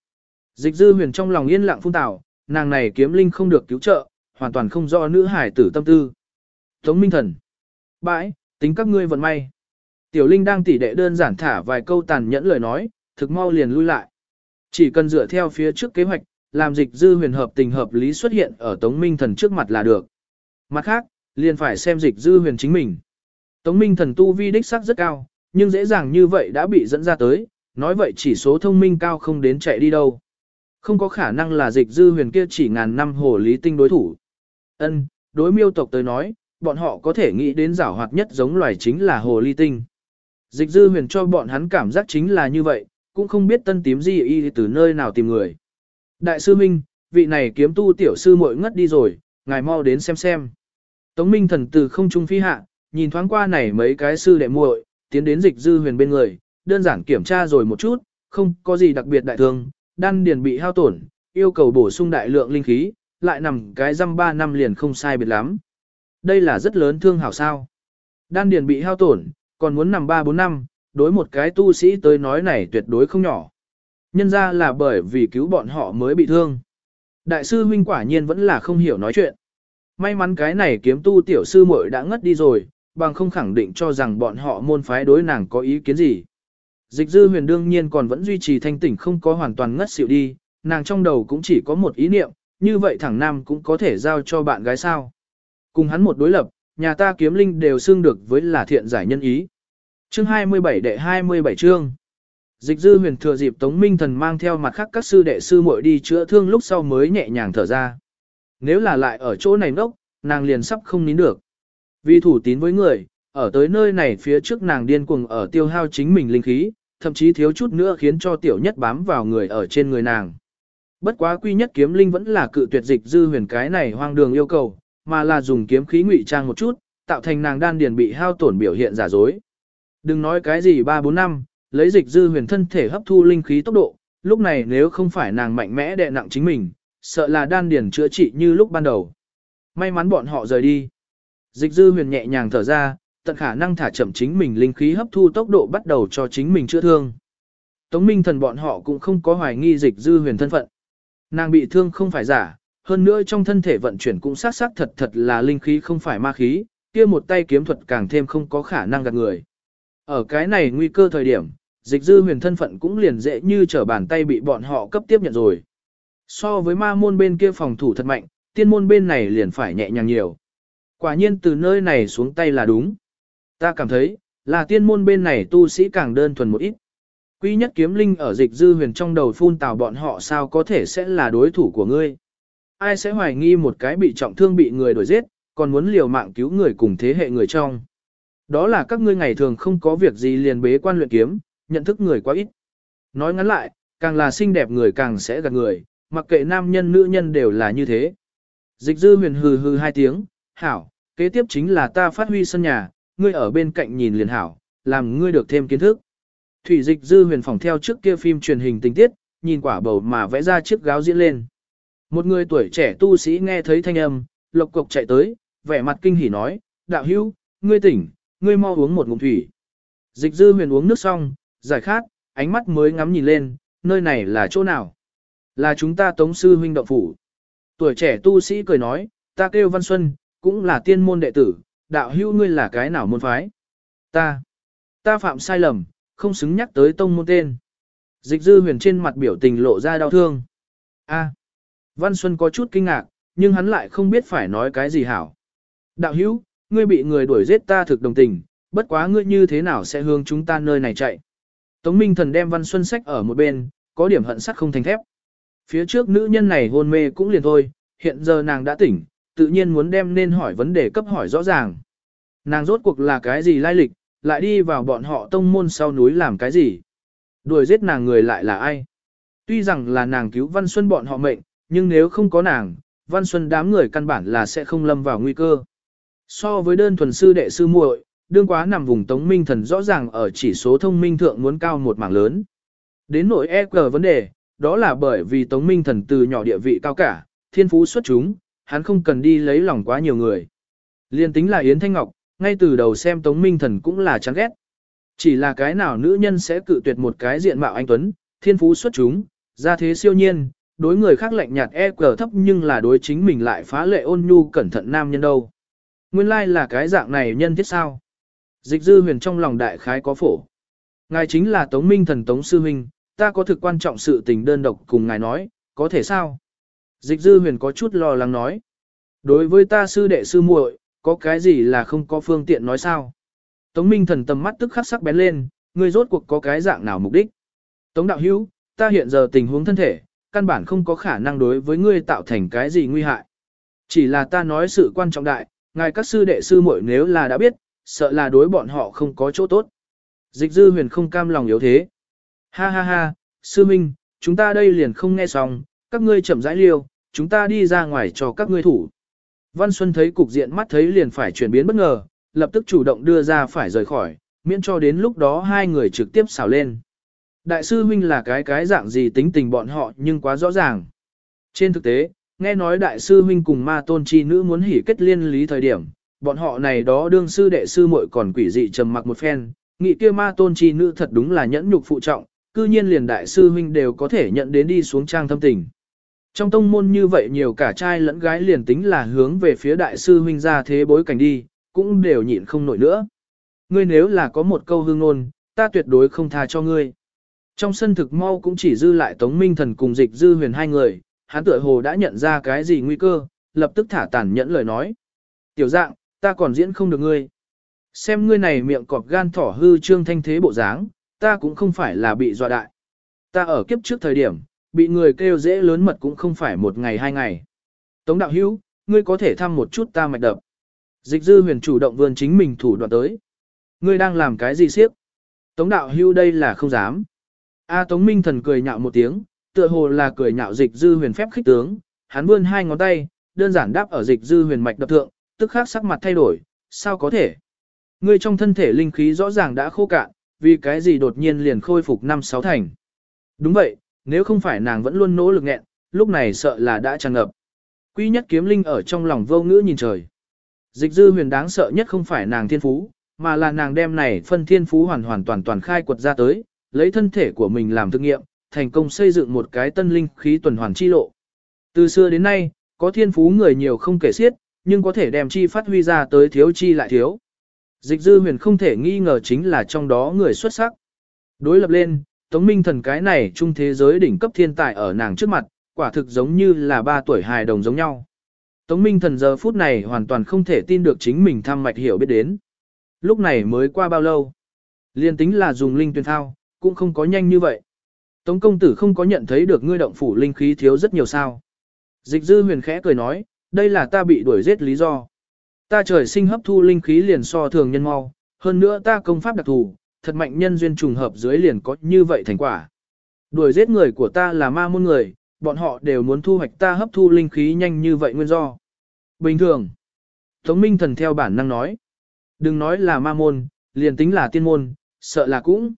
Dịch dư huyền trong lòng yên lặng phun tảo, nàng này kiếm linh không được cứu trợ, hoàn toàn không do nữ hải tử tâm tư. Tống minh thần. Bãi, tính các ngươi vận may. Tiểu linh đang tỉ đệ đơn giản thả vài câu tàn nhẫn lời nói, thực mau liền lui lại. Chỉ cần dựa theo phía trước kế hoạch, làm dịch dư huyền hợp tình hợp lý xuất hiện ở Tống Minh Thần trước mặt là được. Mặt khác, liền phải xem dịch dư huyền chính mình. Tống Minh Thần tu vi đích sắc rất cao, nhưng dễ dàng như vậy đã bị dẫn ra tới, nói vậy chỉ số thông minh cao không đến chạy đi đâu. Không có khả năng là dịch dư huyền kia chỉ ngàn năm hồ lý tinh đối thủ. Ân, đối miêu tộc tới nói, bọn họ có thể nghĩ đến giảo hoạt nhất giống loài chính là hồ ly tinh. Dịch dư huyền cho bọn hắn cảm giác chính là như vậy, cũng không biết tân tím gì y từ nơi nào tìm người. Đại sư Minh, vị này kiếm tu tiểu sư muội ngất đi rồi, ngài mau đến xem xem. Tống Minh thần từ không trung phi hạ, nhìn thoáng qua này mấy cái sư đệ muội, tiến đến dịch dư huyền bên người, đơn giản kiểm tra rồi một chút, không có gì đặc biệt đại thương, đan điền bị hao tổn, yêu cầu bổ sung đại lượng linh khí, lại nằm cái răm ba năm liền không sai biệt lắm. Đây là rất lớn thương hảo sao. Đan điền bị hao tổn, còn muốn nằm ba bốn năm, đối một cái tu sĩ tới nói này tuyệt đối không nhỏ. Nhân ra là bởi vì cứu bọn họ mới bị thương. Đại sư huynh quả nhiên vẫn là không hiểu nói chuyện. May mắn cái này kiếm tu tiểu sư muội đã ngất đi rồi, bằng không khẳng định cho rằng bọn họ môn phái đối nàng có ý kiến gì. Dịch dư huyền đương nhiên còn vẫn duy trì thanh tỉnh không có hoàn toàn ngất xỉu đi, nàng trong đầu cũng chỉ có một ý niệm, như vậy thẳng nam cũng có thể giao cho bạn gái sao. Cùng hắn một đối lập, nhà ta kiếm linh đều xưng được với là thiện giải nhân ý. Chương 27 đệ 27 chương. Dịch dư huyền thừa dịp Tống Minh Thần mang theo mặt khác các sư đệ sư muội đi chữa thương lúc sau mới nhẹ nhàng thở ra. Nếu là lại ở chỗ này nốc, nàng liền sắp không nín được. Vì thủ tín với người, ở tới nơi này phía trước nàng điên cuồng ở tiêu hao chính mình linh khí, thậm chí thiếu chút nữa khiến cho tiểu nhất bám vào người ở trên người nàng. Bất quá quy nhất kiếm linh vẫn là cự tuyệt dịch dư huyền cái này hoang đường yêu cầu, mà là dùng kiếm khí ngụy trang một chút, tạo thành nàng đan điền bị hao tổn biểu hiện giả dối. Đừng nói cái gì 3-4 năm, lấy dịch dư huyền thân thể hấp thu linh khí tốc độ, lúc này nếu không phải nàng mạnh mẽ đè nặng chính mình, sợ là đan điền chữa trị như lúc ban đầu. May mắn bọn họ rời đi. Dịch dư huyền nhẹ nhàng thở ra, tận khả năng thả chậm chính mình linh khí hấp thu tốc độ bắt đầu cho chính mình chữa thương. Tống minh thần bọn họ cũng không có hoài nghi dịch dư huyền thân phận. Nàng bị thương không phải giả, hơn nữa trong thân thể vận chuyển cũng xác xác thật thật là linh khí không phải ma khí, kia một tay kiếm thuật càng thêm không có khả năng gạt người. Ở cái này nguy cơ thời điểm, dịch dư huyền thân phận cũng liền dễ như trở bàn tay bị bọn họ cấp tiếp nhận rồi. So với ma môn bên kia phòng thủ thật mạnh, tiên môn bên này liền phải nhẹ nhàng nhiều. Quả nhiên từ nơi này xuống tay là đúng. Ta cảm thấy, là tiên môn bên này tu sĩ càng đơn thuần một ít. Quý nhất kiếm linh ở dịch dư huyền trong đầu phun tào bọn họ sao có thể sẽ là đối thủ của ngươi. Ai sẽ hoài nghi một cái bị trọng thương bị người đuổi giết, còn muốn liều mạng cứu người cùng thế hệ người trong. Đó là các ngươi ngày thường không có việc gì liền bế quan luyện kiếm, nhận thức người quá ít. Nói ngắn lại, càng là xinh đẹp người càng sẽ gạt người, mặc kệ nam nhân nữ nhân đều là như thế. Dịch dư huyền hừ hừ hai tiếng, hảo, kế tiếp chính là ta phát huy sân nhà, ngươi ở bên cạnh nhìn liền hảo, làm ngươi được thêm kiến thức. Thủy dịch dư huyền phòng theo trước kia phim truyền hình tình tiết, nhìn quả bầu mà vẽ ra chiếc gáo diễn lên. Một người tuổi trẻ tu sĩ nghe thấy thanh âm, lộc cộc chạy tới, vẻ mặt kinh hỉ nói, đạo hữu, ngươi tỉnh, ngươi mau uống một ngụm thủy. Dịch dư huyền uống nước xong, giải khát, ánh mắt mới ngắm nhìn lên, nơi này là chỗ nào? Là chúng ta tống sư huynh động phủ. Tuổi trẻ tu sĩ cười nói, ta kêu Văn Xuân, cũng là tiên môn đệ tử, đạo hữu ngươi là cái nào môn phái? Ta, ta phạm sai lầm, không xứng nhắc tới tông môn tên. Dịch dư huyền trên mặt biểu tình lộ ra đau thương. A, Văn Xuân có chút kinh ngạc, nhưng hắn lại không biết phải nói cái gì hảo. Đạo hữu, ngươi bị người đuổi giết ta thực đồng tình, bất quá ngươi như thế nào sẽ hướng chúng ta nơi này chạy. Tống Minh Thần đem Văn Xuân sách ở một bên, có điểm hận sắt không thành thép. Phía trước nữ nhân này hôn mê cũng liền thôi, hiện giờ nàng đã tỉnh, tự nhiên muốn đem nên hỏi vấn đề cấp hỏi rõ ràng. Nàng rốt cuộc là cái gì lai lịch, lại đi vào bọn họ tông môn sau núi làm cái gì. Đuổi giết nàng người lại là ai. Tuy rằng là nàng cứu Văn Xuân bọn họ mệnh, nhưng nếu không có nàng, Văn Xuân đám người căn bản là sẽ không lâm vào nguy cơ. So với đơn thuần sư đệ sư muội, đương quá nằm vùng tống minh thần rõ ràng ở chỉ số thông minh thượng muốn cao một mảng lớn. Đến nội cờ vấn đề, đó là bởi vì tống minh thần từ nhỏ địa vị cao cả, thiên phú xuất chúng, hắn không cần đi lấy lòng quá nhiều người. Liên tính là Yến Thanh Ngọc, ngay từ đầu xem tống minh thần cũng là chán ghét. Chỉ là cái nào nữ nhân sẽ cự tuyệt một cái diện mạo anh Tuấn, thiên phú xuất chúng, ra thế siêu nhiên, đối người khác lạnh nhạt e cờ thấp nhưng là đối chính mình lại phá lệ ôn nhu cẩn thận nam nhân đâu. Nguyên lai like là cái dạng này nhân thiết sao? Dịch dư huyền trong lòng đại khái có phổ. Ngài chính là Tống Minh thần Tống Sư minh ta có thực quan trọng sự tình đơn độc cùng ngài nói, có thể sao? Dịch dư huyền có chút lo lắng nói. Đối với ta sư đệ sư muội, có cái gì là không có phương tiện nói sao? Tống Minh thần tầm mắt tức khắc sắc bén lên, ngươi rốt cuộc có cái dạng nào mục đích? Tống đạo hữu, ta hiện giờ tình huống thân thể, căn bản không có khả năng đối với ngươi tạo thành cái gì nguy hại. Chỉ là ta nói sự quan trọng đại, ngài các sư đệ sư muội nếu là đã biết, sợ là đối bọn họ không có chỗ tốt. Dịch dư huyền không cam lòng yếu thế. Ha ha ha, sư minh, chúng ta đây liền không nghe xong, các ngươi chậm rãi liêu, chúng ta đi ra ngoài cho các ngươi thủ. Văn Xuân thấy cục diện mắt thấy liền phải chuyển biến bất ngờ, lập tức chủ động đưa ra phải rời khỏi, miễn cho đến lúc đó hai người trực tiếp xảo lên. Đại sư huynh là cái cái dạng gì tính tình bọn họ nhưng quá rõ ràng. Trên thực tế, nghe nói đại sư huynh cùng ma tôn chi nữ muốn hỉ kết liên lý thời điểm, bọn họ này đó đương sư đệ sư muội còn quỷ dị trầm mặc một phen, nghị kia ma tôn chi nữ thật đúng là nhẫn nhục phụ trọng, cư nhiên liền đại sư huynh đều có thể nhận đến đi xuống trang thâm tình. Trong tông môn như vậy nhiều cả trai lẫn gái liền tính là hướng về phía đại sư huynh ra thế bối cảnh đi, cũng đều nhịn không nổi nữa. Ngươi nếu là có một câu hương ngôn, ta tuyệt đối không tha cho ngươi. Trong sân thực mau cũng chỉ dư lại Tống Minh Thần cùng dịch dư huyền hai người, hắn tựa hồ đã nhận ra cái gì nguy cơ, lập tức thả tàn nhẫn lời nói. Tiểu dạng, ta còn diễn không được ngươi. Xem ngươi này miệng cọp gan thỏ hư trương thanh thế bộ dáng, ta cũng không phải là bị dọa đại. Ta ở kiếp trước thời điểm, bị người kêu dễ lớn mật cũng không phải một ngày hai ngày. Tống đạo hữu, ngươi có thể thăm một chút ta mạch đập. Dịch dư huyền chủ động vươn chính mình thủ đoạn tới. Ngươi đang làm cái gì siếp? Tống đạo hữu đây là không dám. A Tống Minh thần cười nhạo một tiếng, tựa hồ là cười nhạo dịch dư huyền phép khích tướng, hắn vươn hai ngón tay, đơn giản đáp ở dịch dư huyền mạch đập thượng, tức khắc sắc mặt thay đổi, sao có thể? Ngươi trong thân thể linh khí rõ ràng đã khô cạn, vì cái gì đột nhiên liền khôi phục năm sáu thành. Đúng vậy, nếu không phải nàng vẫn luôn nỗ lực nghẹn, lúc này sợ là đã tràn ngập. Quy nhất kiếm linh ở trong lòng vô ngữ nhìn trời. Dịch dư huyền đáng sợ nhất không phải nàng thiên phú, mà là nàng đem này phân thiên phú hoàn hoàn toàn toàn khai quật ra tới, lấy thân thể của mình làm thực nghiệm, thành công xây dựng một cái tân linh khí tuần hoàn chi lộ. Từ xưa đến nay, có thiên phú người nhiều không kể xiết, nhưng có thể đem chi phát huy ra tới thiếu chi lại thiếu. Dịch dư huyền không thể nghi ngờ chính là trong đó người xuất sắc. Đối lập lên, Tống Minh thần cái này trung thế giới đỉnh cấp thiên tài ở nàng trước mặt, quả thực giống như là ba tuổi hài đồng giống nhau. Tống Minh thần giờ phút này hoàn toàn không thể tin được chính mình tham mạch hiểu biết đến. Lúc này mới qua bao lâu? Liên tính là dùng linh tuyên thao, cũng không có nhanh như vậy. Tống công tử không có nhận thấy được ngươi động phủ linh khí thiếu rất nhiều sao. Dịch dư huyền khẽ cười nói, đây là ta bị đuổi giết lý do. Ta trời sinh hấp thu linh khí liền so thường nhân mau, hơn nữa ta công pháp đặc thù, thật mạnh nhân duyên trùng hợp dưới liền có như vậy thành quả. Đuổi giết người của ta là ma môn người, bọn họ đều muốn thu hoạch ta hấp thu linh khí nhanh như vậy nguyên do. Bình thường. Tống Minh Thần theo bản năng nói. Đừng nói là ma môn, liền tính là tiên môn, sợ là cũng.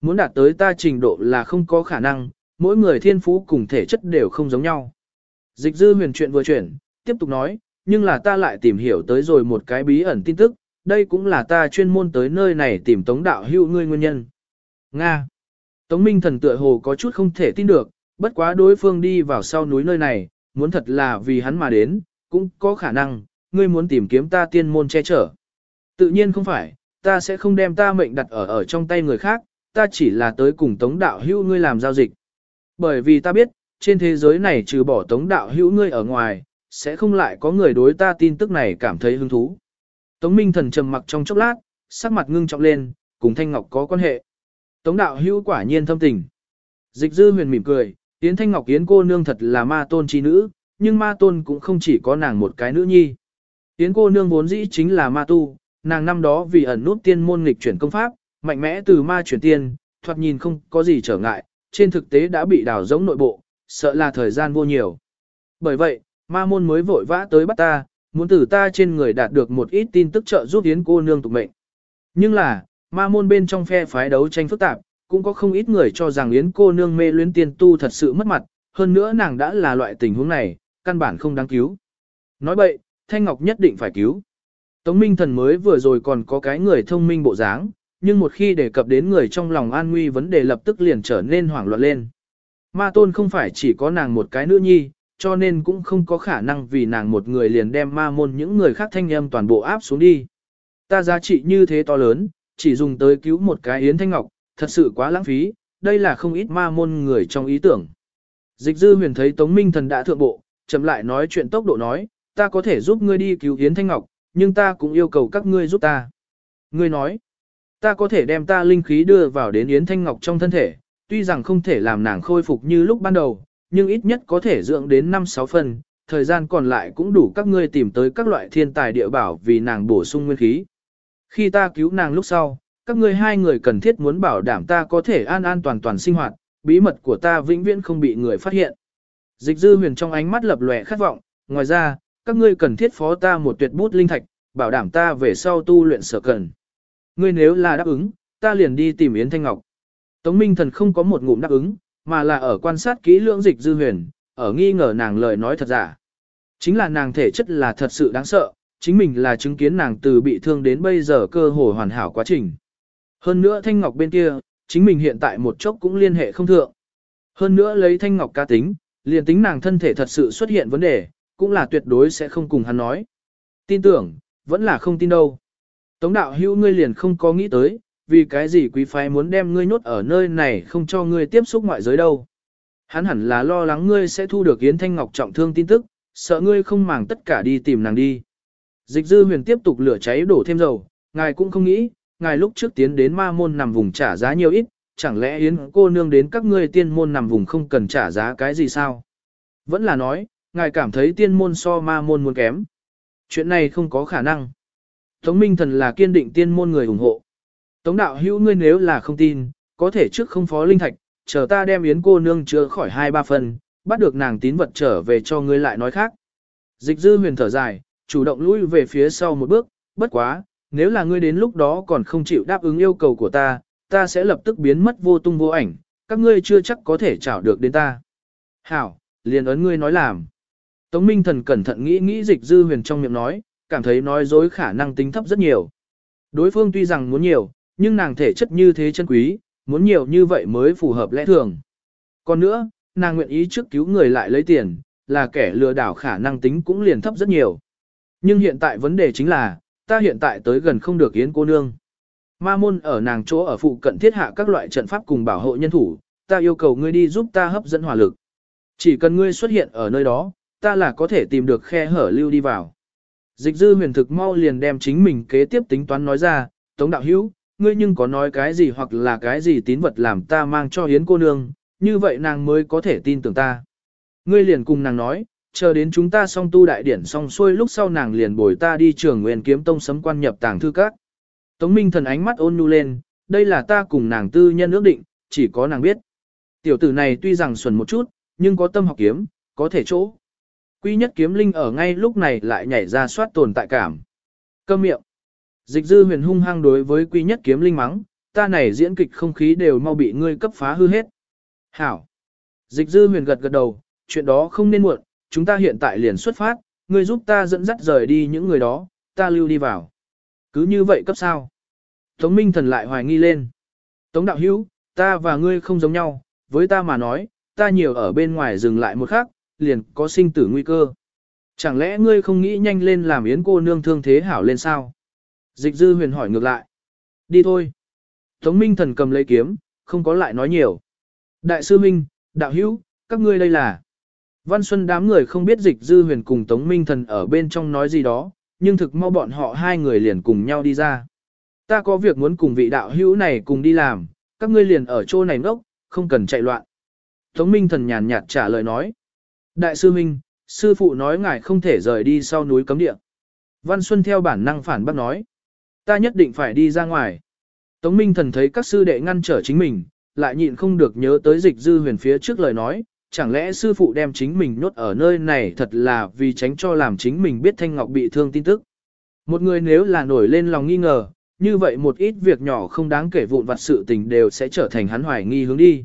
Muốn đạt tới ta trình độ là không có khả năng, mỗi người thiên phú cùng thể chất đều không giống nhau. Dịch dư huyền chuyện vừa chuyển, tiếp tục nói, nhưng là ta lại tìm hiểu tới rồi một cái bí ẩn tin tức, đây cũng là ta chuyên môn tới nơi này tìm tống đạo hữu ngươi nguyên nhân. Nga. Tống Minh thần tựa hồ có chút không thể tin được, bất quá đối phương đi vào sau núi nơi này, muốn thật là vì hắn mà đến, cũng có khả năng, ngươi muốn tìm kiếm ta tiên môn che chở. Tự nhiên không phải, ta sẽ không đem ta mệnh đặt ở ở trong tay người khác, ta chỉ là tới cùng tống đạo hữu ngươi làm giao dịch. Bởi vì ta biết, trên thế giới này trừ bỏ tống đạo hữu ngươi ở ngoài, sẽ không lại có người đối ta tin tức này cảm thấy hứng thú. Tống Minh Thần trầm mặc trong chốc lát, sắc mặt ngưng trọng lên, cùng Thanh Ngọc có quan hệ. Tống đạo hữu quả nhiên thâm tình. Dịch dư huyền mỉm cười, Yến Thanh Ngọc Yến cô nương thật là ma tôn chi nữ, nhưng ma tôn cũng không chỉ có nàng một cái nữ nhi. Yến cô nương vốn dĩ chính là ma tu, nàng năm đó vì ẩn nút tiên môn nghịch chuyển công pháp, mạnh mẽ từ ma chuyển tiên, thoạt nhìn không có gì trở ngại, trên thực tế đã bị đào giống nội bộ, sợ là thời gian vô nhiều. Bởi vậy, ma môn mới vội vã tới bắt ta, muốn từ ta trên người đạt được một ít tin tức trợ giúp Yến cô nương tục mệnh. Nhưng là, ma môn bên trong phe phái đấu tranh phức tạp, cũng có không ít người cho rằng Yến cô nương mê luyến tiên tu thật sự mất mặt, hơn nữa nàng đã là loại tình huống này, căn bản không đáng cứu. Nói vậy, Thanh Ngọc nhất định phải cứu. Tống Minh Thần mới vừa rồi còn có cái người thông minh bộ dáng, nhưng một khi đề cập đến người trong lòng an nguy vấn đề lập tức liền trở nên hoảng loạn lên. Ma tôn không phải chỉ có nàng một cái nữ nhi, cho nên cũng không có khả năng vì nàng một người liền đem ma môn những người khác thanh âm toàn bộ áp xuống đi. Ta giá trị như thế to lớn, chỉ dùng tới cứu một cái yến thanh ngọc, thật sự quá lãng phí, đây là không ít ma môn người trong ý tưởng. Dịch dư huyền thấy Tống Minh Thần đã thượng bộ, chậm lại nói chuyện tốc độ nói, ta có thể giúp ngươi đi cứu Yến Thanh Ngọc, nhưng ta cũng yêu cầu các ngươi giúp ta. Ngươi nói, ta có thể đem ta linh khí đưa vào đến Yến Thanh Ngọc trong thân thể, tuy rằng không thể làm nàng khôi phục như lúc ban đầu, nhưng ít nhất có thể dưỡng đến 5-6 phần, thời gian còn lại cũng đủ các ngươi tìm tới các loại thiên tài địa bảo vì nàng bổ sung nguyên khí. Khi ta cứu nàng lúc sau, các ngươi hai người cần thiết muốn bảo đảm ta có thể an an toàn toàn sinh hoạt, bí mật của ta vĩnh viễn không bị người phát hiện. Dịch dư huyền trong ánh mắt lập lòe khát vọng, ngoài ra, các ngươi cần thiết phó ta một tuyệt bút linh thạch, bảo đảm ta về sau tu luyện sở cần. Ngươi nếu là đáp ứng, ta liền đi tìm Yến Thanh Ngọc. Tống Minh Thần không có một ngụm đáp ứng, mà là ở quan sát kỹ lưỡng dịch dư huyền, ở nghi ngờ nàng lời nói thật giả. Chính là nàng thể chất là thật sự đáng sợ, chính mình là chứng kiến nàng từ bị thương đến bây giờ cơ hồ hoàn hảo quá trình. Hơn nữa Thanh Ngọc bên kia, chính mình hiện tại một chốc cũng liên hệ không thượng. Hơn nữa lấy Thanh Ngọc cá tính, liền tính nàng thân thể thật sự xuất hiện vấn đề, cũng là tuyệt đối sẽ không cùng hắn nói. Tin tưởng, vẫn là không tin đâu. Tống đạo hữu ngươi liền không có nghĩ tới, vì cái gì quý phái muốn đem ngươi nhốt ở nơi này không cho ngươi tiếp xúc ngoại giới đâu. Hắn hẳn là lo lắng ngươi sẽ thu được Yến Thanh Ngọc trọng thương tin tức, sợ ngươi không màng tất cả đi tìm nàng đi. Dịch dư huyền tiếp tục lửa cháy đổ thêm dầu, ngài cũng không nghĩ, ngài lúc trước tiến đến ma môn nằm vùng trả giá nhiều ít, chẳng lẽ Yến cô nương đến các ngươi tiên môn nằm vùng không cần trả giá cái gì sao? Vẫn là nói, ngài cảm thấy tiên môn so ma môn muốn kém. Chuyện này không có khả năng. Tống Minh Thần là kiên định tiên môn người ủng hộ. Tống đạo hữu ngươi nếu là không tin, có thể trước không phó linh thạch, chờ ta đem yến cô nương chữa khỏi hai ba phần, bắt được nàng tín vật trở về cho ngươi lại nói khác. Dịch dư huyền thở dài, chủ động lui về phía sau một bước, bất quá, nếu là ngươi đến lúc đó còn không chịu đáp ứng yêu cầu của ta, ta sẽ lập tức biến mất vô tung vô ảnh, các ngươi chưa chắc có thể trảo được đến ta. Hảo, liền ấn ngươi nói làm. Tống Minh Thần cẩn thận nghĩ nghĩ dịch dư huyền trong miệng nói, cảm thấy nói dối khả năng tính thấp rất nhiều. Đối phương tuy rằng muốn nhiều, nhưng nàng thể chất như thế chân quý, muốn nhiều như vậy mới phù hợp lẽ thường. Còn nữa, nàng nguyện ý trước cứu người lại lấy tiền, là kẻ lừa đảo khả năng tính cũng liền thấp rất nhiều. Nhưng hiện tại vấn đề chính là, ta hiện tại tới gần không được yến cô nương. Ma môn ở nàng chỗ ở phụ cận thiết hạ các loại trận pháp cùng bảo hộ nhân thủ, ta yêu cầu ngươi đi giúp ta hấp dẫn hỏa lực. Chỉ cần ngươi xuất hiện ở nơi đó, ta là có thể tìm được khe hở lưu đi vào. Dịch dư huyền thực mau liền đem chính mình kế tiếp tính toán nói ra, Tống đạo hữu, ngươi nhưng có nói cái gì hoặc là cái gì tín vật làm ta mang cho hiến cô nương, như vậy nàng mới có thể tin tưởng ta. Ngươi liền cùng nàng nói, chờ đến chúng ta xong tu đại điển xong xuôi lúc sau nàng liền bồi ta đi trường nguyên kiếm tông sấm quan nhập tàng thư các. Tống Minh thần ánh mắt ôn nhu lên, đây là ta cùng nàng tư nhân ước định, chỉ có nàng biết. Tiểu tử này tuy rằng xuẩn một chút, nhưng có tâm học kiếm, có thể chỗ. Quy nhất kiếm linh ở ngay lúc này lại nhảy ra soát tồn tại cảm. Câm miệng. Dịch dư huyền hung hăng đối với quy nhất kiếm linh mắng, ta này diễn kịch không khí đều mau bị ngươi cấp phá hư hết. Hảo. Dịch dư huyền gật gật đầu, chuyện đó không nên muộn, chúng ta hiện tại liền xuất phát, ngươi giúp ta dẫn dắt rời đi những người đó, ta lưu đi vào. Cứ như vậy cấp sao? Tống Minh Thần lại hoài nghi lên. Tống Đạo Hữu, ta và ngươi không giống nhau, với ta mà nói, ta nhiều ở bên ngoài dừng lại một khắc, liền có sinh tử nguy cơ. Chẳng lẽ ngươi không nghĩ nhanh lên làm yến cô nương thương thế hảo lên sao? Dịch dư huyền hỏi ngược lại. Đi thôi. Tống Minh Thần cầm lấy kiếm, không có lại nói nhiều. Đại sư Minh, đạo hữu, các ngươi đây là. Văn Xuân đám người không biết dịch dư huyền cùng Tống Minh Thần ở bên trong nói gì đó, nhưng thực mau bọn họ hai người liền cùng nhau đi ra. Ta có việc muốn cùng vị đạo hữu này cùng đi làm, các ngươi liền ở chỗ này ngốc, không cần chạy loạn. Tống Minh Thần nhàn nhạt trả lời nói. Đại sư Minh, sư phụ nói ngài không thể rời đi sau núi cấm địa. Văn Xuân theo bản năng phản bác nói. Ta nhất định phải đi ra ngoài. Tống Minh Thần thấy các sư đệ ngăn trở chính mình, lại nhịn không được nhớ tới dịch dư huyền phía trước lời nói, chẳng lẽ sư phụ đem chính mình nhốt ở nơi này thật là vì tránh cho làm chính mình biết Thanh Ngọc bị thương tin tức. Một người nếu là nổi lên lòng nghi ngờ, như vậy một ít việc nhỏ không đáng kể vụn vặt sự tình đều sẽ trở thành hắn hoài nghi hướng đi.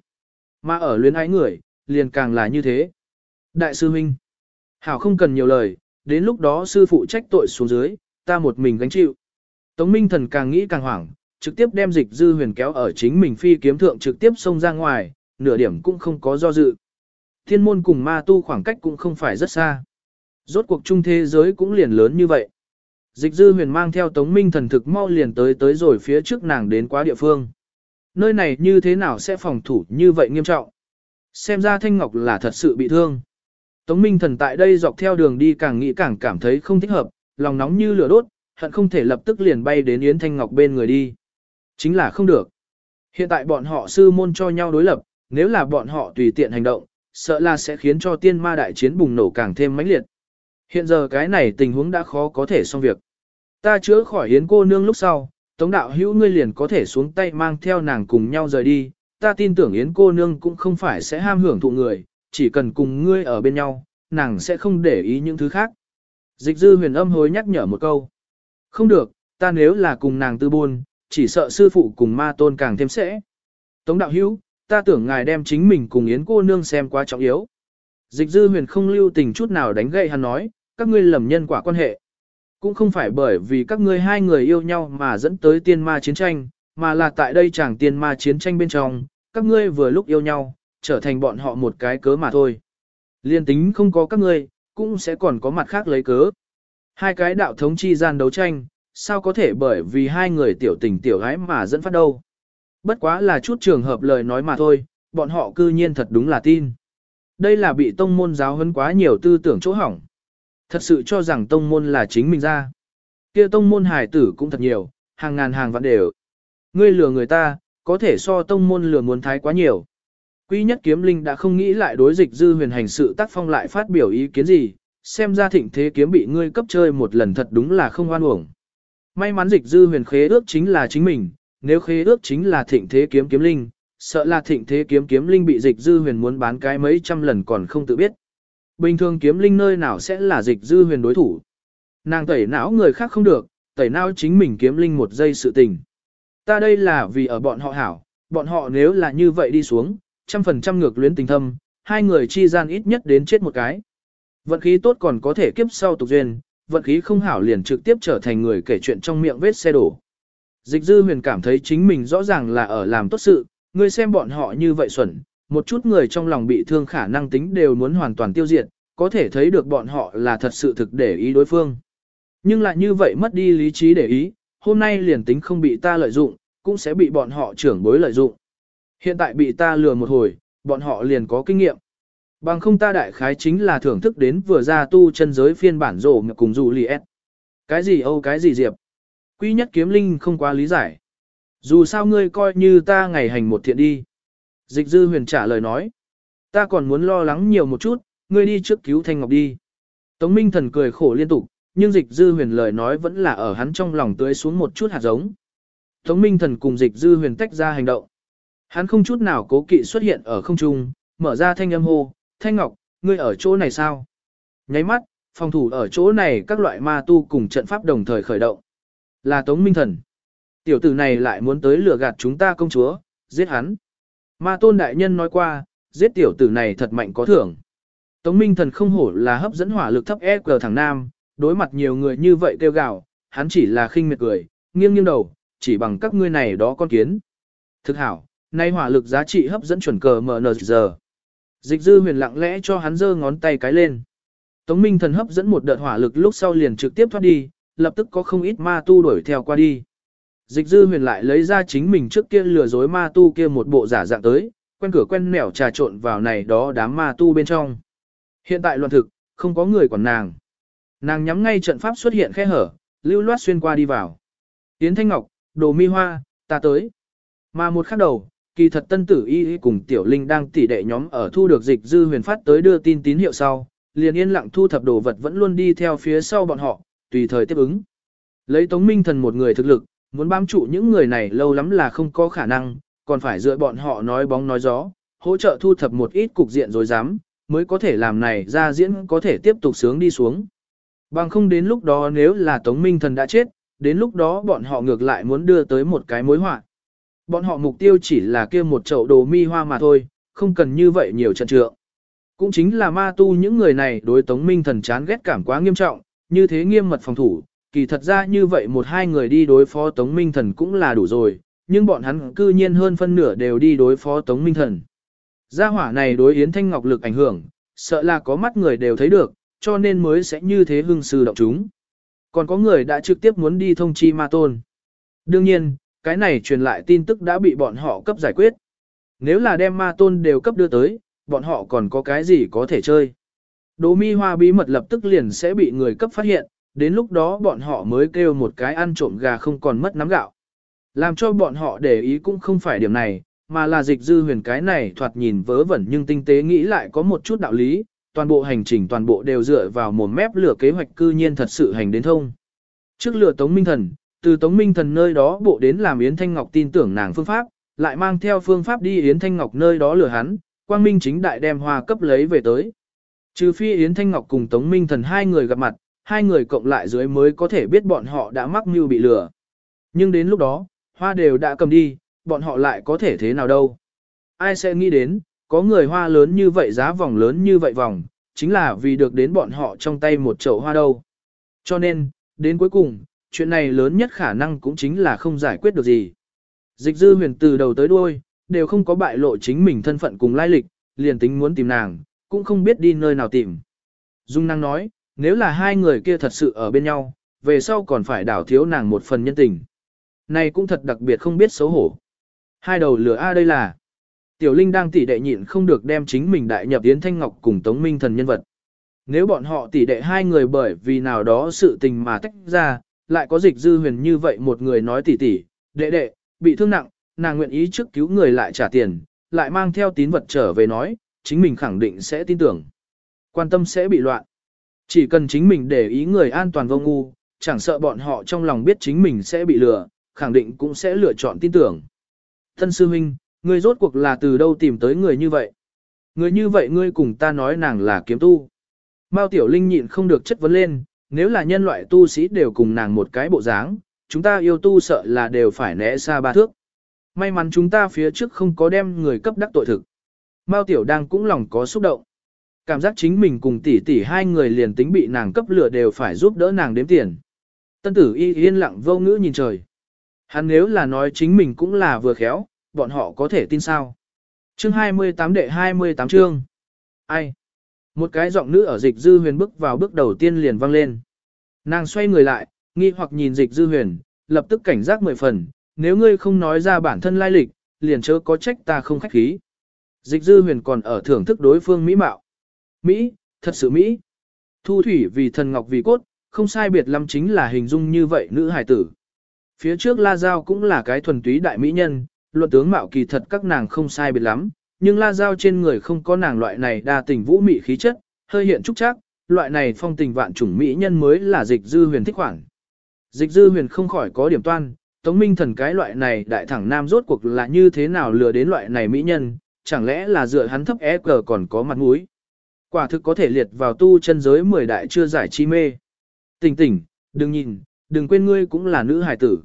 Mà ở luyến ái người, liền càng là như thế. Đại sư huynh, hảo không cần nhiều lời, đến lúc đó sư phụ trách tội xuống dưới, ta một mình gánh chịu. Tống Minh Thần càng nghĩ càng hoảng, trực tiếp đem dịch dư huyền kéo ở chính mình phi kiếm thượng trực tiếp xông ra ngoài, nửa điểm cũng không có do dự. Thiên môn cùng ma tu khoảng cách cũng không phải rất xa. Rốt cuộc chung thế giới cũng liền lớn như vậy. Dịch dư huyền mang theo tống minh thần thực mau liền tới tới rồi phía trước nàng đến quá địa phương. Nơi này như thế nào sẽ phòng thủ như vậy nghiêm trọng? Xem ra Thanh Ngọc là thật sự bị thương. Tống minh thần tại đây dọc theo đường đi càng nghĩ càng cảm thấy không thích hợp, lòng nóng như lửa đốt, hận không thể lập tức liền bay đến Yến Thanh Ngọc bên người đi. Chính là không được. Hiện tại bọn họ sư môn cho nhau đối lập, nếu là bọn họ tùy tiện hành động, sợ là sẽ khiến cho tiên ma đại chiến bùng nổ càng thêm mãnh liệt. Hiện giờ cái này tình huống đã khó có thể xong việc. Ta chữa khỏi Yến cô nương lúc sau, tống đạo hữu ngươi liền có thể xuống tay mang theo nàng cùng nhau rời đi, ta tin tưởng Yến cô nương cũng không phải sẽ ham hưởng thụ người, chỉ cần cùng ngươi ở bên nhau, nàng sẽ không để ý những thứ khác. Dịch dư huyền âm hối nhắc nhở một câu. Không được, ta nếu là cùng nàng tư buôn, chỉ sợ sư phụ cùng ma tôn càng thêm sẽ. Tống đạo hữu, ta tưởng ngài đem chính mình cùng Yến cô nương xem quá trọng yếu. Dịch dư huyền không lưu tình chút nào đánh gậy hắn nói, các ngươi lầm nhân quả quan hệ. Cũng không phải bởi vì các ngươi hai người yêu nhau mà dẫn tới tiên ma chiến tranh, mà là tại đây chẳng tiên ma chiến tranh bên trong, các ngươi vừa lúc yêu nhau, trở thành bọn họ một cái cớ mà thôi. Liên tính không có các ngươi, cũng sẽ còn có mặt khác lấy cớ. Hai cái đạo thống chi gian đấu tranh, sao có thể bởi vì hai người tiểu tình tiểu gái mà dẫn phát đâu. Bất quá là chút trường hợp lời nói mà thôi, bọn họ cư nhiên thật đúng là tin. Đây là bị tông môn giáo huấn quá nhiều tư tưởng chỗ hỏng. Thật sự cho rằng tông môn là chính mình ra. kia tông môn hài tử cũng thật nhiều, hàng ngàn hàng vạn đều. Ngươi lừa người ta, có thể so tông môn lừa muốn thái quá nhiều. Quý nhất kiếm linh đã không nghĩ lại đối dịch dư huyền hành sự tác phong lại phát biểu ý kiến gì, xem ra thịnh thế kiếm bị ngươi cấp chơi một lần thật đúng là không hoan uổng. May mắn dịch dư huyền khế ước chính là chính mình, nếu khế ước chính là thịnh thế kiếm kiếm linh, sợ là thịnh thế kiếm kiếm linh bị dịch dư huyền muốn bán cái mấy trăm lần còn không tự biết. Bình thường kiếm linh nơi nào sẽ là dịch dư huyền đối thủ. Nàng tẩy não người khác không được, tẩy não chính mình kiếm linh một giây sự tình. Ta đây là vì ở bọn họ hảo, bọn họ nếu là như vậy đi xuống, trăm phần trăm ngược luyến tình thâm, hai người chi gian ít nhất đến chết một cái. Vận khí tốt còn có thể kiếp sau tục duyên, vận khí không hảo liền trực tiếp trở thành người kể chuyện trong miệng vết xe đổ. Dịch dư huyền cảm thấy chính mình rõ ràng là ở làm tốt sự, ngươi xem bọn họ như vậy xuẩn, một chút người trong lòng bị thương khả năng tính đều muốn hoàn toàn tiêu diệt, có thể thấy được bọn họ là thật sự thực để ý đối phương. Nhưng lại như vậy mất đi lý trí để ý, hôm nay liền tính không bị ta lợi dụng, cũng sẽ bị bọn họ trưởng bối lợi dụng. Hiện tại bị ta lừa một hồi, bọn họ liền có kinh nghiệm. Bằng không ta đại khái chính là thưởng thức đến vừa ra tu chân giới phiên bản rổ cùng dù lì. Cái gì âu cái gì diệp. Quý nhất kiếm linh không quá lý giải. Dù sao ngươi coi như ta ngày hành một thiện đi. Dịch dư huyền trả lời nói. Ta còn muốn lo lắng nhiều một chút, ngươi đi trước cứu Thanh Ngọc đi. Tống Minh Thần cười khổ liên tục, nhưng dịch dư huyền lời nói vẫn là ở hắn trong lòng tưới xuống một chút hạt giống. Tống Minh Thần cùng dịch dư huyền tách ra hành động. Hắn không chút nào cố kỵ xuất hiện ở không trung, mở ra thanh âm hô, Thanh Ngọc, ngươi ở chỗ này sao? Nháy mắt, phòng thủ ở chỗ này các loại ma tu cùng trận pháp đồng thời khởi động. Là Tống Minh Thần. Tiểu tử này lại muốn tới lừa gạt chúng ta công chúa, giết hắn. Ma tôn đại nhân nói qua, giết tiểu tử này thật mạnh có thưởng. Tống Minh Thần không hổ là hấp dẫn hỏa lực thấp EQ thằng Nam, đối mặt nhiều người như vậy kêu gào, hắn chỉ là khinh miệt cười, nghiêng nghiêng đầu, chỉ bằng các ngươi này đó con kiến. Thực hảo, nay hỏa lực giá trị hấp dẫn chuẩn cờ MNG. Dịch dư huyền lặng lẽ cho hắn giơ ngón tay cái lên. Tống Minh Thần hấp dẫn một đợt hỏa lực lúc sau liền trực tiếp thoát đi, lập tức có không ít ma tu đuổi theo qua đi. Dịch dư huyền lại lấy ra chính mình trước kia lừa dối ma tu kia một bộ giả dạng tới, quen cửa quen nẻo trà trộn vào này đó đám ma tu bên trong. Hiện tại luận thực, không có người quản nàng. Nàng nhắm ngay trận pháp xuất hiện khe hở, lưu loát xuyên qua đi vào. Yến Thanh Ngọc, đồ mi hoa, ta tới. Mà một khắc đầu, kỳ thật tân tử y cùng tiểu linh đang tỉ đệ nhóm ở thu được dịch dư huyền phát tới đưa tin tín hiệu sau, liền yên lặng thu thập đồ vật vẫn luôn đi theo phía sau bọn họ, tùy thời tiếp ứng. Lấy tống minh thần một người thực lực, muốn bám trụ những người này lâu lắm là không có khả năng, còn phải dựa bọn họ nói bóng nói gió, hỗ trợ thu thập một ít cục diện rồi dám, mới có thể làm này ra diễn có thể tiếp tục sướng đi xuống. Bằng không đến lúc đó nếu là Tống Minh Thần đã chết, đến lúc đó bọn họ ngược lại muốn đưa tới một cái mối họa. Bọn họ mục tiêu chỉ là kia một chậu đồ mi hoa mà thôi, không cần như vậy nhiều trận trượng. Cũng chính là ma tu những người này đối Tống Minh Thần chán ghét cảm quá nghiêm trọng, như thế nghiêm mật phòng thủ, kỳ thật ra như vậy một hai người đi đối phó Tống Minh Thần cũng là đủ rồi, nhưng bọn hắn cư nhiên hơn phân nửa đều đi đối phó Tống Minh Thần. Gia hỏa này đối Yến Thanh Ngọc lực ảnh hưởng, sợ là có mắt người đều thấy được, cho nên mới sẽ như thế hưng sư động chúng. Còn có người đã trực tiếp muốn đi thông chi ma tôn. Đương nhiên, cái này truyền lại tin tức đã bị bọn họ cấp giải quyết. Nếu là đem ma tôn đều cấp đưa tới, bọn họ còn có cái gì có thể chơi. Đỗ mi hoa bí mật lập tức liền sẽ bị người cấp phát hiện, đến lúc đó bọn họ mới kêu một cái ăn trộm gà không còn mất nắm gạo. Làm cho bọn họ để ý cũng không phải điểm này, mà là dịch dư huyền cái này thoạt nhìn vớ vẩn nhưng tinh tế nghĩ lại có một chút đạo lý, toàn bộ hành trình toàn bộ đều dựa vào một mép lửa kế hoạch cư nhiên thật sự hành đến thông. Trước lửa Tống Minh Thần, từ Tống Minh Thần nơi đó bộ đến làm Yến Thanh Ngọc tin tưởng nàng phương pháp, lại mang theo phương pháp đi Yến Thanh Ngọc nơi đó lừa hắn, Quang Minh chính đại đem hoa cấp lấy về tới. Trừ phi Yến Thanh Ngọc cùng Tống Minh Thần hai người gặp mặt, hai người cộng lại dưới mới có thể biết bọn họ đã mắc mưu bị lừa. Nhưng đến lúc đó, hoa đều đã cầm đi, bọn họ lại có thể thế nào đâu. Ai sẽ nghĩ đến, có người hoa lớn như vậy giá vòng lớn như vậy vòng, chính là vì được đến bọn họ trong tay một chậu hoa đâu. Cho nên, đến cuối cùng, chuyện này lớn nhất khả năng cũng chính là không giải quyết được gì. Dịch dư huyền từ đầu tới đuôi, đều không có bại lộ chính mình thân phận cùng lai lịch, liền tính muốn tìm nàng, cũng không biết đi nơi nào tìm. Dung năng nói, nếu là hai người kia thật sự ở bên nhau, về sau còn phải đảo thiếu nàng một phần nhân tình. Này cũng thật đặc biệt không biết xấu hổ. Hai đầu lửa A đây là. Tiểu Linh đang tỉ đệ nhịn không được đem chính mình đại nhập Yến Thanh Ngọc cùng Tống Minh thần nhân vật. Nếu bọn họ tỉ đệ hai người bởi vì nào đó sự tình mà tách ra, lại có dịch dư huyền như vậy một người nói tỉ tỉ, đệ đệ, bị thương nặng, nàng nguyện ý trước cứu người lại trả tiền, lại mang theo tín vật trở về nói, chính mình khẳng định sẽ tin tưởng. Quan tâm sẽ bị loạn. Chỉ cần chính mình để ý người an toàn vô ngu, chẳng sợ bọn họ trong lòng biết chính mình sẽ bị lừa, khẳng định cũng sẽ lựa chọn tin tưởng. Thân sư huynh, ngươi rốt cuộc là từ đâu tìm tới người như vậy? Người như vậy ngươi cùng ta nói nàng là kiếm tu. Mao Tiểu Linh nhịn không được chất vấn lên, nếu là nhân loại tu sĩ đều cùng nàng một cái bộ dáng, chúng ta yêu tu sợ là đều phải né xa ba thước. May mắn chúng ta phía trước không có đem người cấp đắc tội thực. Mao Tiểu đang cũng lòng có xúc động. Cảm giác chính mình cùng tỷ tỷ hai người liền tính bị nàng cấp lửa đều phải giúp đỡ nàng đếm tiền. Tân tử y yên lặng vô ngữ nhìn trời. Hắn nếu là nói chính mình cũng là vừa khéo, bọn họ có thể tin sao. Chương 28 đệ 28 chương. Ai? Một cái giọng nữ ở dịch dư huyền bước vào bước đầu tiên liền vang lên. Nàng xoay người lại, nghi hoặc nhìn dịch dư huyền, lập tức cảnh giác mười phần, nếu ngươi không nói ra bản thân lai lịch, liền chớ có trách ta không khách khí. Dịch dư huyền còn ở thưởng thức đối phương mỹ mạo. Mỹ, thật sự Mỹ. Thu thủy vì thần ngọc vì cốt, không sai biệt lắm chính là hình dung như vậy nữ hài tử. Phía trước La Giao cũng là cái thuần túy đại mỹ nhân, luận tướng mạo kỳ thật các nàng không sai biệt lắm, nhưng La Giao trên người không có nàng loại này đa tình vũ mị khí chất, hơi hiện trúc chắc, loại này phong tình vạn chủng mỹ nhân mới là dịch dư huyền thích khoảng. Dịch dư huyền không khỏi có điểm toan, Tống Minh thần cái loại này đại thẳng nam rốt cuộc là như thế nào lừa đến loại này mỹ nhân, chẳng lẽ là dựa hắn thấp e cờ còn có mặt mũi. Quả thực có thể liệt vào tu chân giới mười đại chưa giải chi mê. Tỉnh tỉnh, đừng nhìn, đừng quên ngươi cũng là nữ hài tử.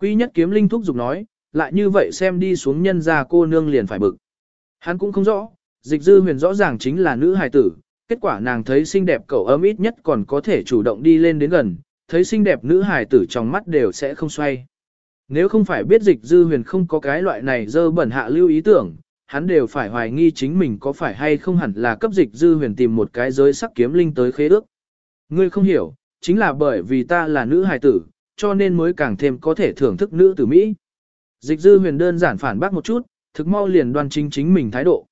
Quý nhất kiếm linh thúc giục nói, lại như vậy xem đi xuống nhân ra cô nương liền phải bực. Hắn cũng không rõ, dịch dư huyền rõ ràng chính là nữ hài tử, kết quả nàng thấy xinh đẹp cậu ấm ít nhất còn có thể chủ động đi lên đến gần, thấy xinh đẹp nữ hài tử trong mắt đều sẽ không xoay. Nếu không phải biết dịch dư huyền không có cái loại này dơ bẩn hạ lưu ý tưởng, hắn đều phải hoài nghi chính mình có phải hay không hẳn là cấp dịch dư huyền tìm một cái giới sắc kiếm linh tới khế ước. Ngươi không hiểu, chính là bởi vì ta là nữ hài tử, cho nên mới càng thêm có thể thưởng thức nữ tử Mỹ. Dịch dư huyền đơn giản phản bác một chút, thực mau liền đoan chính chính mình thái độ.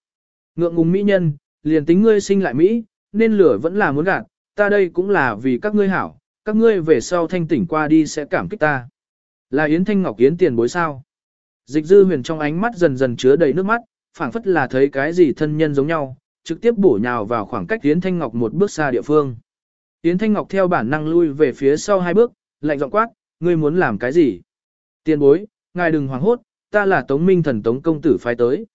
Ngượng ngùng Mỹ nhân, liền tính ngươi sinh lại Mỹ, nên lửa vẫn là muốn gạt, ta đây cũng là vì các ngươi hảo, các ngươi về sau thanh tỉnh qua đi sẽ cảm kích ta. Là Yến Thanh Ngọc Yến tiền bối sao? Dịch dư huyền trong ánh mắt dần dần chứa đầy nước mắt, phảng phất là thấy cái gì thân nhân giống nhau, trực tiếp bổ nhào vào khoảng cách Yến Thanh Ngọc một bước xa địa phương. Yến Thanh Ngọc theo bản năng lui về phía sau hai bước, lạnh giọng quát, ngươi muốn làm cái gì? Tiền bối, ngài đừng hoảng hốt, ta là Tống Minh thần Tống công tử phái tới.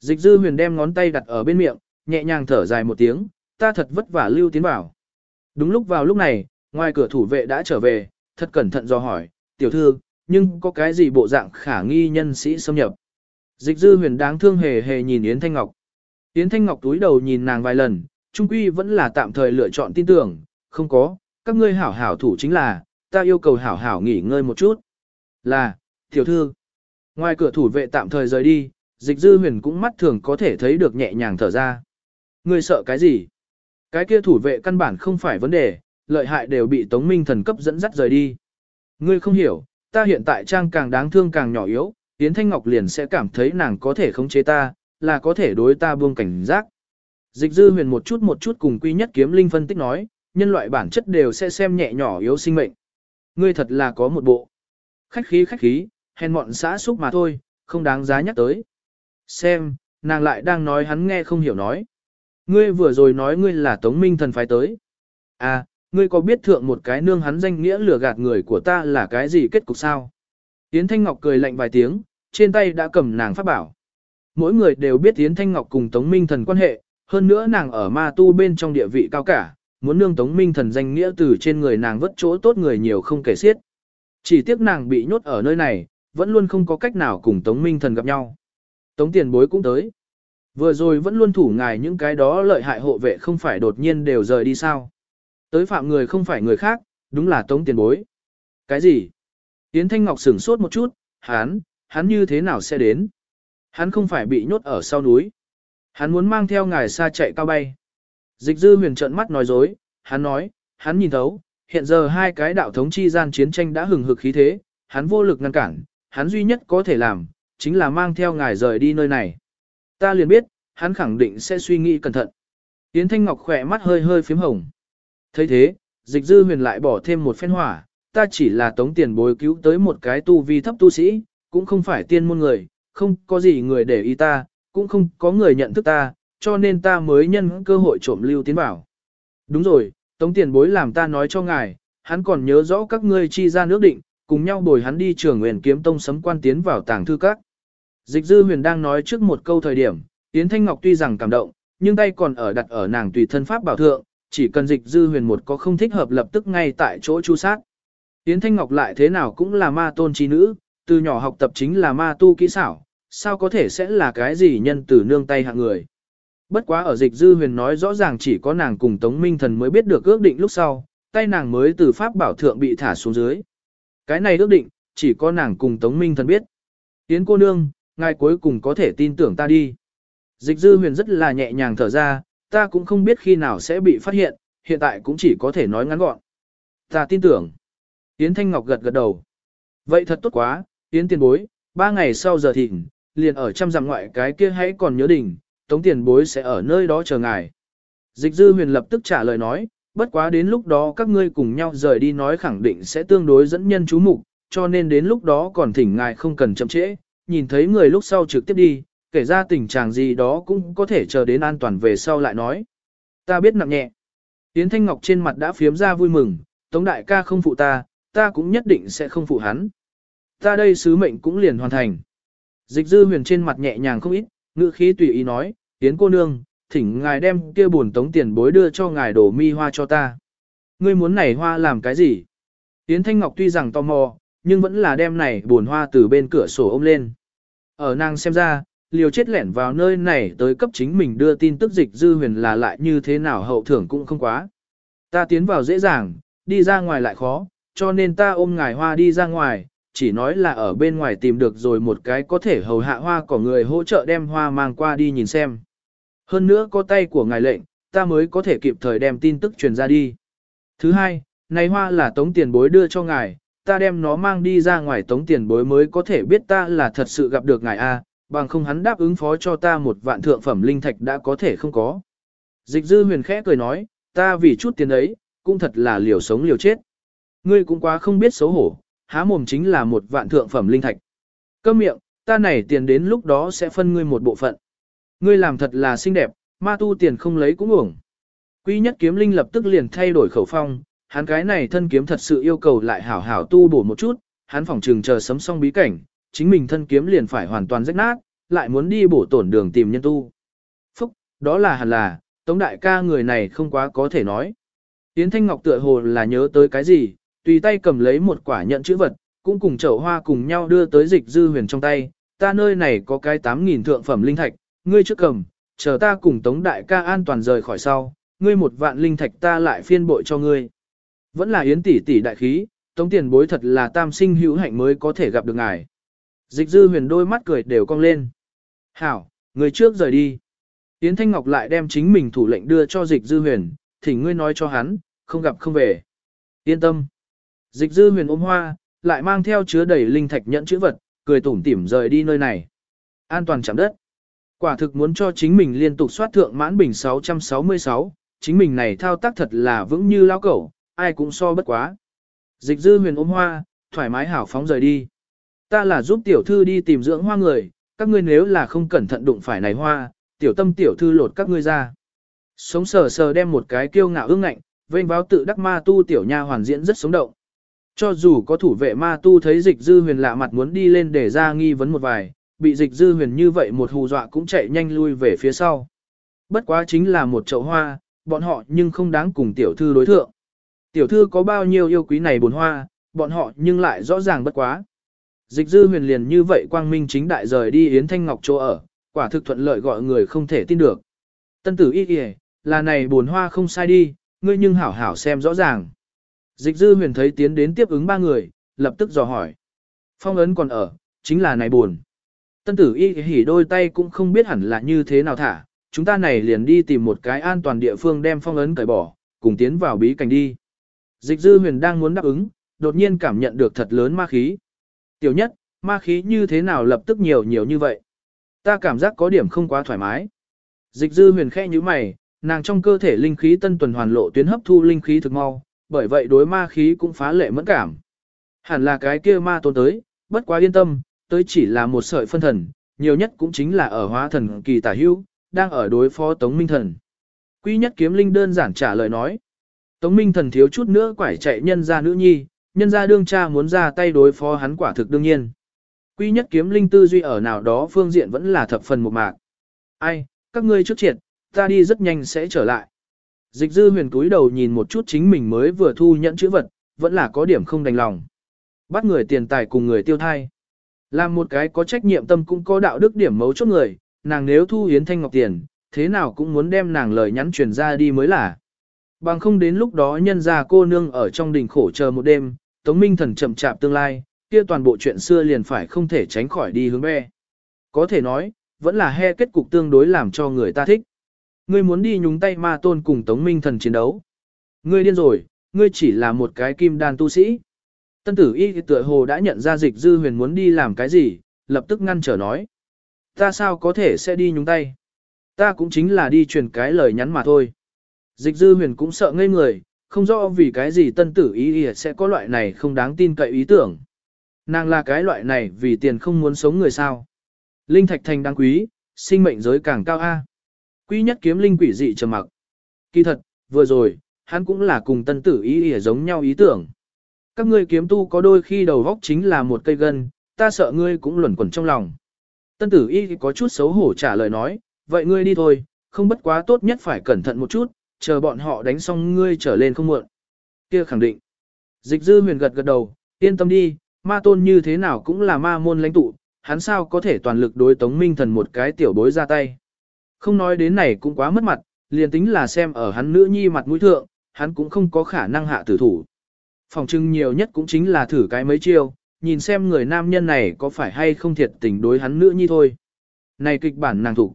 Dịch dư huyền đem ngón tay đặt ở bên miệng, nhẹ nhàng thở dài một tiếng, ta thật vất vả lưu tiến vào. Đúng lúc vào lúc này, ngoài cửa thủ vệ đã trở về, thật cẩn thận do hỏi, tiểu thư, nhưng có cái gì bộ dạng khả nghi nhân sĩ xâm nhập. Dịch dư huyền đáng thương hề hề nhìn Yến Thanh Ngọc. Yến Thanh Ngọc túi đầu nhìn nàng vài lần, trung quy vẫn là tạm thời lựa chọn tin tưởng, không có, các ngươi hảo hảo thủ chính là, ta yêu cầu hảo hảo nghỉ ngơi một chút. Là, tiểu thư. Ngoài cửa thủ vệ tạm thời rời đi, dịch dư huyền cũng mắt thường có thể thấy được nhẹ nhàng thở ra. người sợ cái gì? Cái kia thủ vệ căn bản không phải vấn đề, lợi hại đều bị Tống Minh thần cấp dẫn dắt rời đi. Ngươi không hiểu, ta hiện tại trang càng đáng thương càng nhỏ yếu, Yến Thanh Ngọc liền sẽ cảm thấy nàng có thể khống chế ta, là có thể đối ta buông cảnh giác. Dịch dư huyền một chút một chút cùng quy nhất kiếm linh phân tích nói, nhân loại bản chất đều sẽ xem nhẹ nhỏ yếu sinh mệnh. Ngươi thật là có một bộ. Khách khí khách khí, hèn mọn xã xúc mà thôi, không đáng giá nhắc tới. Xem, nàng lại đang nói hắn nghe không hiểu nói. Ngươi vừa rồi nói ngươi là Tống Minh thần phái tới. À, ngươi có biết thượng một cái nương hắn danh nghĩa lừa gạt người của ta là cái gì kết cục sao? Yến Thanh Ngọc cười lạnh vài tiếng, trên tay đã cầm nàng phát bảo. Mỗi người đều biết Yến Thanh Ngọc cùng Tống Minh thần quan hệ, hơn nữa nàng ở ma tu bên trong địa vị cao cả, muốn nương Tống Minh thần danh nghĩa từ trên người nàng vất chỗ tốt người nhiều không kể xiết. Chỉ tiếc nàng bị nhốt ở nơi này, vẫn luôn không có cách nào cùng Tống Minh thần gặp nhau. Tống tiền bối cũng tới. Vừa rồi vẫn luôn thủ ngài những cái đó lợi hại hộ vệ không phải đột nhiên đều rời đi sao. Tới phạm người không phải người khác, đúng là tống tiền bối. Cái gì? Yến Thanh Ngọc sửng sốt một chút, hắn, hắn như thế nào sẽ đến? Hắn không phải bị nhốt ở sau núi. Hắn muốn mang theo ngài xa chạy cao bay. Dịch dư huyền trợn mắt nói dối, hắn nói, hắn nhìn thấu, hiện giờ hai cái đạo thống chi gian chiến tranh đã hừng hực khí thế, hắn vô lực ngăn cản, hắn duy nhất có thể làm, chính là mang theo ngài rời đi nơi này. Ta liền biết, hắn khẳng định sẽ suy nghĩ cẩn thận. Yến Thanh Ngọc khỏe mắt hơi hơi phím hồng thấy thế, dịch dư huyền lại bỏ thêm một phen hỏa, ta chỉ là tống tiền bối cứu tới một cái tu vi thấp tu sĩ, cũng không phải tiên môn người, không có gì người để ý ta, cũng không có người nhận thức ta, cho nên ta mới nhân cơ hội trộm lưu tiến bảo. Đúng rồi, tống tiền bối làm ta nói cho ngài, hắn còn nhớ rõ các ngươi chi ra nước định, cùng nhau bồi hắn đi trường nguyện kiếm tông sấm quan tiến vào tàng thư các. Dịch dư huyền đang nói trước một câu thời điểm, Yến Thanh Ngọc tuy rằng cảm động, nhưng tay còn ở đặt ở nàng tùy thân pháp bảo thượng, chỉ cần dịch dư huyền một có không thích hợp lập tức ngay tại chỗ chu sát. Yến Thanh Ngọc lại thế nào cũng là ma tôn trí nữ, từ nhỏ học tập chính là ma tu kỹ xảo, sao có thể sẽ là cái gì nhân từ nương tay hạng người. Bất quá ở dịch dư huyền nói rõ ràng chỉ có nàng cùng Tống Minh Thần mới biết được ước định lúc sau, tay nàng mới từ pháp bảo thượng bị thả xuống dưới. Cái này ước định, chỉ có nàng cùng Tống Minh Thần biết. Yến cô nương, ngài cuối cùng có thể tin tưởng ta đi. Dịch dư huyền rất là nhẹ nhàng thở ra, ta cũng không biết khi nào sẽ bị phát hiện, hiện tại cũng chỉ có thể nói ngắn gọn. Ta tin tưởng. Yến Thanh Ngọc gật gật đầu. Vậy thật tốt quá, Yến tiền bối, ba ngày sau giờ thịnh, liền ở trăm dặm ngoại cái kia hãy còn nhớ đỉnh, tống tiền bối sẽ ở nơi đó chờ ngài. Dịch dư huyền lập tức trả lời nói, bất quá đến lúc đó các ngươi cùng nhau rời đi nói khẳng định sẽ tương đối dẫn nhân chú mục, cho nên đến lúc đó còn thỉnh ngài không cần chậm trễ, nhìn thấy người lúc sau trực tiếp đi, kể ra tình trạng gì đó cũng có thể chờ đến an toàn về sau lại nói. Ta biết nặng nhẹ. Yến Thanh Ngọc trên mặt đã phiếm ra vui mừng, Tống đại ca không phụ ta, ta cũng nhất định sẽ không phụ hắn. Ta đây sứ mệnh cũng liền hoàn thành. Dịch dư huyền trên mặt nhẹ nhàng không ít, ngữ khí tùy ý nói, Yến cô nương, thỉnh ngài đem kia buồn tống tiền bối đưa cho ngài đổ mi hoa cho ta. Ngươi muốn này hoa làm cái gì? Yến Thanh Ngọc tuy rằng tò mò, nhưng vẫn là đem này buồn hoa từ bên cửa sổ ôm lên. Ở nàng xem ra, liều chết lẻn vào nơi này tới cấp chính mình đưa tin tức dịch dư huyền là lại như thế nào hậu thưởng cũng không quá. Ta tiến vào dễ dàng, đi ra ngoài lại khó, cho nên ta ôm ngài hoa đi ra ngoài, chỉ nói là ở bên ngoài tìm được rồi một cái có thể hầu hạ hoa của người hỗ trợ đem hoa mang qua đi nhìn xem. Hơn nữa có tay của ngài lệnh, ta mới có thể kịp thời đem tin tức truyền ra đi. Thứ hai, này hoa là tống tiền bối đưa cho ngài, ta đem nó mang đi ra ngoài tống tiền bối mới có thể biết ta là thật sự gặp được ngài A, bằng không hắn đáp ứng phó cho ta một vạn thượng phẩm linh thạch đã có thể không có. Dịch dư huyền khẽ cười nói, ta vì chút tiền ấy, cũng thật là liều sống liều chết. Ngươi cũng quá không biết xấu hổ, há mồm chính là một vạn thượng phẩm linh thạch. Câm miệng, ta này tiền đến lúc đó sẽ phân ngươi một bộ phận. Ngươi làm thật là xinh đẹp, ma tu tiền không lấy cũng uổng. Quy nhất kiếm linh lập tức liền thay đổi khẩu phong, hắn cái này thân kiếm thật sự yêu cầu lại hảo hảo tu bổ một chút, hắn phòng trường chờ sấm xong bí cảnh, chính mình thân kiếm liền phải hoàn toàn rách nát, lại muốn đi bổ tổn đường tìm nhân tu. Phúc, đó là hẳn là, Tống đại ca người này không quá có thể nói. Yến Thanh Ngọc tựa hồ là nhớ tới cái gì, tùy tay cầm lấy một quả nhận chữ vật, cũng cùng chậu hoa cùng nhau đưa tới dịch dư huyền trong tay, ta nơi này có cái 8.000 thượng phẩm linh thạch, ngươi trước cầm, chờ ta cùng Tống đại ca an toàn rời khỏi sau, ngươi một vạn linh thạch ta lại phiên bội cho ngươi. Vẫn là Yến tỷ tỷ đại khí, Tống tiền bối thật là tam sinh hữu hạnh mới có thể gặp được ngài. Dịch dư huyền đôi mắt cười đều cong lên. Hảo, người trước rời đi. Yến Thanh Ngọc lại đem chính mình thủ lệnh đưa cho dịch dư huyền, thỉnh ngươi nói cho hắn, không gặp không về. Yên tâm. Dịch dư huyền ôm hoa, lại mang theo chứa đầy linh thạch nhẫn chữ vật, cười tủm tỉm rời đi nơi này. An toàn chạm đất. Quả thực muốn cho chính mình liên tục soát thượng mãn bình 666, chính mình này thao tác thật là vững như lao cẩu, ai cũng so bất quá. Dịch dư huyền ôm hoa, thoải mái hảo phóng rời đi. Ta là giúp tiểu thư đi tìm dưỡng hoa người, các ngươi nếu là không cẩn thận đụng phải này hoa, tiểu tâm tiểu thư lột các ngươi ra. Sống sờ sờ đem một cái kiêu ngạo ương ngạnh, vênh báo tự đắc ma tu tiểu nha hoàn diễn rất sống động. Cho dù có thủ vệ ma tu thấy dịch dư huyền lạ mặt muốn đi lên để ra nghi vấn một vài, bị dịch dư huyền như vậy một hù dọa cũng chạy nhanh lui về phía sau. Bất quá chính là một chậu hoa, bọn họ nhưng không đáng cùng tiểu thư đối thượng. Tiểu thư có bao nhiêu yêu quý này bồn hoa, bọn họ nhưng lại rõ ràng bất quá. Dịch dư huyền liền như vậy quang minh chính đại rời đi Yến Thanh Ngọc chỗ ở, quả thực thuận lợi gọi người không thể tin được. Tân tử y kìa, là này bồn hoa không sai đi, ngươi nhưng hảo hảo xem rõ ràng. Dịch dư huyền thấy tiến đến tiếp ứng ba người, lập tức dò hỏi. Phong ấn còn ở, chính là này buồn. Tân tử y hỉ đôi tay cũng không biết hẳn là như thế nào thả, chúng ta này liền đi tìm một cái an toàn địa phương đem phong ấn cởi bỏ, cùng tiến vào bí cảnh đi. Dịch dư huyền đang muốn đáp ứng, đột nhiên cảm nhận được thật lớn ma khí. Tiểu nhất, ma khí như thế nào lập tức nhiều nhiều như vậy? Ta cảm giác có điểm không quá thoải mái. Dịch dư huyền khẽ như mày, nàng trong cơ thể linh khí tân tuần hoàn lộ tuyến hấp thu linh khí thực mau, bởi vậy đối ma khí cũng phá lệ mẫn cảm. Hẳn là cái kia ma tôn tới, bất quá yên tâm, tới chỉ là một sợi phân thần, nhiều nhất cũng chính là ở hóa thần kỳ tả hưu, đang ở đối phó Tống Minh Thần. Quy nhất kiếm linh đơn giản trả lời nói. Tống Minh Thần thiếu chút nữa quải chạy nhân ra nữ nhi, nhân ra đương cha muốn ra tay đối phó hắn quả thực đương nhiên. Quy nhất kiếm linh tư duy ở nào đó phương diện vẫn là thập phần một mạc. Ai, các ngươi trước triệt, ta đi rất nhanh sẽ trở lại. Dịch dư huyền túi đầu nhìn một chút chính mình mới vừa thu nhận chữ vật, vẫn là có điểm không đành lòng. Bắt người tiền tài cùng người tiêu thai. Làm một cái có trách nhiệm tâm cũng có đạo đức điểm mấu chốt người, nàng nếu thu yến thanh ngọc tiền, thế nào cũng muốn đem nàng lời nhắn truyền ra đi mới là. Bằng không đến lúc đó nhân ra cô nương ở trong đình khổ chờ một đêm, Tống Minh thần chậm chạp tương lai, kia toàn bộ chuyện xưa liền phải không thể tránh khỏi đi hướng be. Có thể nói, vẫn là he kết cục tương đối làm cho người ta thích. Ngươi muốn đi nhúng tay ma tôn cùng Tống Minh thần chiến đấu. Ngươi điên rồi, ngươi chỉ là một cái kim đan tu sĩ. Tân tử y tựa hồ đã nhận ra dịch dư huyền muốn đi làm cái gì, lập tức ngăn trở nói. Ta sao có thể sẽ đi nhúng tay? Ta cũng chính là đi truyền cái lời nhắn mà thôi. Dịch dư huyền cũng sợ ngây người, không rõ vì cái gì tân tử y sẽ có loại này không đáng tin cậy ý tưởng. Nàng là cái loại này vì tiền không muốn sống người sao. Linh thạch thành đáng quý, sinh mệnh giới càng cao A. Quý nhất kiếm linh quỷ dị trầm mặc. Kỳ thật, vừa rồi, hắn cũng là cùng tân tử Y giống nhau ý tưởng. Các ngươi kiếm tu có đôi khi đầu góc chính là một cây gân, ta sợ ngươi cũng luẩn quẩn trong lòng. Tân tử y có chút xấu hổ trả lời nói, vậy ngươi đi thôi, không bất quá tốt nhất phải cẩn thận một chút, chờ bọn họ đánh xong ngươi trở lên không muộn. Kia khẳng định. Dịch dư huyền gật gật đầu, yên tâm đi, ma tôn như thế nào cũng là ma môn lãnh tụ, hắn sao có thể toàn lực đối tống minh thần một cái tiểu bối ra tay. Không nói đến này cũng quá mất mặt, liền tính là xem ở hắn nữ nhi mặt mũi thượng, hắn cũng không có khả năng hạ tử thủ. Phòng trưng nhiều nhất cũng chính là thử cái mấy chiêu, nhìn xem người nam nhân này có phải hay không thiệt tình đối hắn nữ nhi thôi. Này kịch bản nàng thủ.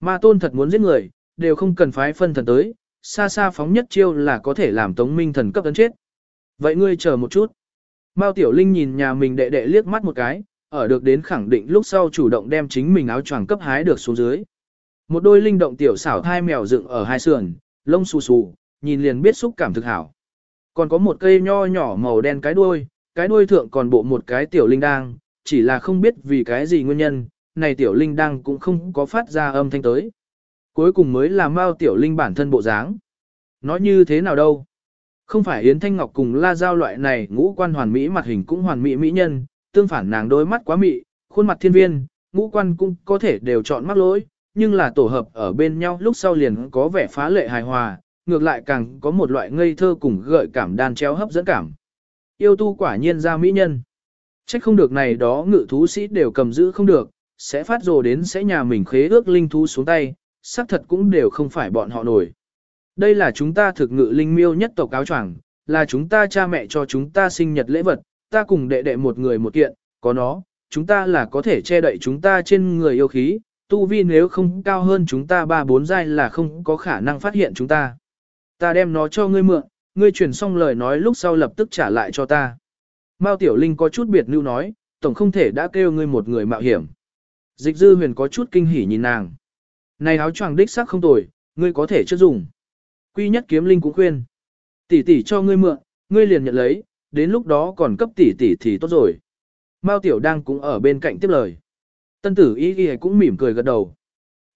Ma tôn thật muốn giết người, đều không cần phái phân thần tới, xa xa phóng nhất chiêu là có thể làm tống minh thần cấp tấn chết. Vậy ngươi chờ một chút. Mao Tiểu Linh nhìn nhà mình đệ đệ liếc mắt một cái, ở được đến khẳng định lúc sau chủ động đem chính mình áo choàng cấp hái được xuống dưới. Một đôi linh động tiểu xảo hai mèo dựng ở hai sườn, lông xù xù, nhìn liền biết xúc cảm thực hảo. Còn có một cây nho nhỏ màu đen cái đuôi, cái đuôi thượng còn bộ một cái tiểu linh đang, chỉ là không biết vì cái gì nguyên nhân, này tiểu linh đang cũng không có phát ra âm thanh tới. Cuối cùng mới là Mao tiểu linh bản thân bộ dáng. Nói như thế nào đâu? Không phải Yến Thanh Ngọc cùng La Giao loại này ngũ quan hoàn mỹ mặt hình cũng hoàn mỹ mỹ nhân, tương phản nàng đôi mắt quá mị, khuôn mặt thiên viên, ngũ quan cũng có thể đều chọn mắc lỗi, nhưng là tổ hợp ở bên nhau lúc sau liền có vẻ phá lệ hài hòa, ngược lại càng có một loại ngây thơ cùng gợi cảm đan chéo hấp dẫn cảm. Yêu tu quả nhiên ra mỹ nhân. Trách không được này đó ngự thú sĩ đều cầm giữ không được, sẽ phát rồ đến sẽ nhà mình khế ước linh thú xuống tay, xác thật cũng đều không phải bọn họ nổi. Đây là chúng ta thực ngự linh miêu nhất tộc áo choàng, là chúng ta cha mẹ cho chúng ta sinh nhật lễ vật, ta cùng đệ đệ một người một kiện, có nó, chúng ta là có thể che đậy chúng ta trên người yêu khí, tu vi nếu không cao hơn chúng ta ba bốn giai là không có khả năng phát hiện chúng ta. Ta đem nó cho ngươi mượn, ngươi truyền xong lời nói lúc sau lập tức trả lại cho ta. Mao Tiểu Linh có chút biệt lưu nói, tổng không thể đã kêu ngươi một người mạo hiểm. Dịch dư huyền có chút kinh hỉ nhìn nàng. Này áo choàng đích xác không tồi, ngươi có thể chưa dùng. Quy nhất kiếm linh cũng khuyên. Tỷ tỷ cho ngươi mượn, ngươi liền nhận lấy, đến lúc đó còn cấp tỷ tỷ thì tốt rồi. Mao Tiểu đang cũng ở bên cạnh tiếp lời. Tân tử y y cũng mỉm cười gật đầu.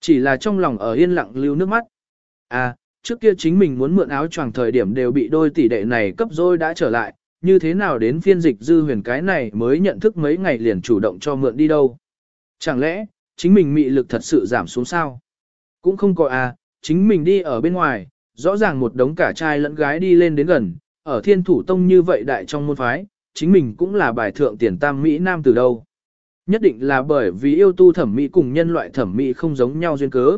Chỉ là trong lòng ở yên lặng lưu nước mắt. À, trước kia chính mình muốn mượn áo choàng thời điểm đều bị đôi tỷ đệ này cấp rồi đã trở lại, như thế nào đến phiên dịch dư huyền cái này mới nhận thức mấy ngày liền chủ động cho mượn đi đâu. Chẳng lẽ, chính mình mị lực thật sự giảm xuống sao? Cũng không có à, chính mình đi ở bên ngoài, rõ ràng một đống cả trai lẫn gái đi lên đến gần, ở thiên thủ tông như vậy đại trong môn phái, chính mình cũng là bài thượng tiền tam Mỹ Nam từ đâu. Nhất định là bởi vì yêu tu thẩm mỹ cùng nhân loại thẩm mỹ không giống nhau duyên cớ.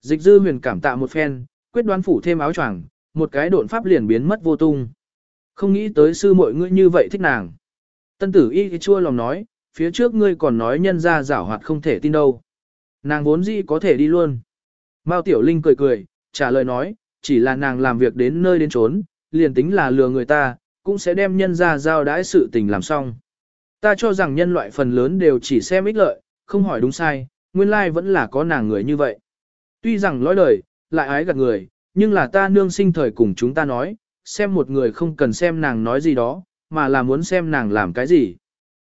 Dịch dư huyền cảm tạ một phen, quyết đoán phủ thêm áo choàng, một cái độn pháp liền biến mất vô tung. Không nghĩ tới sư muội ngươi như vậy thích nàng. Tân tử y chua lòng nói, phía trước ngươi còn nói nhân ra giảo hoạt không thể tin đâu. Nàng vốn gì có thể đi luôn. Mao Tiểu Linh cười cười, trả lời nói, chỉ là nàng làm việc đến nơi đến trốn, liền tính là lừa người ta, cũng sẽ đem nhân ra giao đãi sự tình làm xong. Ta cho rằng nhân loại phần lớn đều chỉ xem ích lợi, không hỏi đúng sai, nguyên lai vẫn là có nàng người như vậy. Tuy rằng lõi đời, lại ái gạt người, nhưng là ta nương sinh thời cùng chúng ta nói, xem một người không cần xem nàng nói gì đó, mà là muốn xem nàng làm cái gì.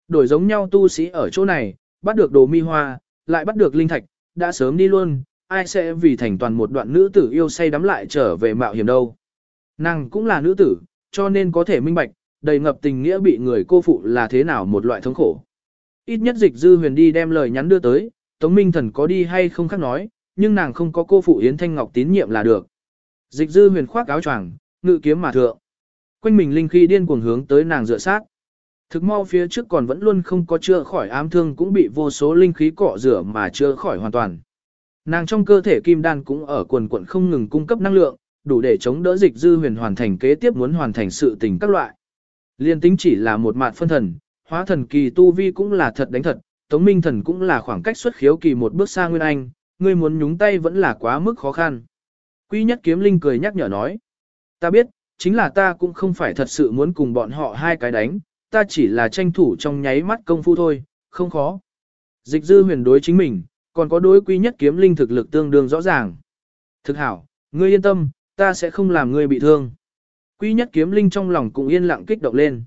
Đổi giống nhau tu sĩ ở chỗ này, bắt được đồ mi hoa, lại bắt được linh thạch, đã sớm đi luôn, ai sẽ vì thành toàn một đoạn nữ tử yêu say đắm lại trở về mạo hiểm đâu. Nàng cũng là nữ tử, cho nên có thể minh bạch, đầy ngập tình nghĩa bị người cô phụ là thế nào một loại thống khổ. Ít nhất dịch dư huyền đi đem lời nhắn đưa tới, Tống Minh Thần có đi hay không khác nói, nhưng nàng không có cô phụ Yến Thanh Ngọc tín nhiệm là được. Dịch dư huyền khoác áo choàng, ngự kiếm mà thượng. Quanh mình linh khí điên cuồng hướng tới nàng dựa sát. Thực mau phía trước còn vẫn luôn không có chữa khỏi ám thương cũng bị vô số linh khí cọ rửa mà chữa khỏi hoàn toàn. Nàng trong cơ thể kim đan cũng ở quần quận không ngừng cung cấp năng lượng, đủ để chống đỡ dịch dư huyền hoàn thành kế tiếp muốn hoàn thành sự tình các loại. Liên tính chỉ là một mạt phân thần, hóa thần kỳ tu vi cũng là thật đánh thật, tống minh thần cũng là khoảng cách xuất khiếu kỳ một bước xa nguyên anh, ngươi muốn nhúng tay vẫn là quá mức khó khăn. Quy nhất kiếm linh cười nhắc nhở nói, ta biết, chính là ta cũng không phải thật sự muốn cùng bọn họ hai cái đánh, ta chỉ là tranh thủ trong nháy mắt công phu thôi, không khó. Dịch dư huyền đối chính mình, còn có đối quy nhất kiếm linh thực lực tương đương rõ ràng. Thực hảo, ngươi yên tâm, ta sẽ không làm ngươi bị thương. Quy nhất kiếm linh trong lòng cũng yên lặng kích động lên.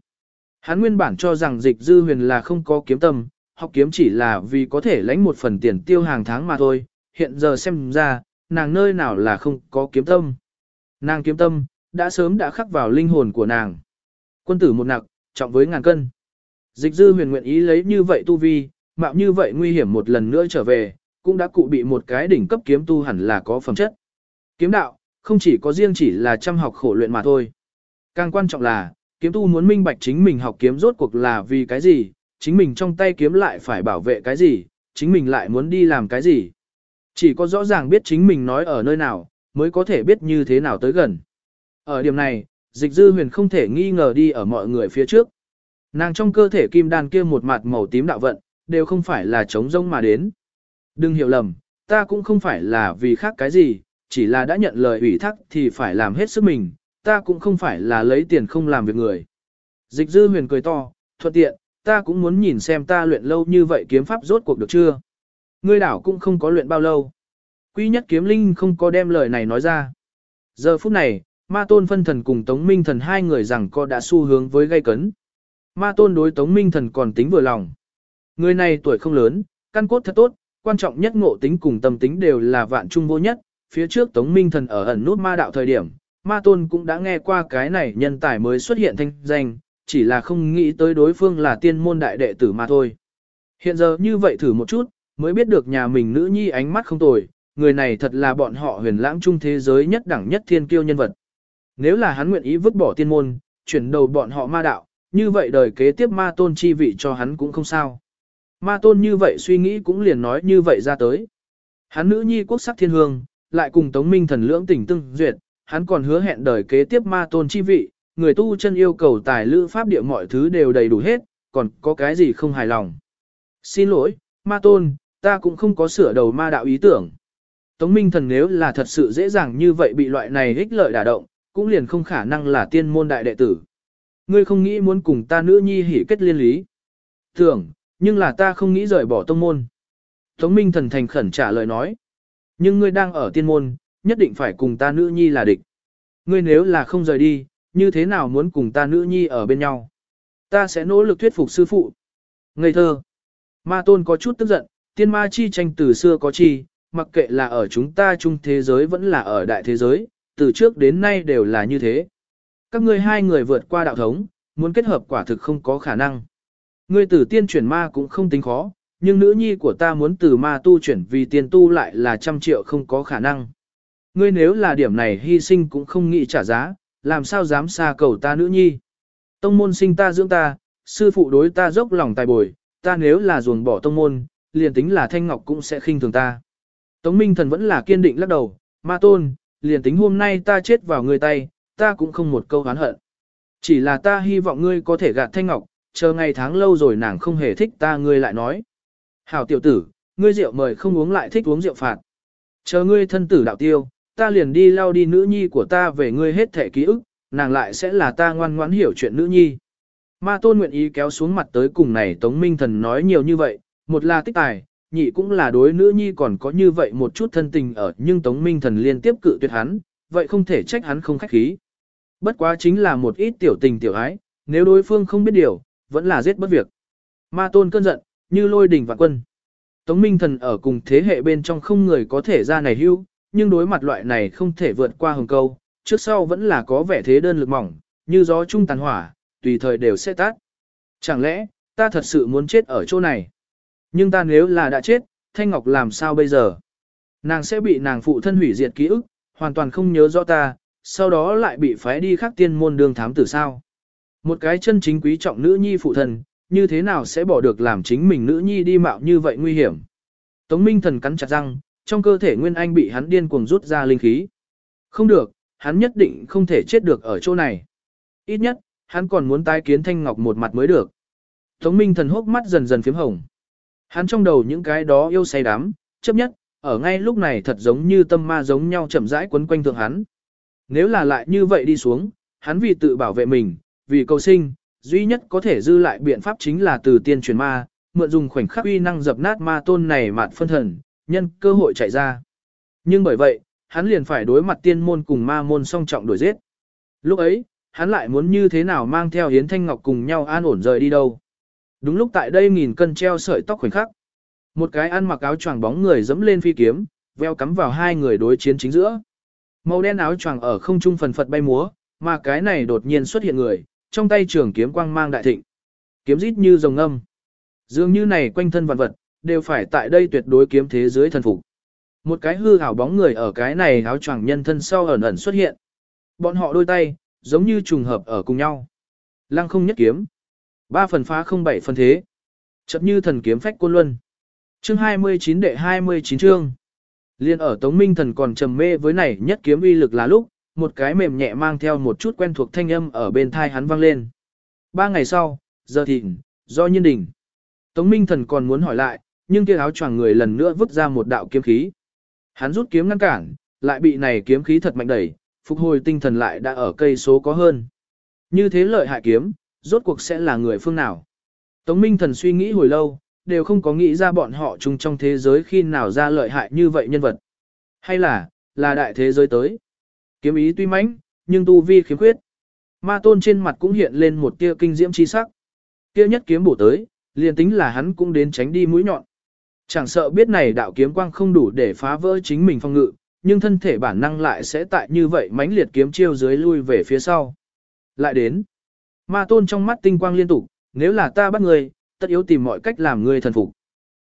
Hắn nguyên bản cho rằng dịch dư huyền là không có kiếm tâm, học kiếm chỉ là vì có thể lãnh một phần tiền tiêu hàng tháng mà thôi, hiện giờ xem ra, nàng nơi nào là không có kiếm tâm. Nàng kiếm tâm, đã sớm đã khắc vào linh hồn của nàng. Quân tử một nặc, trọng với ngàn cân. Dịch dư huyền nguyện ý lấy như vậy tu vi, mạo như vậy nguy hiểm một lần nữa trở về, cũng đã cụ bị một cái đỉnh cấp kiếm tu hẳn là có phẩm chất. Kiếm đạo, không chỉ có riêng chỉ là chăm học khổ luyện mà thôi. Càng quan trọng là, kiếm tu muốn minh bạch chính mình học kiếm rốt cuộc là vì cái gì, chính mình trong tay kiếm lại phải bảo vệ cái gì, chính mình lại muốn đi làm cái gì. Chỉ có rõ ràng biết chính mình nói ở nơi nào, mới có thể biết như thế nào tới gần. Ở điểm này, dịch dư huyền không thể nghi ngờ đi ở mọi người phía trước. Nàng trong cơ thể kim đan kia một mặt màu tím đạo vận, đều không phải là chống rông mà đến. Đừng hiểu lầm, ta cũng không phải là vì khác cái gì, chỉ là đã nhận lời ủy thác thì phải làm hết sức mình, ta cũng không phải là lấy tiền không làm việc người. Dịch dư huyền cười to, thuận tiện, ta cũng muốn nhìn xem ta luyện lâu như vậy kiếm pháp rốt cuộc được chưa. Ngươi đảo cũng không có luyện bao lâu. Quy nhất kiếm linh không có đem lời này nói ra. Giờ phút này, ma tôn phân thần cùng tống minh thần hai người rằng có đã xu hướng với gây cấn. Ma tôn đối tống minh thần còn tính vừa lòng. Người này tuổi không lớn, căn cốt thật tốt, quan trọng nhất ngộ tính cùng tâm tính đều là vạn trung vô nhất. Phía trước tống minh thần ở ẩn nút ma đạo thời điểm, ma tôn cũng đã nghe qua cái này nhân tài mới xuất hiện thanh danh, chỉ là không nghĩ tới đối phương là tiên môn đại đệ tử mà thôi. Hiện giờ như vậy thử một chút, mới biết được nhà mình nữ nhi ánh mắt không tồi, người này thật là bọn họ huyền lãng trung thế giới nhất đẳng nhất thiên kiêu nhân vật. Nếu là hắn nguyện ý vứt bỏ tiên môn, chuyển đầu bọn họ ma đạo, như vậy đời kế tiếp ma tôn chi vị cho hắn cũng không sao. Ma tôn như vậy suy nghĩ cũng liền nói như vậy ra tới. Hắn nữ nhi quốc sắc thiên hương, lại cùng tống minh thần lưỡng tỉnh tương duyệt, hắn còn hứa hẹn đời kế tiếp ma tôn chi vị, người tu chân yêu cầu tài lữ pháp địa mọi thứ đều đầy đủ hết, còn có cái gì không hài lòng. Xin lỗi, ma tôn, ta cũng không có sửa đầu ma đạo ý tưởng. Tống Minh Thần nếu là thật sự dễ dàng như vậy bị loại này ích lợi đả động, cũng liền không khả năng là tiên môn đại đệ tử. Ngươi không nghĩ muốn cùng ta nữ nhi hỉ kết liên lý. Tưởng, nhưng là ta không nghĩ rời bỏ tông môn. Tống Minh Thần thành khẩn trả lời nói. Nhưng ngươi đang ở tiên môn, nhất định phải cùng ta nữ nhi là địch. Ngươi nếu là không rời đi, như thế nào muốn cùng ta nữ nhi ở bên nhau? Ta sẽ nỗ lực thuyết phục sư phụ. Ngây thơ. Ma tôn có chút tức giận, Tiên ma chi tranh từ xưa có chi, mặc kệ là ở chúng ta chung thế giới vẫn là ở đại thế giới, từ trước đến nay đều là như thế. Các ngươi hai người vượt qua đạo thống, muốn kết hợp quả thực không có khả năng. Ngươi từ tiên chuyển ma cũng không tính khó, nhưng nữ nhi của ta muốn từ ma tu chuyển vì tiền tu lại là trăm triệu không có khả năng. Ngươi nếu là điểm này hy sinh cũng không nghĩ trả giá, làm sao dám xa cầu ta nữ nhi. Tông môn sinh ta dưỡng ta, sư phụ đối ta dốc lòng tài bồi, ta nếu là ruồng bỏ tông môn, liền tính là thanh ngọc cũng sẽ khinh thường ta. Tống Minh Thần vẫn là kiên định lắc đầu, ma tôn, liền tính hôm nay ta chết vào người tay, ta cũng không một câu oán hận. Chỉ là ta hy vọng ngươi có thể gạt thanh ngọc, chờ ngày tháng lâu rồi nàng không hề thích ta ngươi lại nói. Hảo tiểu tử, ngươi rượu mời không uống lại thích uống rượu phạt. Chờ ngươi thân tử đạo tiêu, ta liền đi lao đi nữ nhi của ta về ngươi hết thể ký ức, nàng lại sẽ là ta ngoan ngoãn hiểu chuyện nữ nhi. Ma tôn nguyện ý kéo xuống mặt tới cùng này Tống Minh Thần nói nhiều như vậy, một là tích tài, nhị cũng là đối nữ nhi còn có như vậy một chút thân tình ở nhưng Tống Minh Thần liên tiếp cự tuyệt hắn, vậy không thể trách hắn không khách khí. Bất quá chính là một ít tiểu tình tiểu ái, nếu đối phương không biết điều, vẫn là giết bất việc. Ma tôn cơn giận, như lôi đỉnh vạn quân. Tống Minh Thần ở cùng thế hệ bên trong không người có thể ra này hưu, nhưng đối mặt loại này không thể vượt qua hồng câu, trước sau vẫn là có vẻ thế đơn lực mỏng, như gió trung tàn hỏa, tùy thời đều sẽ tát. Chẳng lẽ, ta thật sự muốn chết ở chỗ này? Nhưng ta nếu là đã chết, Thanh Ngọc làm sao bây giờ? Nàng sẽ bị nàng phụ thân hủy diệt ký ức, hoàn toàn không nhớ rõ ta, sau đó lại bị phái đi khắc tiên môn đường thám tử sao? Một cái chân chính quý trọng nữ nhi phụ thân, như thế nào sẽ bỏ được làm chính mình nữ nhi đi mạo như vậy nguy hiểm? Tống Minh Thần cắn chặt răng, trong cơ thể Nguyên Anh bị hắn điên cuồng rút ra linh khí. Không được, hắn nhất định không thể chết được ở chỗ này. Ít nhất, hắn còn muốn tái kiến Thanh Ngọc một mặt mới được. Tống Minh Thần hốc mắt dần dần phím hồng. Hắn trong đầu những cái đó yêu say đắm, chấp nhất, ở ngay lúc này thật giống như tâm ma giống nhau chậm rãi quấn quanh thượng hắn. Nếu là lại như vậy đi xuống, hắn vì tự bảo vệ mình, vì cầu sinh, duy nhất có thể dư lại biện pháp chính là từ tiên truyền ma, mượn dùng khoảnh khắc uy năng dập nát ma tôn này mạt phân thần, nhân cơ hội chạy ra. Nhưng bởi vậy, hắn liền phải đối mặt tiên môn cùng ma môn song trọng đổi giết. Lúc ấy, hắn lại muốn như thế nào mang theo Hiến Thanh Ngọc cùng nhau an ổn rời đi đâu. Đúng lúc tại đây nghìn cân treo sợi tóc khoảnh khắc. Một cái ăn mặc áo choàng bóng người dẫm lên phi kiếm, veo cắm vào hai người đối chiến chính giữa. Màu đen áo choàng ở không trung phần phật bay múa, mà cái này đột nhiên xuất hiện người, trong tay trường kiếm quang mang đại thịnh. Kiếm rít như rồng âm. Dường như này quanh thân vạn vật, đều phải tại đây tuyệt đối kiếm thế giới thần phục. Một cái hư ảo bóng người ở cái này áo choàng nhân thân sau ẩn ẩn xuất hiện. Bọn họ đôi tay, giống như trùng hợp ở cùng nhau. Lăng không nhất kiếm. Ba phần phá không bảy phần thế. Chậm như thần kiếm phách quân luân. Chương 29 đệ 29 chương. Liên ở Tống Minh Thần còn trầm mê với này nhất kiếm uy lực là lúc, một cái mềm nhẹ mang theo một chút quen thuộc thanh âm ở bên thai hắn vang lên. Ba ngày sau, giờ thịnh, do nhiên đỉnh. Tống Minh Thần còn muốn hỏi lại, nhưng kia áo choàng người lần nữa vứt ra một đạo kiếm khí. Hắn rút kiếm ngăn cản, lại bị này kiếm khí thật mạnh đẩy, phục hồi tinh thần lại đã ở cây số có hơn. Như thế lợi hại kiếm, rốt cuộc sẽ là người phương nào? Tống Minh Thần suy nghĩ hồi lâu, đều không có nghĩ ra bọn họ chung trong thế giới khi nào ra lợi hại như vậy nhân vật. Hay là, là đại thế giới tới. Kiếm ý tuy mãnh, nhưng tu vi khiếm khuyết. Ma tôn trên mặt cũng hiện lên một tia kinh diễm chi sắc. Kia nhất kiếm bổ tới, liền tính là hắn cũng đến tránh đi mũi nhọn. Chẳng sợ biết này đạo kiếm quang không đủ để phá vỡ chính mình phong ngự, nhưng thân thể bản năng lại sẽ tại như vậy mãnh liệt kiếm chiêu dưới lui về phía sau. Lại đến. Ma tôn trong mắt tinh quang liên tục, nếu là ta bắt người, tất yếu tìm mọi cách làm ngươi thần phục.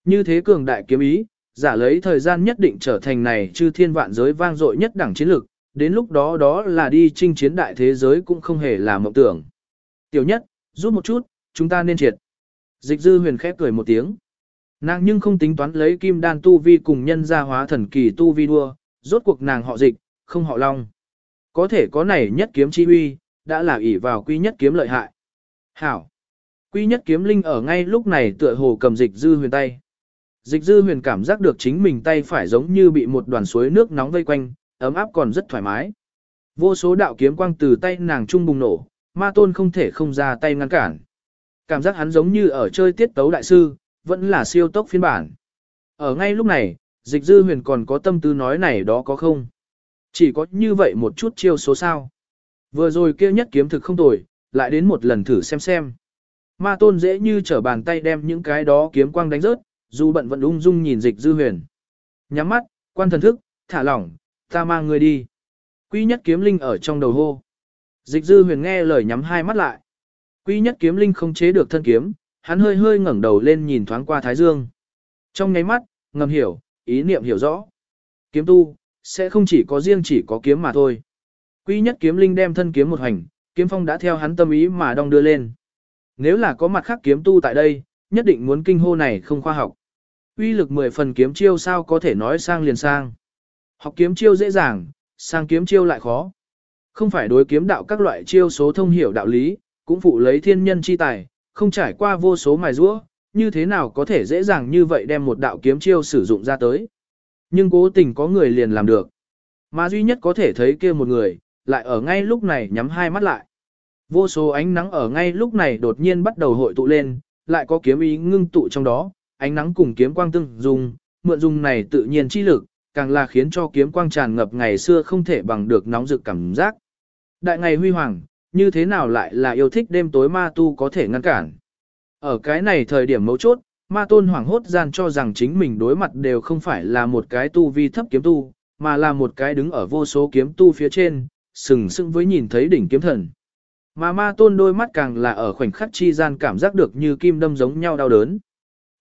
Như thế cường đại kiếm ý, giả lấy thời gian nhất định trở thành này chư thiên vạn giới vang dội nhất đẳng chiến lực, đến lúc đó đó là đi chinh chiến đại thế giới cũng không hề là mộng tưởng. Tiểu nhất, giúp một chút, chúng ta nên triệt. Dịch dư huyền khép cười một tiếng. Nàng nhưng không tính toán lấy kim đan tu vi cùng nhân gia hóa thần kỳ tu vi đua, rốt cuộc nàng họ dịch, không họ long. Có thể có này nhất kiếm chi uy, đã là ỷ vào quy nhất kiếm lợi hại. Hảo. Quy nhất kiếm linh ở ngay lúc này tựa hồ cầm dịch dư huyền tay. Dịch dư huyền cảm giác được chính mình tay phải giống như bị một đoàn suối nước nóng vây quanh, ấm áp còn rất thoải mái. Vô số đạo kiếm quang từ tay nàng trung bùng nổ, ma tôn không thể không ra tay ngăn cản. Cảm giác hắn giống như ở chơi tiết tấu đại sư, vẫn là siêu tốc phiên bản. Ở ngay lúc này, dịch dư huyền còn có tâm tư nói này đó có không? Chỉ có như vậy một chút chiêu số sao. Vừa rồi kia nhất kiếm thực không tồi, lại đến một lần thử xem xem. Ma tôn dễ như trở bàn tay đem những cái đó kiếm quang đánh rớt, dù bận vẫn ung dung nhìn dịch dư huyền. Nhắm mắt, quan thần thức, thả lỏng, ta mang người đi. Quy nhất kiếm linh ở trong đầu hô. Dịch dư huyền nghe lời nhắm hai mắt lại. Quy nhất kiếm linh không chế được thân kiếm, hắn hơi hơi ngẩng đầu lên nhìn thoáng qua thái dương. Trong ngáy mắt, ngầm hiểu, ý niệm hiểu rõ. Kiếm tu, sẽ không chỉ có riêng chỉ có kiếm mà thôi. Quy nhất kiếm linh đem thân kiếm một hành, kiếm phong đã theo hắn tâm ý mà đong đưa lên. Nếu là có mặt khác kiếm tu tại đây, nhất định muốn kinh hô này không khoa học. Uy lực 10 phần kiếm chiêu sao có thể nói sang liền sang. Học kiếm chiêu dễ dàng, sang kiếm chiêu lại khó. Không phải đối kiếm đạo các loại chiêu số thông hiểu đạo lý, cũng phụ lấy thiên nhân chi tài, không trải qua vô số mài rũa, như thế nào có thể dễ dàng như vậy đem một đạo kiếm chiêu sử dụng ra tới. Nhưng cố tình có người liền làm được. Mà duy nhất có thể thấy kia một người, lại ở ngay lúc này nhắm hai mắt lại. Vô số ánh nắng ở ngay lúc này đột nhiên bắt đầu hội tụ lên, lại có kiếm ý ngưng tụ trong đó, ánh nắng cùng kiếm quang tương dùng, mượn dùng này tự nhiên chi lực, càng là khiến cho kiếm quang tràn ngập ngày xưa không thể bằng được nóng rực cảm giác. Đại ngày huy hoàng, như thế nào lại là yêu thích đêm tối ma tu có thể ngăn cản. Ở cái này thời điểm mấu chốt, ma tôn hoảng hốt gian cho rằng chính mình đối mặt đều không phải là một cái tu vi thấp kiếm tu, mà là một cái đứng ở vô số kiếm tu phía trên, sừng sững với nhìn thấy đỉnh kiếm thần. Mà ma tôn đôi mắt càng là ở khoảnh khắc chi gian cảm giác được như kim đâm giống nhau đau đớn.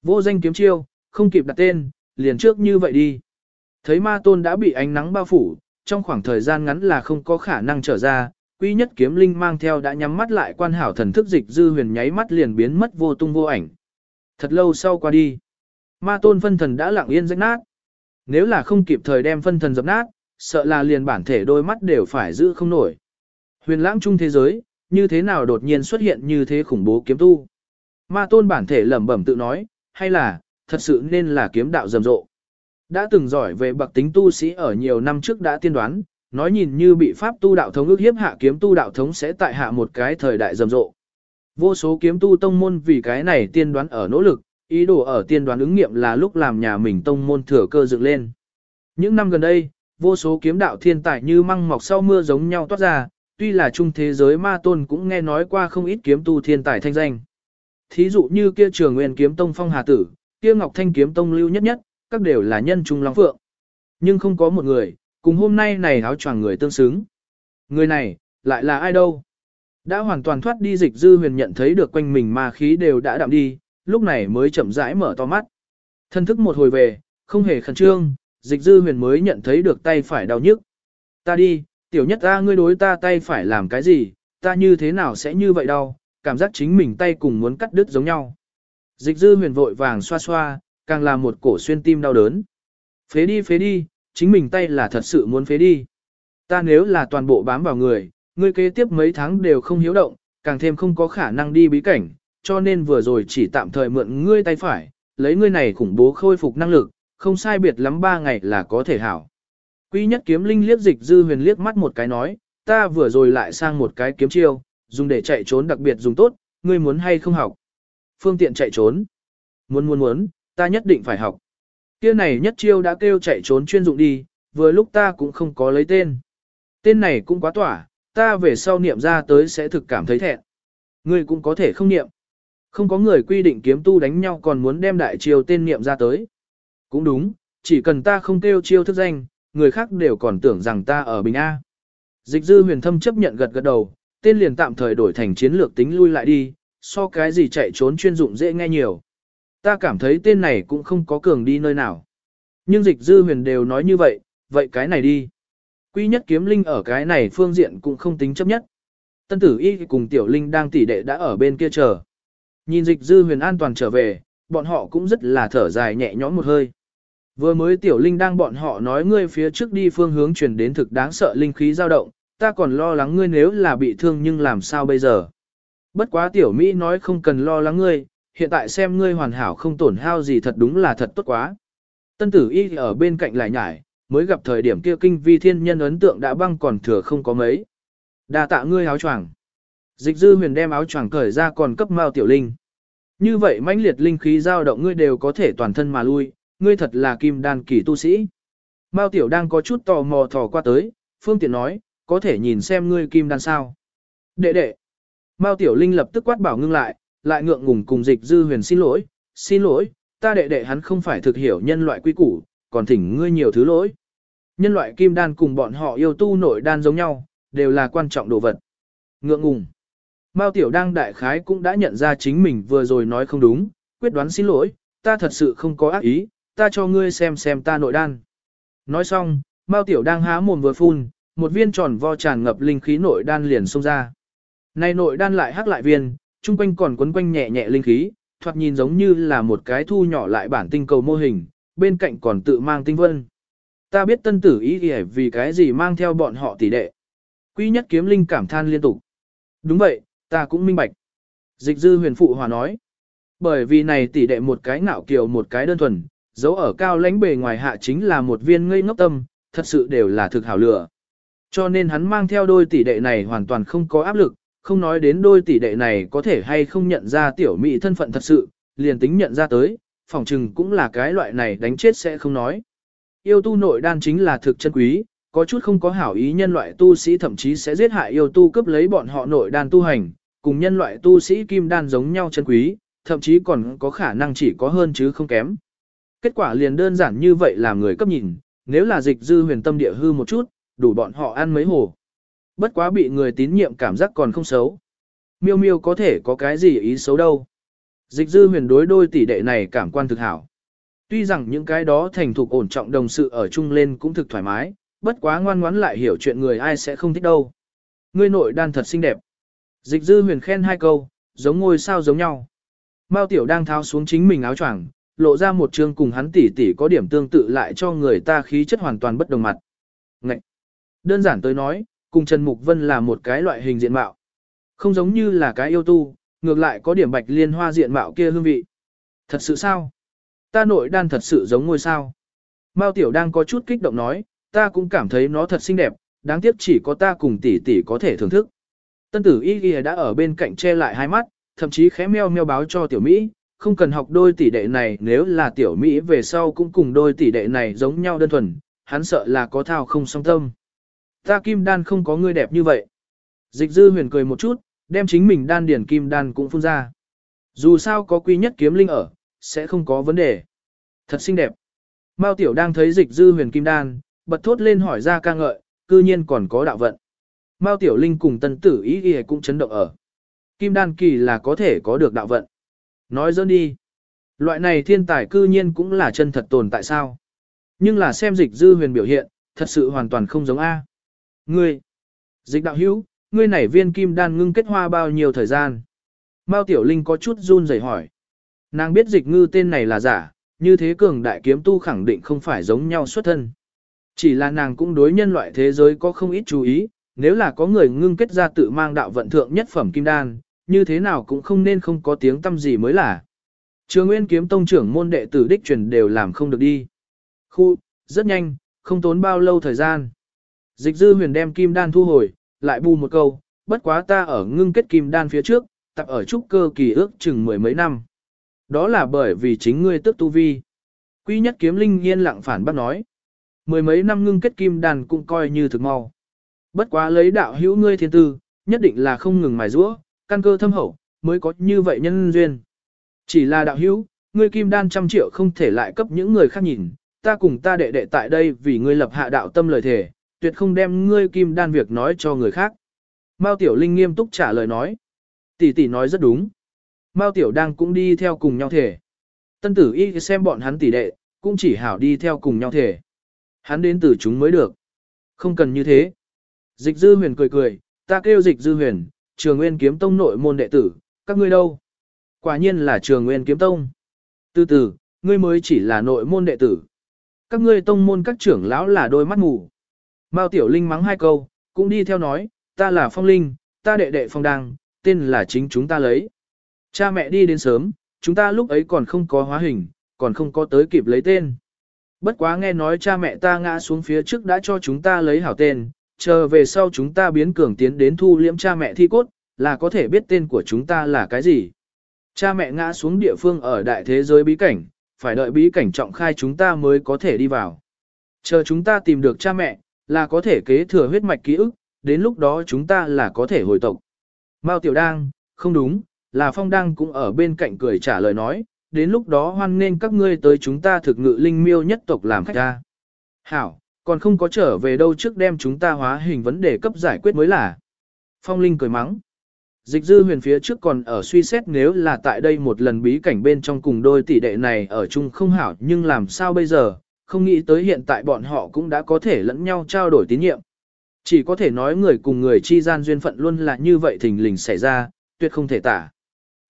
Vô danh kiếm chiêu, không kịp đặt tên, liền trước như vậy đi. Thấy ma tôn đã bị ánh nắng bao phủ, trong khoảng thời gian ngắn là không có khả năng trở ra, quy nhất kiếm linh mang theo đã nhắm mắt lại quan hảo thần thức dịch dư huyền nháy mắt liền biến mất vô tung vô ảnh. Thật lâu sau qua đi, ma tôn phân thần đã lặng yên rách nát. Nếu là không kịp thời đem phân thần dập nát, sợ là liền bản thể đôi mắt đều phải giữ không nổi. Huyền lãng trung thế giới, như thế nào đột nhiên xuất hiện như thế khủng bố kiếm tu. Ma tôn bản thể lẩm bẩm tự nói, hay là, thật sự nên là kiếm đạo rầm rộ. Đã từng giỏi về bậc tính tu sĩ ở nhiều năm trước đã tiên đoán, nói nhìn như bị pháp tu đạo thống ước hiếp hạ kiếm tu đạo thống sẽ tại hạ một cái thời đại rầm rộ. Vô số kiếm tu tông môn vì cái này tiên đoán ở nỗ lực, ý đồ ở tiên đoán ứng nghiệm là lúc làm nhà mình tông môn thừa cơ dựng lên. Những năm gần đây, vô số kiếm đạo thiên tài như măng mọc sau mưa giống nhau toát ra, tuy là trung thế giới ma tôn cũng nghe nói qua không ít kiếm tu thiên tài thanh danh. Thí dụ như kia trường nguyên kiếm tông phong hà tử, kia ngọc thanh kiếm tông lưu nhất nhất, các đều là nhân trung long phượng. Nhưng không có một người, cùng hôm nay này áo choàng người tương xứng. Người này, lại là ai đâu? Đã hoàn toàn thoát đi dịch dư huyền nhận thấy được quanh mình ma khí đều đã đạm đi, lúc này mới chậm rãi mở to mắt. Thân thức một hồi về, không hề khẩn trương, dịch dư huyền mới nhận thấy được tay phải đau nhức. Ta đi, tiểu nhất ta ngươi đối ta tay phải làm cái gì, ta như thế nào sẽ như vậy đâu, cảm giác chính mình tay cùng muốn cắt đứt giống nhau. Dịch dư huyền vội vàng xoa xoa, càng là một cổ xuyên tim đau đớn. Phế đi phế đi, chính mình tay là thật sự muốn phế đi. Ta nếu là toàn bộ bám vào người, ngươi kế tiếp mấy tháng đều không hiếu động, càng thêm không có khả năng đi bí cảnh, cho nên vừa rồi chỉ tạm thời mượn ngươi tay phải, lấy ngươi này khủng bố khôi phục năng lực, không sai biệt lắm ba ngày là có thể hảo. Quy nhất kiếm linh liếc dịch dư huyền liếc mắt một cái nói, ta vừa rồi lại sang một cái kiếm chiêu, dùng để chạy trốn đặc biệt dùng tốt, ngươi muốn hay không học. Phương tiện chạy trốn. Muốn muốn muốn, ta nhất định phải học. Kia này nhất chiêu đã kêu chạy trốn chuyên dụng đi, vừa lúc ta cũng không có lấy tên. Tên này cũng quá tỏa, ta về sau niệm ra tới sẽ thực cảm thấy thẹn. Ngươi cũng có thể không niệm. Không có người quy định kiếm tu đánh nhau còn muốn đem đại chiêu tên niệm ra tới. Cũng đúng, chỉ cần ta không kêu chiêu thức danh, người khác đều còn tưởng rằng ta ở Bình A. Dịch dư huyền thâm chấp nhận gật gật đầu, tên liền tạm thời đổi thành chiến lược tính lui lại đi, so cái gì chạy trốn chuyên dụng dễ nghe nhiều. Ta cảm thấy tên này cũng không có cường đi nơi nào. Nhưng dịch dư huyền đều nói như vậy, vậy cái này đi. Quy nhất kiếm linh ở cái này phương diện cũng không tính chấp nhất. Tân tử y cùng tiểu linh đang tỉ đệ đã ở bên kia chờ. Nhìn dịch dư huyền an toàn trở về, bọn họ cũng rất là thở dài nhẹ nhõm một hơi. Vừa mới tiểu linh đang bọn họ nói ngươi phía trước đi phương hướng chuyển đến thực đáng sợ linh khí dao động, ta còn lo lắng ngươi nếu là bị thương nhưng làm sao bây giờ. Bất quá tiểu Mỹ nói không cần lo lắng ngươi, hiện tại xem ngươi hoàn hảo không tổn hao gì thật đúng là thật tốt quá. Tân tử y ở bên cạnh lại nhải, mới gặp thời điểm kia kinh vi thiên nhân ấn tượng đã băng còn thừa không có mấy. đa tạ ngươi áo choàng. Dịch dư huyền đem áo choàng cởi ra còn cấp mao tiểu linh. Như vậy mãnh liệt linh khí dao động ngươi đều có thể toàn thân mà lui, ngươi thật là kim đan kỳ tu sĩ. Mao tiểu đang có chút tò mò thò qua tới, phương tiện nói, có thể nhìn xem ngươi kim đan sao. Đệ đệ. Mao tiểu linh lập tức quát bảo ngưng lại, lại ngượng ngùng cùng dịch dư huyền xin lỗi, xin lỗi, ta đệ đệ hắn không phải thực hiểu nhân loại quy củ, còn thỉnh ngươi nhiều thứ lỗi. Nhân loại kim đan cùng bọn họ yêu tu nội đan giống nhau, đều là quan trọng đồ vật. Ngượng ngùng. Mao Tiểu đang đại khái cũng đã nhận ra chính mình vừa rồi nói không đúng, quyết đoán xin lỗi, ta thật sự không có ác ý, ta cho ngươi xem xem ta nội đan. Nói xong, Mao Tiểu đang há mồm vừa phun, một viên tròn vo tràn ngập linh khí nội đan liền xông ra. Này nội đan lại hắc lại viên, trung quanh còn quấn quanh nhẹ nhẹ linh khí, thoạt nhìn giống như là một cái thu nhỏ lại bản tinh cầu mô hình, bên cạnh còn tự mang tinh vân. Ta biết tân tử ý nghĩa vì cái gì mang theo bọn họ tỷ đệ. Quý nhất kiếm linh cảm than liên tục. Đúng vậy, ta cũng minh bạch. Dịch dư huyền phụ hòa nói. Bởi vì này tỷ đệ một cái ngạo kiều một cái đơn thuần, dấu ở cao lãnh bề ngoài hạ chính là một viên ngây ngốc tâm, thật sự đều là thực hảo lửa. Cho nên hắn mang theo đôi tỷ đệ này hoàn toàn không có áp lực, không nói đến đôi tỷ đệ này có thể hay không nhận ra tiểu mỹ thân phận thật sự, liền tính nhận ra tới, phỏng chừng cũng là cái loại này đánh chết sẽ không nói. Yêu tu nội đan chính là thực chân quý, có chút không có hảo ý nhân loại tu sĩ thậm chí sẽ giết hại yêu tu cướp lấy bọn họ nội đan tu hành, cùng nhân loại tu sĩ kim đan giống nhau chân quý, thậm chí còn có khả năng chỉ có hơn chứ không kém. Kết quả liền đơn giản như vậy làm người cấp nhìn, nếu là dịch dư huyền tâm địa hư một chút, đủ bọn họ ăn mấy hồ. Bất quá bị người tín nhiệm cảm giác còn không xấu. Miêu miêu có thể có cái gì ý xấu đâu. Dịch dư huyền đối đôi tỷ đệ này cảm quan thực hảo. Tuy rằng những cái đó thành thục ổn trọng đồng sự ở chung lên cũng thực thoải mái, bất quá ngoan ngoãn lại hiểu chuyện người ai sẽ không thích đâu. Ngươi nội đan thật xinh đẹp. Dịch dư huyền khen hai câu, giống ngôi sao giống nhau. Mao tiểu đang tháo xuống chính mình áo choàng, lộ ra một chương cùng hắn tỷ tỷ có điểm tương tự lại cho người ta khí chất hoàn toàn bất đồng mặt. Ngậy! Đơn giản tới nói, cùng Trần Mục Vân là một cái loại hình diện mạo. Không giống như là cái yêu tu, ngược lại có điểm bạch liên hoa diện mạo kia hương vị. Thật sự sao? Ta nội đan thật sự giống ngôi sao. Mao Tiểu đang có chút kích động nói, ta cũng cảm thấy nó thật xinh đẹp, đáng tiếc chỉ có ta cùng tỷ tỷ có thể thưởng thức. Tân tử y ghi đã ở bên cạnh che lại hai mắt, thậm chí khẽ meo meo báo cho tiểu Mỹ, không cần học đôi tỷ đệ này nếu là tiểu Mỹ về sau cũng cùng đôi tỷ đệ này giống nhau đơn thuần, hắn sợ là có thao không song tâm. Ta kim đan không có người đẹp như vậy. Dịch dư huyền cười một chút, đem chính mình đan điển kim đan cũng phun ra. Dù sao có quy nhất kiếm linh ở, sẽ không có vấn đề. Thật xinh đẹp. Mao tiểu đang thấy dịch dư huyền kim đan, bật thốt lên hỏi ra ca ngợi, cư nhiên còn có đạo vận. Mao tiểu linh cùng tân tử ý ghi cũng chấn động ở. Kim đan kỳ là có thể có được đạo vận. Nói dỡn đi. Loại này thiên tài cư nhiên cũng là chân thật tồn tại sao. Nhưng là xem dịch dư huyền biểu hiện, thật sự hoàn toàn không giống A. Ngươi, dịch đạo hữu, ngươi nảy viên kim đan ngưng kết hoa bao nhiêu thời gian? Mao Tiểu Linh có chút run rẩy hỏi. Nàng biết dịch ngư tên này là giả, như thế cường đại kiếm tu khẳng định không phải giống nhau xuất thân. Chỉ là nàng cũng đối nhân loại thế giới có không ít chú ý, nếu là có người ngưng kết ra tự mang đạo vận thượng nhất phẩm kim đan, như thế nào cũng không nên không có tiếng tâm gì mới là. Trường Nguyên kiếm tông trưởng môn đệ tử đích truyền đều làm không được đi. Khu, rất nhanh, không tốn bao lâu thời gian. Dịch dư huyền đem kim đan thu hồi, lại bù một câu, bất quá ta ở ngưng kết kim đan phía trước, tập ở trúc cơ kỳ ước chừng mười mấy năm. Đó là bởi vì chính ngươi tức tu vi. Quy nhất kiếm linh yên lặng phản bác nói. Mười mấy năm ngưng kết kim đan cũng coi như thực mau. Bất quá lấy đạo hữu ngươi thiên tư, nhất định là không ngừng mài rũa, căn cơ thâm hậu, mới có như vậy nhân duyên. Chỉ là đạo hữu, ngươi kim đan trăm triệu không thể lại cấp những người khác nhìn, ta cùng ta đệ đệ tại đây vì ngươi lập hạ đạo tâm lời thể, tuyệt không đem ngươi kim đan việc nói cho người khác. Mao Tiểu Linh nghiêm túc trả lời nói. Tỷ tỷ nói rất đúng. Mao Tiểu đang cũng đi theo cùng nhau thể. Tân tử y xem bọn hắn tỷ đệ, cũng chỉ hảo đi theo cùng nhau thể. Hắn đến từ chúng mới được. Không cần như thế. Dịch dư huyền cười cười, ta kêu dịch dư huyền, trường nguyên kiếm tông nội môn đệ tử, các ngươi đâu? Quả nhiên là trường nguyên kiếm tông. Từ từ, ngươi mới chỉ là nội môn đệ tử. Các ngươi tông môn các trưởng lão là đôi mắt ngủ. Mao Tiểu Linh mắng hai câu, cũng đi theo nói, ta là Phong Linh, ta đệ đệ Phong Đăng, tên là chính chúng ta lấy. Cha mẹ đi đến sớm, chúng ta lúc ấy còn không có hóa hình, còn không có tới kịp lấy tên. Bất quá nghe nói cha mẹ ta ngã xuống phía trước đã cho chúng ta lấy hảo tên, chờ về sau chúng ta biến cường tiến đến thu liễm cha mẹ thi cốt, là có thể biết tên của chúng ta là cái gì. Cha mẹ ngã xuống địa phương ở đại thế giới bí cảnh, phải đợi bí cảnh trọng khai chúng ta mới có thể đi vào. Chờ chúng ta tìm được cha mẹ, là có thể kế thừa huyết mạch ký ức, đến lúc đó chúng ta là có thể hồi tộc. Mao Tiểu Đang, không đúng, là Phong Đang cũng ở bên cạnh cười trả lời nói, đến lúc đó hoan nên các ngươi tới chúng ta thực ngự linh miêu nhất tộc làm khách ta. Hảo, còn không có trở về đâu trước đem chúng ta hóa hình vấn đề cấp giải quyết mới là. Phong Linh cười mắng. Dịch dư huyền phía trước còn ở suy xét nếu là tại đây một lần bí cảnh bên trong cùng đôi tỷ đệ này ở chung không hảo nhưng làm sao bây giờ, không nghĩ tới hiện tại bọn họ cũng đã có thể lẫn nhau trao đổi tín nhiệm. Chỉ có thể nói người cùng người chi gian duyên phận luôn là như vậy thình lình xảy ra, tuyệt không thể tả.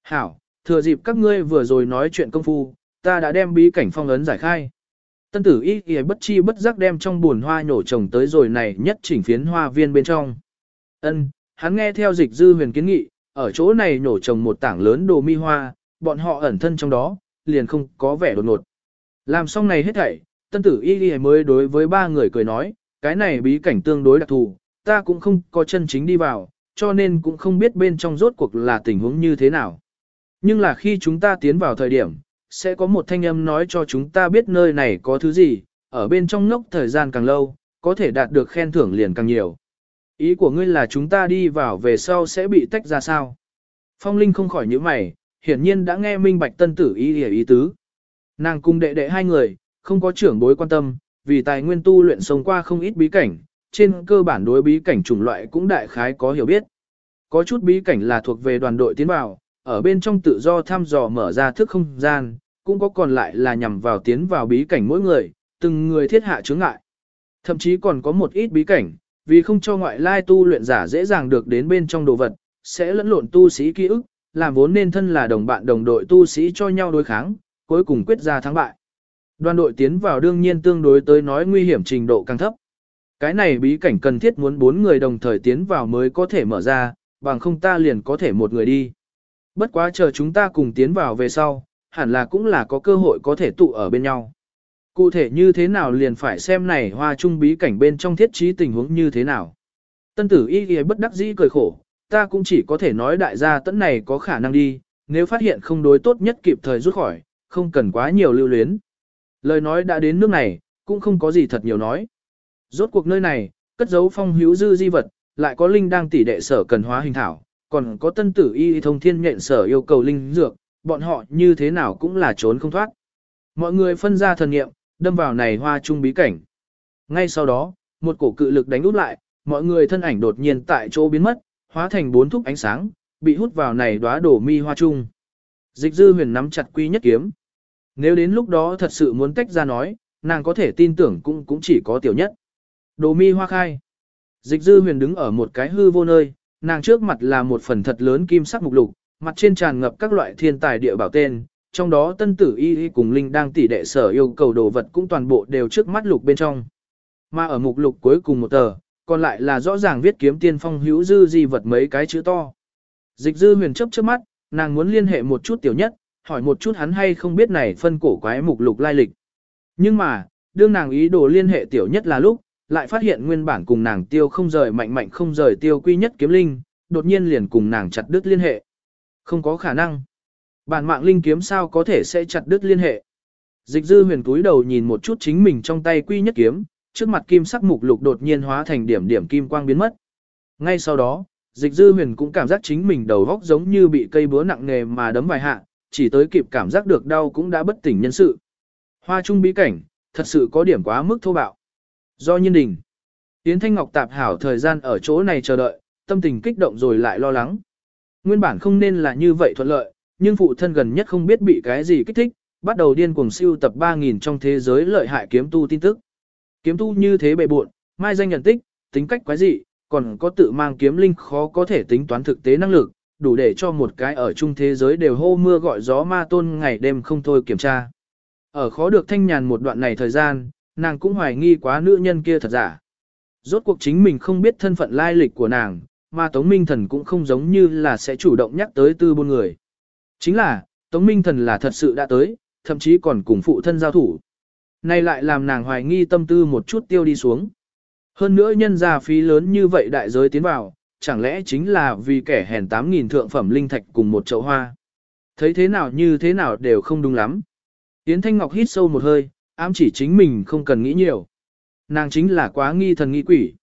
Hảo, thừa dịp các ngươi vừa rồi nói chuyện công phu, ta đã đem bí cảnh phong ấn giải khai. Tân tử y y bất chi bất giác đem trong buồn hoa nhổ trồng tới rồi này nhất chỉnh phiến hoa viên bên trong. Ân, hắn nghe theo dịch dư huyền kiến nghị, ở chỗ này nhổ trồng một tảng lớn đồ mi hoa, bọn họ ẩn thân trong đó, liền không có vẻ đột ngột. Làm xong này hết thảy, tân tử y y mới đối với ba người cười nói, cái này bí cảnh tương đối đặc thù, ta cũng không có chân chính đi vào, cho nên cũng không biết bên trong rốt cuộc là tình huống như thế nào. Nhưng là khi chúng ta tiến vào thời điểm, sẽ có một thanh âm nói cho chúng ta biết nơi này có thứ gì, ở bên trong ngốc thời gian càng lâu, có thể đạt được khen thưởng liền càng nhiều. Ý của ngươi là chúng ta đi vào về sau sẽ bị tách ra sao? Phong Linh không khỏi nhíu mày, hiển nhiên đã nghe minh bạch tân tử ý ý, ý tứ. Nàng cung đệ đệ hai người, không có trưởng bối quan tâm, vì tài nguyên tu luyện sống qua không ít bí cảnh, trên cơ bản đối bí cảnh chủng loại cũng đại khái có hiểu biết. Có chút bí cảnh là thuộc về đoàn đội tiến vào, ở bên trong tự do thăm dò mở ra thức không gian, cũng có còn lại là nhằm vào tiến vào bí cảnh mỗi người, từng người thiết hạ chướng ngại. Thậm chí còn có một ít bí cảnh, vì không cho ngoại lai tu luyện giả dễ dàng được đến bên trong đồ vật, sẽ lẫn lộn tu sĩ ký ức, làm vốn nên thân là đồng bạn đồng đội tu sĩ cho nhau đối kháng, cuối cùng quyết ra thắng bại. Đoàn đội tiến vào đương nhiên tương đối tới nói nguy hiểm trình độ càng thấp. Cái này bí cảnh cần thiết muốn bốn người đồng thời tiến vào mới có thể mở ra, bằng không ta liền có thể một người đi. Bất quá chờ chúng ta cùng tiến vào về sau, hẳn là cũng là có cơ hội có thể tụ ở bên nhau. Cụ thể như thế nào liền phải xem này hoa trung bí cảnh bên trong thiết trí tình huống như thế nào. Tân tử y ghi bất đắc dĩ cười khổ, ta cũng chỉ có thể nói đại gia tấn này có khả năng đi, nếu phát hiện không đối tốt nhất kịp thời rút khỏi, không cần quá nhiều lưu luyến. Lời nói đã đến nước này, cũng không có gì thật nhiều nói. Rốt cuộc nơi này, cất giấu phong hữu dư di vật, lại có linh đang tỉ đệ sở cần hóa hình thảo, còn có tân tử y thông thiên nhện sở yêu cầu linh dược, bọn họ như thế nào cũng là trốn không thoát. Mọi người phân ra thần nghiệm, đâm vào này hoa trung bí cảnh. Ngay sau đó, một cổ cự lực đánh út lại, mọi người thân ảnh đột nhiên tại chỗ biến mất, hóa thành bốn thúc ánh sáng, bị hút vào này đóa đổ mi hoa trung. Dịch dư huyền nắm chặt quy nhất kiếm. Nếu đến lúc đó thật sự muốn tách ra nói, nàng có thể tin tưởng cũng cũng chỉ có tiểu nhất. Đồ mi hoa khai. Dịch dư huyền đứng ở một cái hư vô nơi, nàng trước mặt là một phần thật lớn kim sắc mục lục, mặt trên tràn ngập các loại thiên tài địa bảo tên, trong đó tân tử y y cùng linh đang tỉ đệ sở yêu cầu đồ vật cũng toàn bộ đều trước mắt lục bên trong. Mà ở mục lục cuối cùng một tờ, còn lại là rõ ràng viết kiếm tiên phong hữu dư di vật mấy cái chữ to. Dịch dư huyền chấp trước mắt, nàng muốn liên hệ một chút tiểu nhất, hỏi một chút hắn hay không biết này phân cổ quái mục lục lai lịch. Nhưng mà, đương nàng ý đồ liên hệ tiểu nhất là lúc, lại phát hiện nguyên bản cùng nàng tiêu không rời mạnh mạnh không rời tiêu quy nhất kiếm linh, đột nhiên liền cùng nàng chặt đứt liên hệ. Không có khả năng. Bản mạng linh kiếm sao có thể sẽ chặt đứt liên hệ. Dịch dư huyền túi đầu nhìn một chút chính mình trong tay quy nhất kiếm, trước mặt kim sắc mục lục đột nhiên hóa thành điểm điểm kim quang biến mất. Ngay sau đó, dịch dư huyền cũng cảm giác chính mình đầu góc giống như bị cây búa nặng nề mà đấm vài hạ, chỉ tới kịp cảm giác được đau cũng đã bất tỉnh nhân sự. Hoa trung bí cảnh, thật sự có điểm quá mức thô bạo. Do nhân đình, Yến Thanh Ngọc tạp hảo thời gian ở chỗ này chờ đợi, tâm tình kích động rồi lại lo lắng. Nguyên bản không nên là như vậy thuận lợi, nhưng phụ thân gần nhất không biết bị cái gì kích thích, bắt đầu điên cuồng siêu tập 3.000 trong thế giới lợi hại kiếm tu tin tức. Kiếm tu như thế bệ buộn, mai danh nhận tích, tính cách quái dị, còn có tự mang kiếm linh khó có thể tính toán thực tế năng lực, đủ để cho một cái ở chung thế giới đều hô mưa gọi gió ma tôn ngày đêm không thôi kiểm tra. Ở khó được thanh nhàn một đoạn này thời gian, nàng cũng hoài nghi quá nữ nhân kia thật giả. Rốt cuộc chính mình không biết thân phận lai lịch của nàng, mà Tống Minh Thần cũng không giống như là sẽ chủ động nhắc tới tư buôn người. Chính là, Tống Minh Thần là thật sự đã tới, thậm chí còn cùng phụ thân giao thủ. Này lại làm nàng hoài nghi tâm tư một chút tiêu đi xuống. Hơn nữa nhân ra phí lớn như vậy đại giới tiến vào, chẳng lẽ chính là vì kẻ hèn 8.000 thượng phẩm linh thạch cùng một chậu hoa. Thấy thế nào như thế nào đều không đúng lắm. Yến Thanh Ngọc hít sâu một hơi, ám chỉ chính mình không cần nghĩ nhiều. Nàng chính là quá nghi thần nghi quỷ.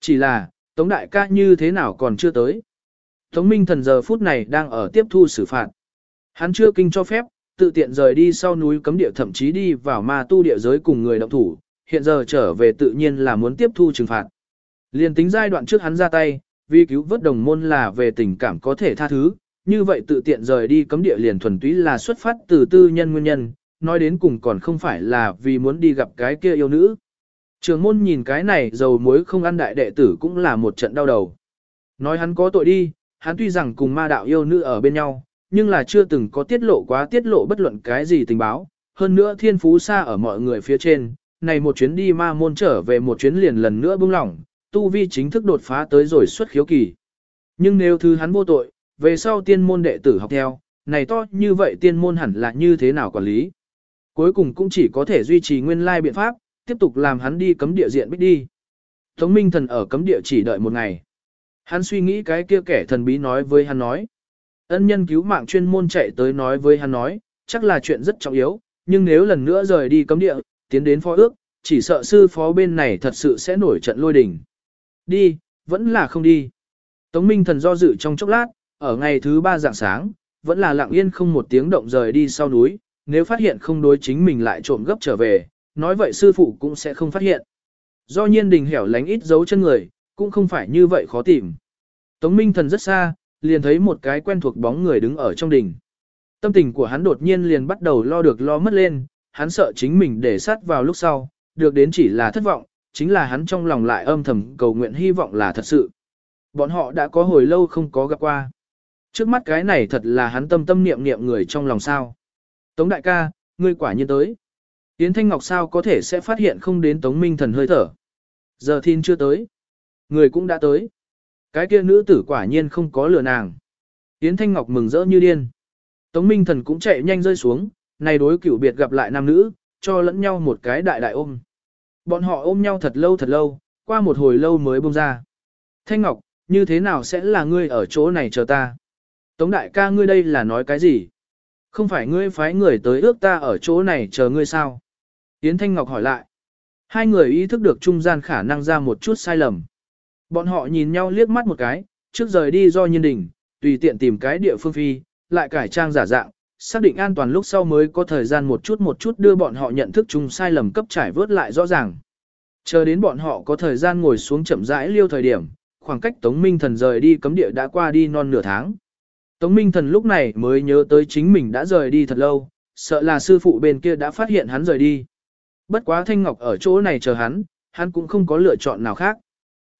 Chỉ là, Tống Đại ca như thế nào còn chưa tới. Tống Minh thần giờ phút này đang ở tiếp thu xử phạt. Hắn chưa kinh cho phép, tự tiện rời đi sau núi cấm địa thậm chí đi vào ma tu địa giới cùng người động thủ, hiện giờ trở về tự nhiên là muốn tiếp thu trừng phạt. Liên tính giai đoạn trước hắn ra tay, vì cứu vớt đồng môn là về tình cảm có thể tha thứ, như vậy tự tiện rời đi cấm địa liền thuần túy là xuất phát từ tư nhân nguyên nhân, nói đến cùng còn không phải là vì muốn đi gặp cái kia yêu nữ. Trường môn nhìn cái này dầu muối không ăn đại đệ tử cũng là một trận đau đầu. Nói hắn có tội đi, hắn tuy rằng cùng ma đạo yêu nữ ở bên nhau, nhưng là chưa từng có tiết lộ quá tiết lộ bất luận cái gì tình báo. Hơn nữa thiên phú xa ở mọi người phía trên, này một chuyến đi ma môn trở về một chuyến liền lần nữa bung lỏng, tu vi chính thức đột phá tới rồi xuất khiếu kỳ. Nhưng nếu thứ hắn vô tội, về sau tiên môn đệ tử học theo, này to như vậy tiên môn hẳn là như thế nào quản lý. Cuối cùng cũng chỉ có thể duy trì nguyên lai biện pháp, tiếp tục làm hắn đi cấm địa diện bích đi. Tống Minh Thần ở cấm địa chỉ đợi một ngày. Hắn suy nghĩ cái kia kẻ thần bí nói với hắn nói. Ân nhân cứu mạng chuyên môn chạy tới nói với hắn nói, chắc là chuyện rất trọng yếu, nhưng nếu lần nữa rời đi cấm địa, tiến đến phó ước, chỉ sợ sư phó bên này thật sự sẽ nổi trận lôi đình. Đi, vẫn là không đi. Tống Minh Thần do dự trong chốc lát, ở ngày thứ ba dạng sáng, vẫn là lặng yên không một tiếng động rời đi sau núi, nếu phát hiện không đối chính mình lại trộm gấp trở về, nói vậy sư phụ cũng sẽ không phát hiện. Do nhiên đình hẻo lánh ít dấu chân người, cũng không phải như vậy khó tìm. Tống Minh Thần rất xa, liền thấy một cái quen thuộc bóng người đứng ở trong đình. Tâm tình của hắn đột nhiên liền bắt đầu lo được lo mất lên, hắn sợ chính mình để sát vào lúc sau, được đến chỉ là thất vọng, chính là hắn trong lòng lại âm thầm cầu nguyện hy vọng là thật sự. Bọn họ đã có hồi lâu không có gặp qua. Trước mắt cái này thật là hắn tâm tâm niệm niệm người trong lòng sao. Tống đại ca, ngươi quả nhiên tới. Yến Thanh Ngọc sao có thể sẽ phát hiện không đến Tống Minh Thần hơi thở. Giờ thiên chưa tới. Người cũng đã tới. Cái kia nữ tử quả nhiên không có lừa nàng. Yến Thanh Ngọc mừng rỡ như điên. Tống Minh Thần cũng chạy nhanh rơi xuống, này đối cửu biệt gặp lại nam nữ, cho lẫn nhau một cái đại đại ôm. Bọn họ ôm nhau thật lâu thật lâu, qua một hồi lâu mới buông ra. Thanh Ngọc, như thế nào sẽ là ngươi ở chỗ này chờ ta? Tống đại ca ngươi đây là nói cái gì? Không phải ngươi phái người tới ước ta ở chỗ này chờ ngươi sao? Yến Thanh Ngọc hỏi lại. Hai người ý thức được trung gian khả năng ra một chút sai lầm. Bọn họ nhìn nhau liếc mắt một cái, trước rời đi do nhiên đình, tùy tiện tìm cái địa phương phi, lại cải trang giả dạng, xác định an toàn lúc sau mới có thời gian một chút một chút đưa bọn họ nhận thức chung sai lầm cấp trải vớt lại rõ ràng. Chờ đến bọn họ có thời gian ngồi xuống chậm rãi liêu thời điểm, khoảng cách Tống Minh Thần rời đi cấm địa đã qua đi non nửa tháng. Tống Minh Thần lúc này mới nhớ tới chính mình đã rời đi thật lâu, sợ là sư phụ bên kia đã phát hiện hắn rời đi. Bất quá Thanh Ngọc ở chỗ này chờ hắn, hắn cũng không có lựa chọn nào khác.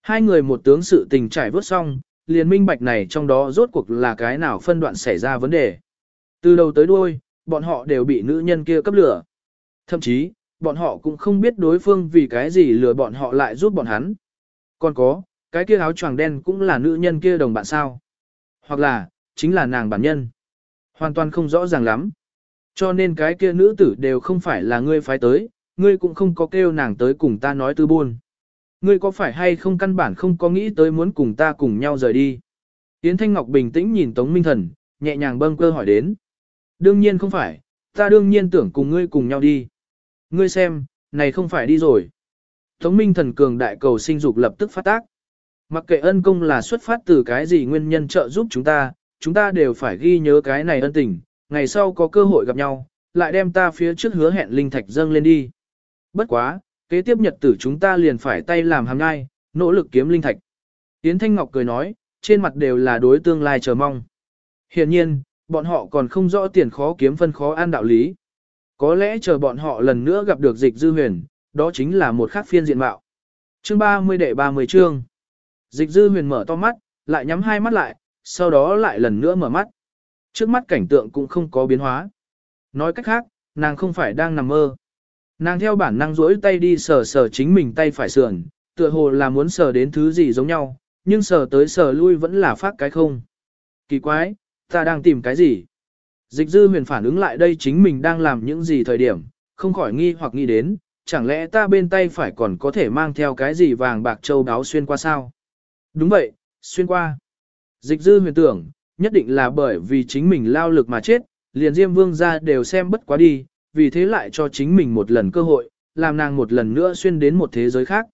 Hai người một tướng sự tình trải vớt xong, liền minh bạch này trong đó rốt cuộc là cái nào phân đoạn xảy ra vấn đề. Từ đầu tới đuôi, bọn họ đều bị nữ nhân kia cấp lửa. Thậm chí, bọn họ cũng không biết đối phương vì cái gì lừa bọn họ lại giúp bọn hắn. Còn có, cái kia áo choàng đen cũng là nữ nhân kia đồng bạn sao. Hoặc là, chính là nàng bản nhân. Hoàn toàn không rõ ràng lắm. Cho nên cái kia nữ tử đều không phải là ngươi phái tới, ngươi cũng không có kêu nàng tới cùng ta nói tư buôn. Ngươi có phải hay không căn bản không có nghĩ tới muốn cùng ta cùng nhau rời đi. Yến Thanh Ngọc bình tĩnh nhìn Tống Minh Thần, nhẹ nhàng bâng cơ hỏi đến. Đương nhiên không phải, ta đương nhiên tưởng cùng ngươi cùng nhau đi. Ngươi xem, này không phải đi rồi. Tống Minh Thần cường đại cầu sinh dục lập tức phát tác. Mặc kệ ân công là xuất phát từ cái gì nguyên nhân trợ giúp chúng ta, chúng ta đều phải ghi nhớ cái này ân tình, ngày sau có cơ hội gặp nhau, lại đem ta phía trước hứa hẹn linh thạch dâng lên đi. Bất quá, kế tiếp nhật tử chúng ta liền phải tay làm hàm ngai, nỗ lực kiếm linh thạch. Yến Thanh Ngọc cười nói, trên mặt đều là đối tương lai chờ mong. Hiện nhiên, bọn họ còn không rõ tiền khó kiếm phân khó ăn đạo lý. Có lẽ chờ bọn họ lần nữa gặp được dịch dư huyền, đó chính là một khác phiên diện mạo. Chương 30 đệ 30 chương. Dịch dư huyền mở to mắt, lại nhắm hai mắt lại, sau đó lại lần nữa mở mắt. Trước mắt cảnh tượng cũng không có biến hóa. Nói cách khác, nàng không phải đang nằm mơ. Nàng theo bản năng duỗi tay đi sờ sờ chính mình tay phải sườn, tựa hồ là muốn sờ đến thứ gì giống nhau, nhưng sờ tới sờ lui vẫn là phát cái không. Kỳ quái, ta đang tìm cái gì? Dịch dư huyền phản ứng lại đây chính mình đang làm những gì thời điểm, không khỏi nghi hoặc nghĩ đến, chẳng lẽ ta bên tay phải còn có thể mang theo cái gì vàng bạc châu đáo xuyên qua sao? Đúng vậy, xuyên qua. Dịch dư huyền tưởng, nhất định là bởi vì chính mình lao lực mà chết, liền diêm vương ra đều xem bất quá đi, vì thế lại cho chính mình một lần cơ hội, làm nàng một lần nữa xuyên đến một thế giới khác.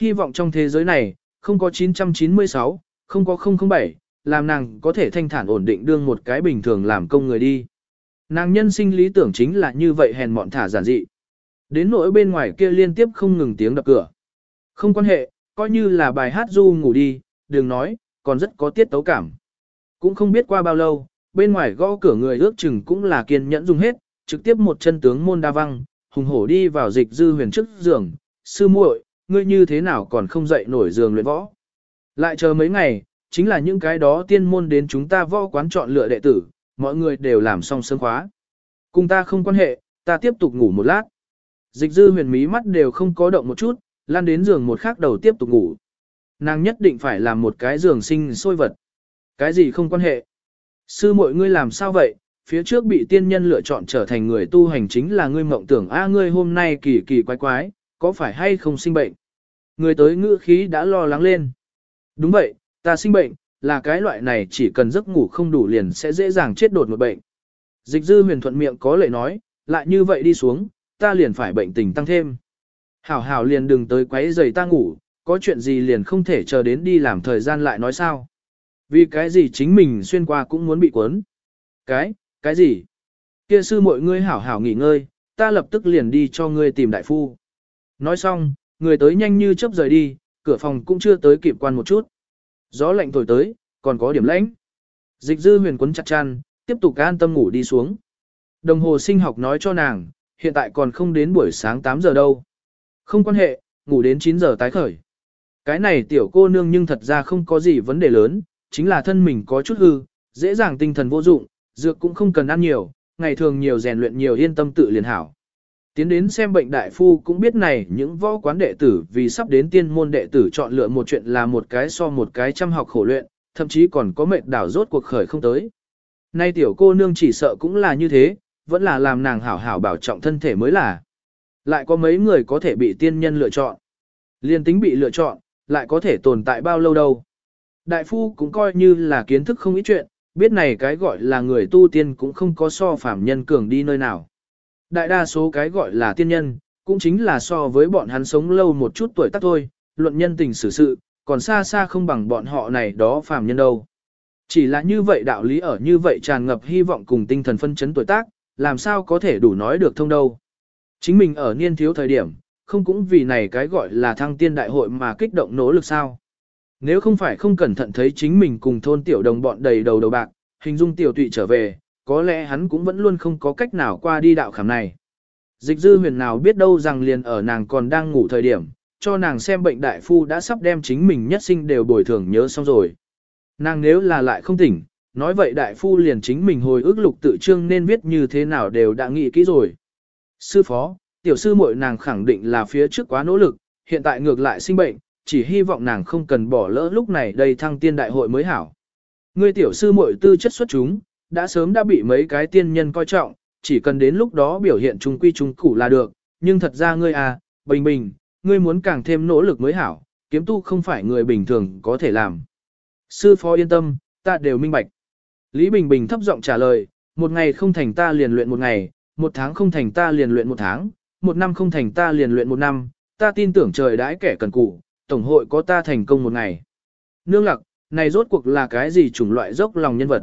Hy vọng trong thế giới này, không có 996, không có 007, làm nàng có thể thanh thản ổn định đương một cái bình thường làm công người đi. Nàng nhân sinh lý tưởng chính là như vậy hèn mọn thả giản dị. Đến nỗi bên ngoài kia liên tiếp không ngừng tiếng đập cửa. Không quan hệ, coi như là bài hát du ngủ đi, đừng nói, còn rất có tiết tấu cảm. Cũng không biết qua bao lâu, bên ngoài gõ cửa người ước chừng cũng là kiên nhẫn dùng hết, trực tiếp một chân tướng môn đa văng, hùng hổ đi vào dịch dư huyền trước giường, sư muội, ngươi như thế nào còn không dậy nổi giường luyện võ. Lại chờ mấy ngày, chính là những cái đó tiên môn đến chúng ta võ quán chọn lựa đệ tử, mọi người đều làm xong sớm khóa. Cùng ta không quan hệ, ta tiếp tục ngủ một lát. Dịch dư huyền mí mắt đều không có động một chút, lan đến giường một khắc đầu tiếp tục ngủ. Nàng nhất định phải làm một cái giường sinh sôi vật. Cái gì không quan hệ. Sư muội ngươi làm sao vậy, phía trước bị tiên nhân lựa chọn trở thành người tu hành chính là ngươi mộng tưởng a ngươi hôm nay kỳ kỳ quái quái, có phải hay không sinh bệnh? Người tới ngữ khí đã lo lắng lên. Đúng vậy, ta sinh bệnh, là cái loại này chỉ cần giấc ngủ không đủ liền sẽ dễ dàng chết đột một bệnh. Dịch dư huyền thuận miệng có lệ nói, lại như vậy đi xuống, ta liền phải bệnh tình tăng thêm. Hảo hảo liền đừng tới quấy giày ta ngủ, có chuyện gì liền không thể chờ đến đi làm thời gian lại nói sao. Vì cái gì chính mình xuyên qua cũng muốn bị cuốn. Cái, cái gì? Kia sư mọi ngươi hảo hảo nghỉ ngơi, ta lập tức liền đi cho ngươi tìm đại phu. Nói xong, người tới nhanh như chớp rời đi, cửa phòng cũng chưa tới kịp quan một chút. Gió lạnh thổi tới, còn có điểm lãnh. Dịch dư huyền quấn chặt chăn, tiếp tục an tâm ngủ đi xuống. Đồng hồ sinh học nói cho nàng, hiện tại còn không đến buổi sáng 8 giờ đâu. Không quan hệ, ngủ đến 9 giờ tái khởi. Cái này tiểu cô nương nhưng thật ra không có gì vấn đề lớn, chính là thân mình có chút hư, dễ dàng tinh thần vô dụng, dược cũng không cần ăn nhiều, ngày thường nhiều rèn luyện nhiều yên tâm tự liền hảo. Tiến đến xem bệnh đại phu cũng biết này những võ quán đệ tử vì sắp đến tiên môn đệ tử chọn lựa một chuyện là một cái so một cái chăm học khổ luyện, thậm chí còn có mệt đảo rốt cuộc khởi không tới. Nay tiểu cô nương chỉ sợ cũng là như thế, vẫn là làm nàng hảo hảo bảo trọng thân thể mới là. Lại có mấy người có thể bị tiên nhân lựa chọn. Liên tính bị lựa chọn, lại có thể tồn tại bao lâu đâu. Đại phu cũng coi như là kiến thức không ít chuyện, biết này cái gọi là người tu tiên cũng không có so phạm nhân cường đi nơi nào. Đại đa số cái gọi là tiên nhân, cũng chính là so với bọn hắn sống lâu một chút tuổi tác thôi, luận nhân tình xử sự, còn xa xa không bằng bọn họ này đó phàm nhân đâu. Chỉ là như vậy đạo lý ở như vậy tràn ngập hy vọng cùng tinh thần phân chấn tuổi tác, làm sao có thể đủ nói được thông đâu. Chính mình ở niên thiếu thời điểm, không cũng vì này cái gọi là thăng tiên đại hội mà kích động nỗ lực sao. Nếu không phải không cẩn thận thấy chính mình cùng thôn tiểu đồng bọn đầy đầu đầu bạc, hình dung tiểu tụy trở về, có lẽ hắn cũng vẫn luôn không có cách nào qua đi đạo khảm này. Dịch dư huyền nào biết đâu rằng liền ở nàng còn đang ngủ thời điểm, cho nàng xem bệnh đại phu đã sắp đem chính mình nhất sinh đều bồi thường nhớ xong rồi. Nàng nếu là lại không tỉnh, nói vậy đại phu liền chính mình hồi ức lục tự trương nên viết như thế nào đều đã nghĩ kỹ rồi. Sư phó, tiểu sư muội nàng khẳng định là phía trước quá nỗ lực, hiện tại ngược lại sinh bệnh, chỉ hy vọng nàng không cần bỏ lỡ lúc này đây thăng tiên đại hội mới hảo. Ngươi tiểu sư muội tư chất xuất chúng, đã sớm đã bị mấy cái tiên nhân coi trọng, chỉ cần đến lúc đó biểu hiện trung quy trung củ là được, nhưng thật ra ngươi à, bình bình, ngươi muốn càng thêm nỗ lực mới hảo, kiếm tu không phải người bình thường có thể làm. Sư phó yên tâm, ta đều minh bạch. Lý Bình Bình thấp giọng trả lời, một ngày không thành ta liền luyện một ngày, một tháng không thành ta liền luyện một tháng, một năm không thành ta liền luyện một năm, ta tin tưởng trời đãi kẻ cần cù, tổng hội có ta thành công một ngày. Nương lặc, này rốt cuộc là cái gì chủng loại dốc lòng nhân vật.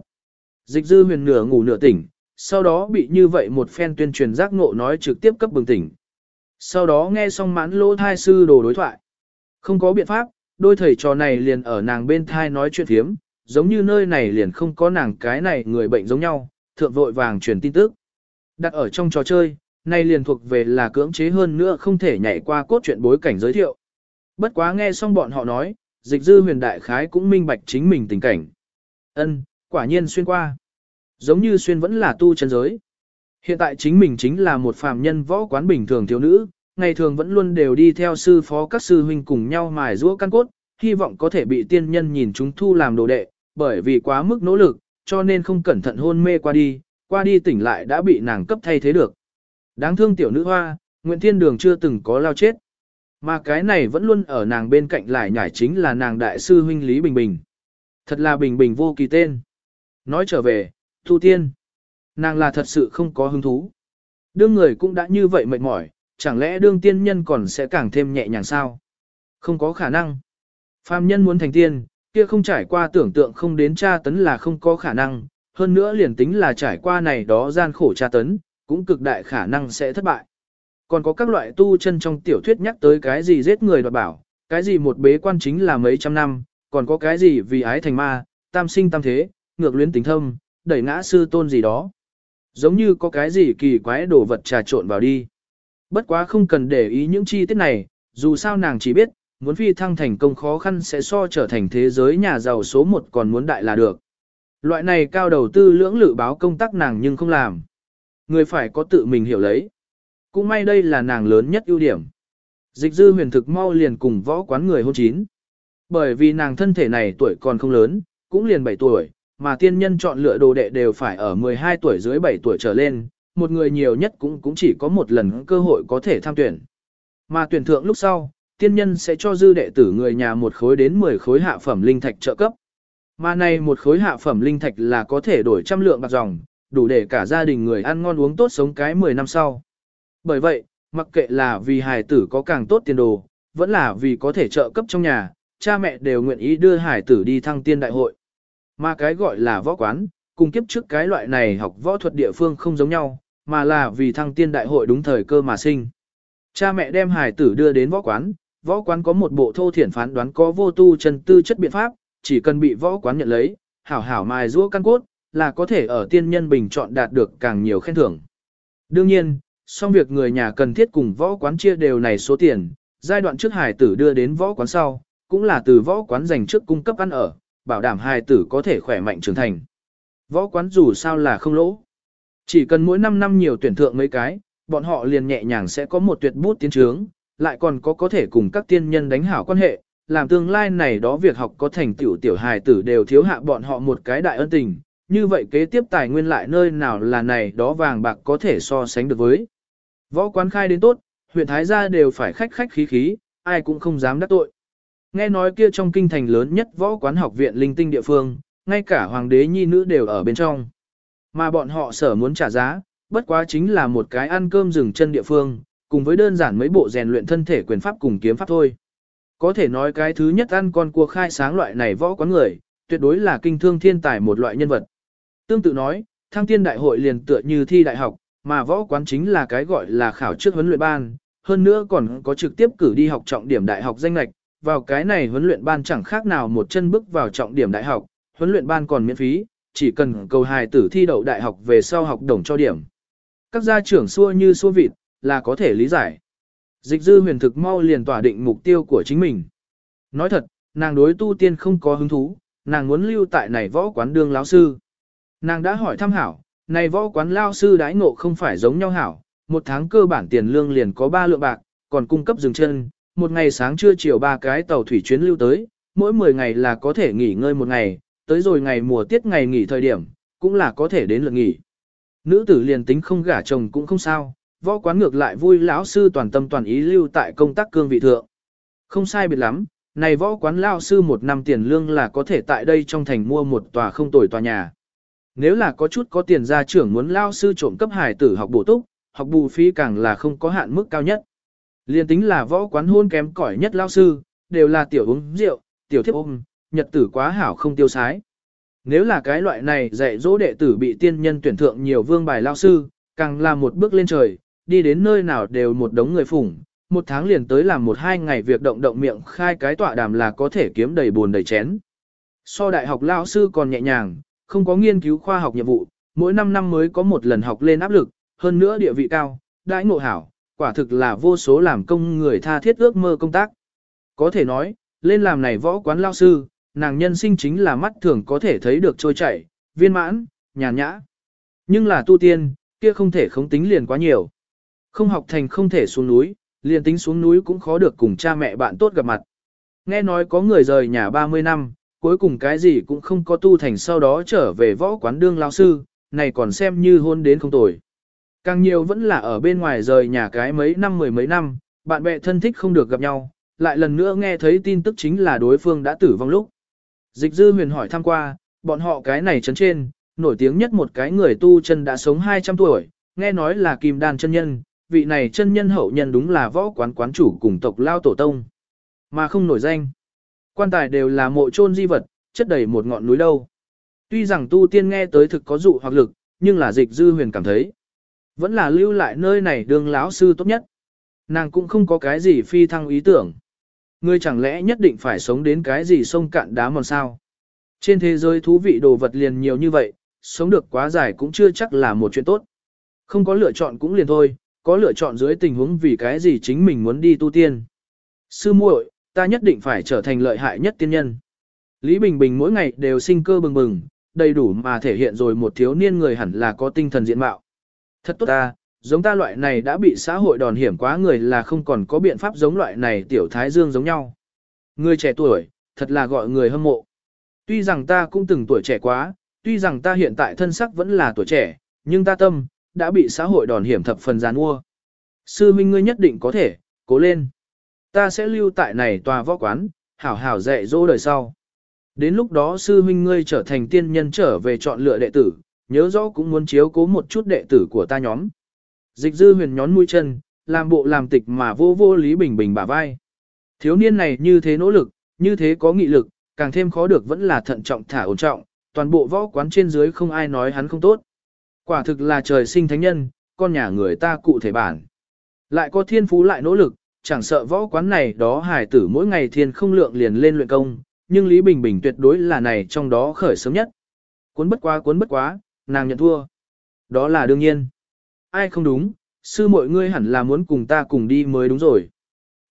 Dịch dư huyền nửa ngủ nửa tỉnh, sau đó bị như vậy một phen tuyên truyền giác ngộ nói trực tiếp cấp bừng tỉnh. Sau đó nghe xong mãn lỗ thai sư đồ đối thoại. Không có biện pháp, đôi thầy trò này liền ở nàng bên thai nói chuyện thiếm, giống như nơi này liền không có nàng cái này người bệnh giống nhau, thượng vội vàng truyền tin tức. Đặt ở trong trò chơi, nay liền thuộc về là cưỡng chế hơn nữa không thể nhảy qua cốt truyện bối cảnh giới thiệu. Bất quá nghe xong bọn họ nói, dịch dư huyền đại khái cũng minh bạch chính mình tình cảnh. Ân, quả nhiên xuyên qua. Giống như xuyên vẫn là tu chân giới. Hiện tại chính mình chính là một phàm nhân võ quán bình thường thiếu nữ, ngày thường vẫn luôn đều đi theo sư phó các sư huynh cùng nhau mài giũa căn cốt, hy vọng có thể bị tiên nhân nhìn chúng thu làm đồ đệ, bởi vì quá mức nỗ lực, cho nên không cẩn thận hôn mê qua đi, qua đi tỉnh lại đã bị nàng cấp thay thế được. Đáng thương tiểu nữ hoa, Nguyễn Thiên Đường chưa từng có lao chết. Mà cái này vẫn luôn ở nàng bên cạnh lại nhảy chính là nàng đại sư huynh Lý Bình Bình. Thật là Bình Bình vô kỳ tên. Nói trở về, Thu Tiên. Nàng là thật sự không có hứng thú. Đương người cũng đã như vậy mệt mỏi, chẳng lẽ đương tiên nhân còn sẽ càng thêm nhẹ nhàng sao? Không có khả năng. Phàm nhân muốn thành tiên, kia không trải qua tưởng tượng không đến tra tấn là không có khả năng, hơn nữa liền tính là trải qua này đó gian khổ tra tấn, cũng cực đại khả năng sẽ thất bại. Còn có các loại tu chân trong tiểu thuyết nhắc tới cái gì giết người đoạt bảo, cái gì một bế quan chính là mấy trăm năm, còn có cái gì vì ái thành ma, tam sinh tam thế, ngược luyến tính thâm, đẩy ngã sư tôn gì đó. Giống như có cái gì kỳ quái đồ vật trà trộn vào đi. Bất quá không cần để ý những chi tiết này, dù sao nàng chỉ biết, muốn phi thăng thành công khó khăn sẽ so trở thành thế giới nhà giàu số một còn muốn đại là được. Loại này cao đầu tư lưỡng lự báo công tác nàng nhưng không làm. Người phải có tự mình hiểu lấy. Cũng may đây là nàng lớn nhất ưu điểm. Dịch dư huyền thực mau liền cùng võ quán người hôn chín. Bởi vì nàng thân thể này tuổi còn không lớn, cũng liền 7 tuổi, mà tiên nhân chọn lựa đồ đệ đều phải ở 12 tuổi dưới 7 tuổi trở lên, một người nhiều nhất cũng cũng chỉ có một lần cơ hội có thể tham tuyển. Mà tuyển thượng lúc sau, tiên nhân sẽ cho dư đệ tử người nhà một khối đến 10 khối hạ phẩm linh thạch trợ cấp. Mà này một khối hạ phẩm linh thạch là có thể đổi trăm lượng bạc dòng, đủ để cả gia đình người ăn ngon uống tốt sống cái 10 năm sau. Bởi vậy, mặc kệ là vì hài tử có càng tốt tiền đồ, vẫn là vì có thể trợ cấp trong nhà, cha mẹ đều nguyện ý đưa hài tử đi thăng tiên đại hội. Mà cái gọi là võ quán, cùng kiếp trước cái loại này học võ thuật địa phương không giống nhau, mà là vì thăng tiên đại hội đúng thời cơ mà sinh. Cha mẹ đem hài tử đưa đến võ quán, võ quán có một bộ thô thiển phán đoán có vô tu chân tư chất biện pháp, chỉ cần bị võ quán nhận lấy, hảo hảo mài rũa căn cốt, là có thể ở tiên nhân bình chọn đạt được càng nhiều khen thưởng. Đương nhiên, xong việc người nhà cần thiết cùng võ quán chia đều này số tiền, giai đoạn trước hài tử đưa đến võ quán sau, cũng là từ võ quán dành trước cung cấp ăn ở, bảo đảm hài tử có thể khỏe mạnh trưởng thành. Võ quán dù sao là không lỗ. Chỉ cần mỗi 5 năm nhiều tuyển thượng mấy cái, bọn họ liền nhẹ nhàng sẽ có một tuyệt bút tiến trướng, lại còn có có thể cùng các tiên nhân đánh hảo quan hệ, làm tương lai này đó việc học có thành tiểu tiểu hài tử đều thiếu hạ bọn họ một cái đại ân tình, như vậy kế tiếp tài nguyên lại nơi nào là này đó vàng bạc có thể so sánh được với. Võ quán khai đến tốt, huyện Thái gia đều phải khách khách khí khí, ai cũng không dám đắc tội. Nghe nói kia trong kinh thành lớn nhất võ quán học viện linh tinh địa phương, ngay cả hoàng đế nhi nữ đều ở bên trong. Mà bọn họ sở muốn trả giá, bất quá chính là một cái ăn cơm rừng chân địa phương, cùng với đơn giản mấy bộ rèn luyện thân thể quyền pháp cùng kiếm pháp thôi. Có thể nói cái thứ nhất ăn con cua khai sáng loại này võ quán người, tuyệt đối là kinh thương thiên tài một loại nhân vật. Tương tự nói, thăng tiên đại hội liền tựa như thi đại học, mà võ quán chính là cái gọi là khảo trước huấn luyện ban, hơn nữa còn có trực tiếp cử đi học trọng điểm đại học danh lệch, vào cái này huấn luyện ban chẳng khác nào một chân bước vào trọng điểm đại học, huấn luyện ban còn miễn phí, chỉ cần cầu hài tử thi đậu đại học về sau học đồng cho điểm. Các gia trưởng xua như xua vịt, là có thể lý giải. Dịch dư huyền thực mau liền tỏa định mục tiêu của chính mình. Nói thật, nàng đối tu tiên không có hứng thú, nàng muốn lưu tại này võ quán đương lão sư. Nàng đã hỏi thăm hảo, này võ quán lao sư đãi ngộ không phải giống nhau hảo, một tháng cơ bản tiền lương liền có 3 lượng bạc, còn cung cấp dừng chân, một ngày sáng trưa chiều ba cái tàu thủy chuyến lưu tới, mỗi 10 ngày là có thể nghỉ ngơi một ngày, tới rồi ngày mùa tiết ngày nghỉ thời điểm, cũng là có thể đến lượt nghỉ. Nữ tử liền tính không gả chồng cũng không sao, võ quán ngược lại vui lão sư toàn tâm toàn ý lưu tại công tác cương vị thượng. Không sai biệt lắm, này võ quán lao sư một năm tiền lương là có thể tại đây trong thành mua một tòa không tồi tòa nhà. Nếu là có chút có tiền gia trưởng muốn lao sư trộm cấp hải tử học bổ túc, học bù phí càng là không có hạn mức cao nhất. Liên tính là võ quán hôn kém cỏi nhất lao sư, đều là tiểu uống rượu, tiểu thiếp ôm, nhật tử quá hảo không tiêu sái. Nếu là cái loại này dạy dỗ đệ tử bị tiên nhân tuyển thượng nhiều vương bài lao sư, càng là một bước lên trời, đi đến nơi nào đều một đống người phủng, một tháng liền tới làm một hai ngày việc động động miệng khai cái tọa đàm là có thể kiếm đầy buồn đầy chén. So đại học lao sư còn nhẹ nhàng, không có nghiên cứu khoa học nhiệm vụ, mỗi 5 năm mới có một lần học lên áp lực, hơn nữa địa vị cao, đãi ngộ hảo, quả thực là vô số làm công người tha thiết ước mơ công tác. Có thể nói, lên làm này võ quán lao sư, nàng nhân sinh chính là mắt thường có thể thấy được trôi chảy, viên mãn, nhàn nhã. Nhưng là tu tiên, kia không thể không tính liền quá nhiều. Không học thành không thể xuống núi, liền tính xuống núi cũng khó được cùng cha mẹ bạn tốt gặp mặt. Nghe nói có người rời nhà 30 năm, cuối cùng cái gì cũng không có tu thành sau đó trở về võ quán đương lao sư, này còn xem như hôn đến không tồi. Càng nhiều vẫn là ở bên ngoài rời nhà cái mấy năm mười mấy năm, bạn bè thân thích không được gặp nhau, lại lần nữa nghe thấy tin tức chính là đối phương đã tử vong lúc. Dịch dư huyền hỏi thăm qua, bọn họ cái này chấn trên, nổi tiếng nhất một cái người tu chân đã sống 200 tuổi, nghe nói là kim đan chân nhân, vị này chân nhân hậu nhân đúng là võ quán quán chủ cùng tộc lao tổ tông, mà không nổi danh. Quan tài đều là mộ chôn di vật, chất đầy một ngọn núi đâu. Tuy rằng tu tiên nghe tới thực có dụ hoặc lực, nhưng là dịch dư huyền cảm thấy. Vẫn là lưu lại nơi này đường lão sư tốt nhất. Nàng cũng không có cái gì phi thăng ý tưởng. Ngươi chẳng lẽ nhất định phải sống đến cái gì sông cạn đá mòn sao? Trên thế giới thú vị đồ vật liền nhiều như vậy, sống được quá dài cũng chưa chắc là một chuyện tốt. Không có lựa chọn cũng liền thôi, có lựa chọn dưới tình huống vì cái gì chính mình muốn đi tu tiên. Sư muội, ta nhất định phải trở thành lợi hại nhất tiên nhân. Lý Bình Bình mỗi ngày đều sinh cơ bừng bừng, đầy đủ mà thể hiện rồi một thiếu niên người hẳn là có tinh thần diện mạo. Thật tốt ta, giống ta loại này đã bị xã hội đòn hiểm quá người là không còn có biện pháp giống loại này tiểu thái dương giống nhau. Người trẻ tuổi, thật là gọi người hâm mộ. Tuy rằng ta cũng từng tuổi trẻ quá, tuy rằng ta hiện tại thân sắc vẫn là tuổi trẻ, nhưng ta tâm, đã bị xã hội đòn hiểm thập phần gián mua. Sư minh ngươi nhất định có thể, cố lên. Ta sẽ lưu tại này tòa võ quán, hảo hảo dạy dỗ đời sau. Đến lúc đó sư huynh ngươi trở thành tiên nhân trở về chọn lựa đệ tử, nhớ rõ cũng muốn chiếu cố một chút đệ tử của ta nhóm. Dịch dư huyền nhón mũi chân, làm bộ làm tịch mà vô vô Lý Bình Bình bả vai. Thiếu niên này như thế nỗ lực, như thế có nghị lực, càng thêm khó được vẫn là thận trọng thả ổn trọng, toàn bộ võ quán trên dưới không ai nói hắn không tốt. Quả thực là trời sinh thánh nhân, con nhà người ta cụ thể bản. Lại có thiên phú lại nỗ lực, chẳng sợ võ quán này đó hải tử mỗi ngày thiên không lượng liền lên luyện công, nhưng Lý Bình Bình tuyệt đối là này trong đó khởi sớm nhất. Cuốn bất quá cuốn bất quá, nàng nhận thua. Đó là đương nhiên. Ai không đúng, sư mọi ngươi hẳn là muốn cùng ta cùng đi mới đúng rồi.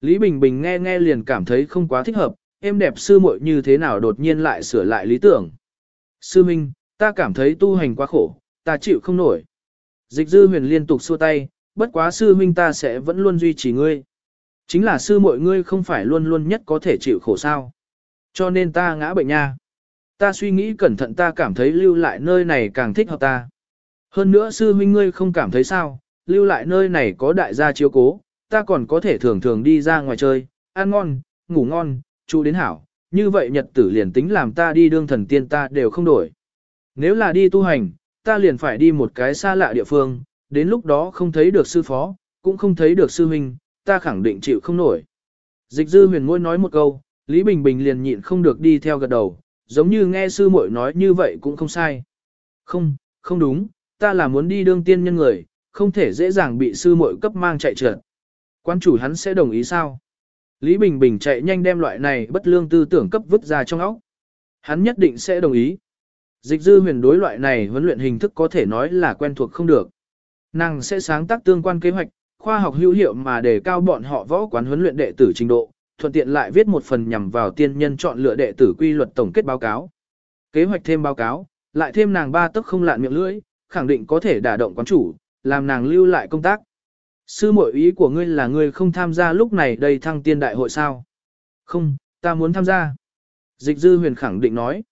Lý Bình Bình nghe nghe liền cảm thấy không quá thích hợp, em đẹp sư muội như thế nào đột nhiên lại sửa lại lý tưởng. Sư Minh, ta cảm thấy tu hành quá khổ, ta chịu không nổi. Dịch dư huyền liên tục xua tay, bất quá sư Minh ta sẽ vẫn luôn duy trì ngươi. Chính là sư mọi ngươi không phải luôn luôn nhất có thể chịu khổ sao. Cho nên ta ngã bệnh nha. Ta suy nghĩ cẩn thận ta cảm thấy lưu lại nơi này càng thích hợp ta. Hơn nữa sư huynh ngươi không cảm thấy sao, lưu lại nơi này có đại gia chiếu cố, ta còn có thể thường thường đi ra ngoài chơi, ăn ngon, ngủ ngon, chú đến hảo, như vậy nhật tử liền tính làm ta đi đương thần tiên ta đều không đổi. Nếu là đi tu hành, ta liền phải đi một cái xa lạ địa phương, đến lúc đó không thấy được sư phó, cũng không thấy được sư huynh, ta khẳng định chịu không nổi. Dịch dư huyền môi nói một câu, Lý Bình Bình liền nhịn không được đi theo gật đầu, giống như nghe sư muội nói như vậy cũng không sai. Không, không đúng, ta là muốn đi đương tiên nhân người, không thể dễ dàng bị sư muội cấp mang chạy trượt. Quan chủ hắn sẽ đồng ý sao? Lý Bình Bình chạy nhanh đem loại này bất lương tư tưởng cấp vứt ra trong óc. Hắn nhất định sẽ đồng ý. Dịch dư huyền đối loại này huấn luyện hình thức có thể nói là quen thuộc không được. Nàng sẽ sáng tác tương quan kế hoạch, khoa học hữu hiệu mà để cao bọn họ võ quán huấn luyện đệ tử trình độ, thuận tiện lại viết một phần nhằm vào tiên nhân chọn lựa đệ tử quy luật tổng kết báo cáo. Kế hoạch thêm báo cáo, lại thêm nàng ba tức không lạn miệng lưỡi, khẳng định có thể đả động quán chủ, làm nàng lưu lại công tác. Sư muội ý của ngươi là ngươi không tham gia lúc này đây thăng tiên đại hội sao? Không, ta muốn tham gia. Dịch dư huyền khẳng định nói.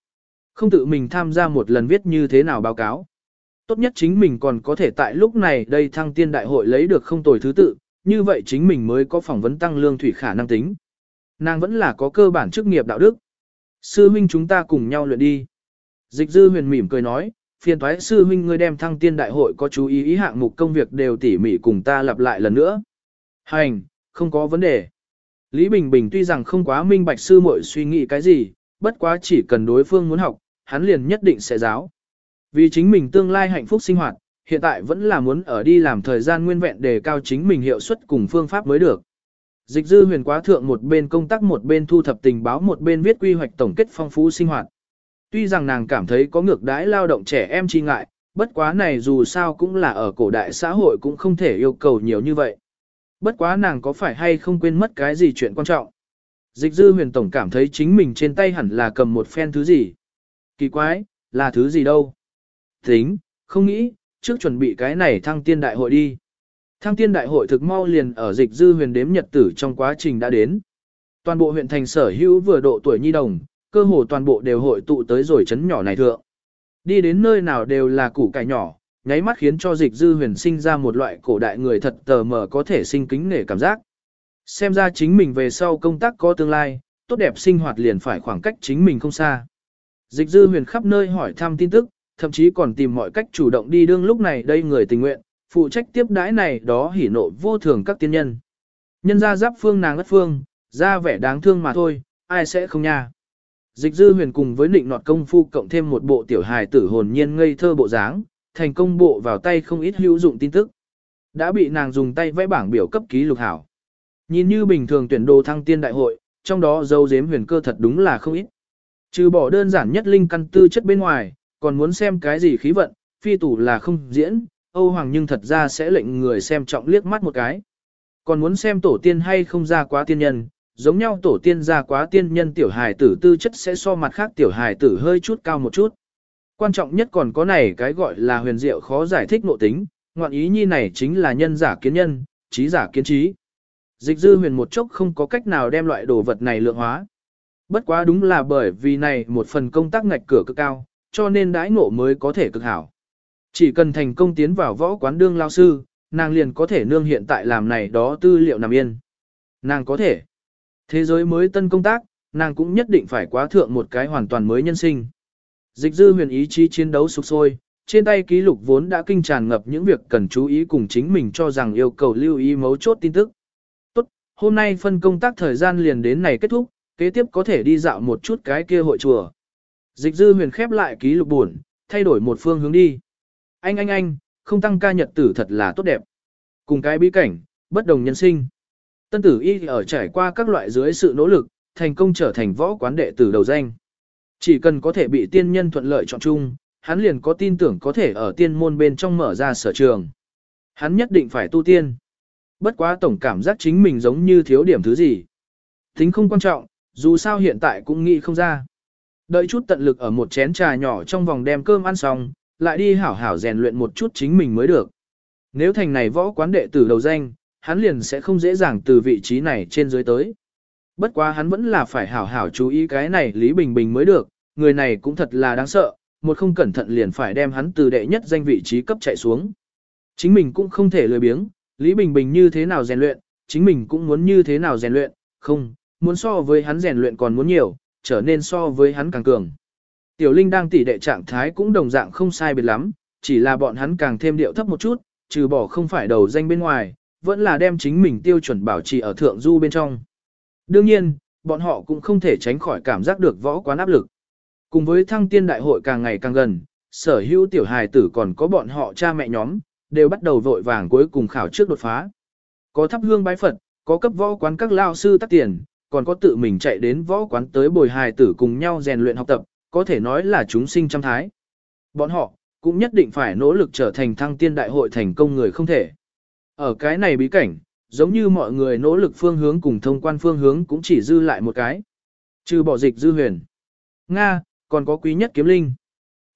Không tự mình tham gia một lần viết như thế nào báo cáo. Tốt nhất chính mình còn có thể tại lúc này đây thăng tiên đại hội lấy được không tồi thứ tự, như vậy chính mình mới có phỏng vấn tăng lương thủy khả năng tính. Nàng vẫn là có cơ bản chức nghiệp đạo đức. Sư huynh chúng ta cùng nhau luyện đi. Dịch dư huyền mỉm cười nói, phiền thoái sư huynh ngươi đem thăng tiên đại hội có chú ý ý hạng mục công việc đều tỉ mỉ cùng ta lặp lại lần nữa. Hành, không có vấn đề. Lý Bình Bình tuy rằng không quá minh bạch sư muội suy nghĩ cái gì, bất quá chỉ cần đối phương muốn học, hắn liền nhất định sẽ giáo. Vì chính mình tương lai hạnh phúc sinh hoạt, hiện tại vẫn là muốn ở đi làm thời gian nguyên vẹn để cao chính mình hiệu suất cùng phương pháp mới được. Dịch dư huyền quá thượng một bên công tác một bên thu thập tình báo một bên viết quy hoạch tổng kết phong phú sinh hoạt. Tuy rằng nàng cảm thấy có ngược đãi lao động trẻ em chi ngại, bất quá này dù sao cũng là ở cổ đại xã hội cũng không thể yêu cầu nhiều như vậy. Bất quá nàng có phải hay không quên mất cái gì chuyện quan trọng. Dịch dư huyền tổng cảm thấy chính mình trên tay hẳn là cầm một phen thứ gì. Kỳ quái, là thứ gì đâu. Tính, không nghĩ, trước chuẩn bị cái này thăng tiên đại hội đi. Thăng tiên đại hội thực mau liền ở dịch dư huyền đếm nhật tử trong quá trình đã đến. Toàn bộ huyện thành sở hữu vừa độ tuổi nhi đồng, cơ hồ toàn bộ đều hội tụ tới rồi chấn nhỏ này thượng. Đi đến nơi nào đều là củ cải nhỏ, nháy mắt khiến cho dịch dư huyền sinh ra một loại cổ đại người thật tờ mờ có thể sinh kính nể cảm giác. Xem ra chính mình về sau công tác có tương lai, tốt đẹp sinh hoạt liền phải khoảng cách chính mình không xa. Dịch dư huyền khắp nơi hỏi thăm tin tức, thậm chí còn tìm mọi cách chủ động đi đương lúc này đây người tình nguyện, phụ trách tiếp đãi này đó hỉ nộ vô thường các tiên nhân. Nhân ra giáp phương nàng ất phương, ra vẻ đáng thương mà thôi, ai sẽ không nha. Dịch dư huyền cùng với định nọt công phu cộng thêm một bộ tiểu hài tử hồn nhiên ngây thơ bộ dáng, thành công bộ vào tay không ít hữu dụng tin tức. Đã bị nàng dùng tay vẽ bảng biểu cấp ký lục hảo. Nhìn như bình thường tuyển đồ thăng tiên đại hội, trong đó dấu dếm huyền cơ thật đúng là không ít. Trừ bỏ đơn giản nhất linh căn tư chất bên ngoài, còn muốn xem cái gì khí vận, phi tủ là không diễn, Âu Hoàng nhưng thật ra sẽ lệnh người xem trọng liếc mắt một cái. Còn muốn xem tổ tiên hay không ra quá tiên nhân, giống nhau tổ tiên ra quá tiên nhân tiểu hài tử tư chất sẽ so mặt khác tiểu hài tử hơi chút cao một chút. Quan trọng nhất còn có này cái gọi là huyền diệu khó giải thích nội tính, ngoạn ý nhi này chính là nhân giả kiến nhân, trí giả kiến trí. Dịch dư huyền một chốc không có cách nào đem loại đồ vật này lượng hóa. Bất quá đúng là bởi vì này một phần công tác ngạch cửa cực cao, cho nên đãi ngộ mới có thể cực hảo. Chỉ cần thành công tiến vào võ quán đương lao sư, nàng liền có thể nương hiện tại làm này đó tư liệu nằm yên. Nàng có thể. Thế giới mới tân công tác, nàng cũng nhất định phải quá thượng một cái hoàn toàn mới nhân sinh. Dịch dư huyền ý chí chiến đấu sục sôi, trên tay ký lục vốn đã kinh tràn ngập những việc cần chú ý cùng chính mình cho rằng yêu cầu lưu ý mấu chốt tin tức. Tốt, hôm nay phân công tác thời gian liền đến này kết thúc, kế tiếp có thể đi dạo một chút cái kia hội chùa. Dịch dư huyền khép lại ký lục buồn, thay đổi một phương hướng đi. Anh anh anh, không tăng ca nhật tử thật là tốt đẹp. Cùng cái bí cảnh, bất đồng nhân sinh. Tân tử y ở trải qua các loại dưới sự nỗ lực, thành công trở thành võ quán đệ tử đầu danh. Chỉ cần có thể bị tiên nhân thuận lợi chọn chung, hắn liền có tin tưởng có thể ở tiên môn bên trong mở ra sở trường. Hắn nhất định phải tu tiên. Bất quá tổng cảm giác chính mình giống như thiếu điểm thứ gì. Tính không quan trọng, dù sao hiện tại cũng nghĩ không ra. Đợi chút tận lực ở một chén trà nhỏ trong vòng đem cơm ăn xong, lại đi hảo hảo rèn luyện một chút chính mình mới được. Nếu thành này võ quán đệ tử đầu danh, hắn liền sẽ không dễ dàng từ vị trí này trên dưới tới. Bất quá hắn vẫn là phải hảo hảo chú ý cái này Lý Bình Bình mới được, người này cũng thật là đáng sợ, một không cẩn thận liền phải đem hắn từ đệ nhất danh vị trí cấp chạy xuống. Chính mình cũng không thể lười biếng, Lý Bình Bình như thế nào rèn luyện, chính mình cũng muốn như thế nào rèn luyện, không, muốn so với hắn rèn luyện còn muốn nhiều, trở nên so với hắn càng cường. Tiểu Linh đang tỉ đệ trạng thái cũng đồng dạng không sai biệt lắm, chỉ là bọn hắn càng thêm điệu thấp một chút, trừ bỏ không phải đầu danh bên ngoài, vẫn là đem chính mình tiêu chuẩn bảo trì ở thượng du bên trong. Đương nhiên, bọn họ cũng không thể tránh khỏi cảm giác được võ quán áp lực. Cùng với thăng tiên đại hội càng ngày càng gần, sở hữu tiểu hài tử còn có bọn họ cha mẹ nhóm, đều bắt đầu vội vàng cuối cùng khảo trước đột phá. Có thắp hương bái Phật, có cấp võ quán các lao sư tác tiền, còn có tự mình chạy đến võ quán tới bồi hài tử cùng nhau rèn luyện học tập, có thể nói là chúng sinh trăm thái. Bọn họ, cũng nhất định phải nỗ lực trở thành thăng tiên đại hội thành công người không thể. Ở cái này bí cảnh, giống như mọi người nỗ lực phương hướng cùng thông quan phương hướng cũng chỉ dư lại một cái. Trừ bỏ dịch dư huyền. Nga, còn có quý nhất kiếm linh.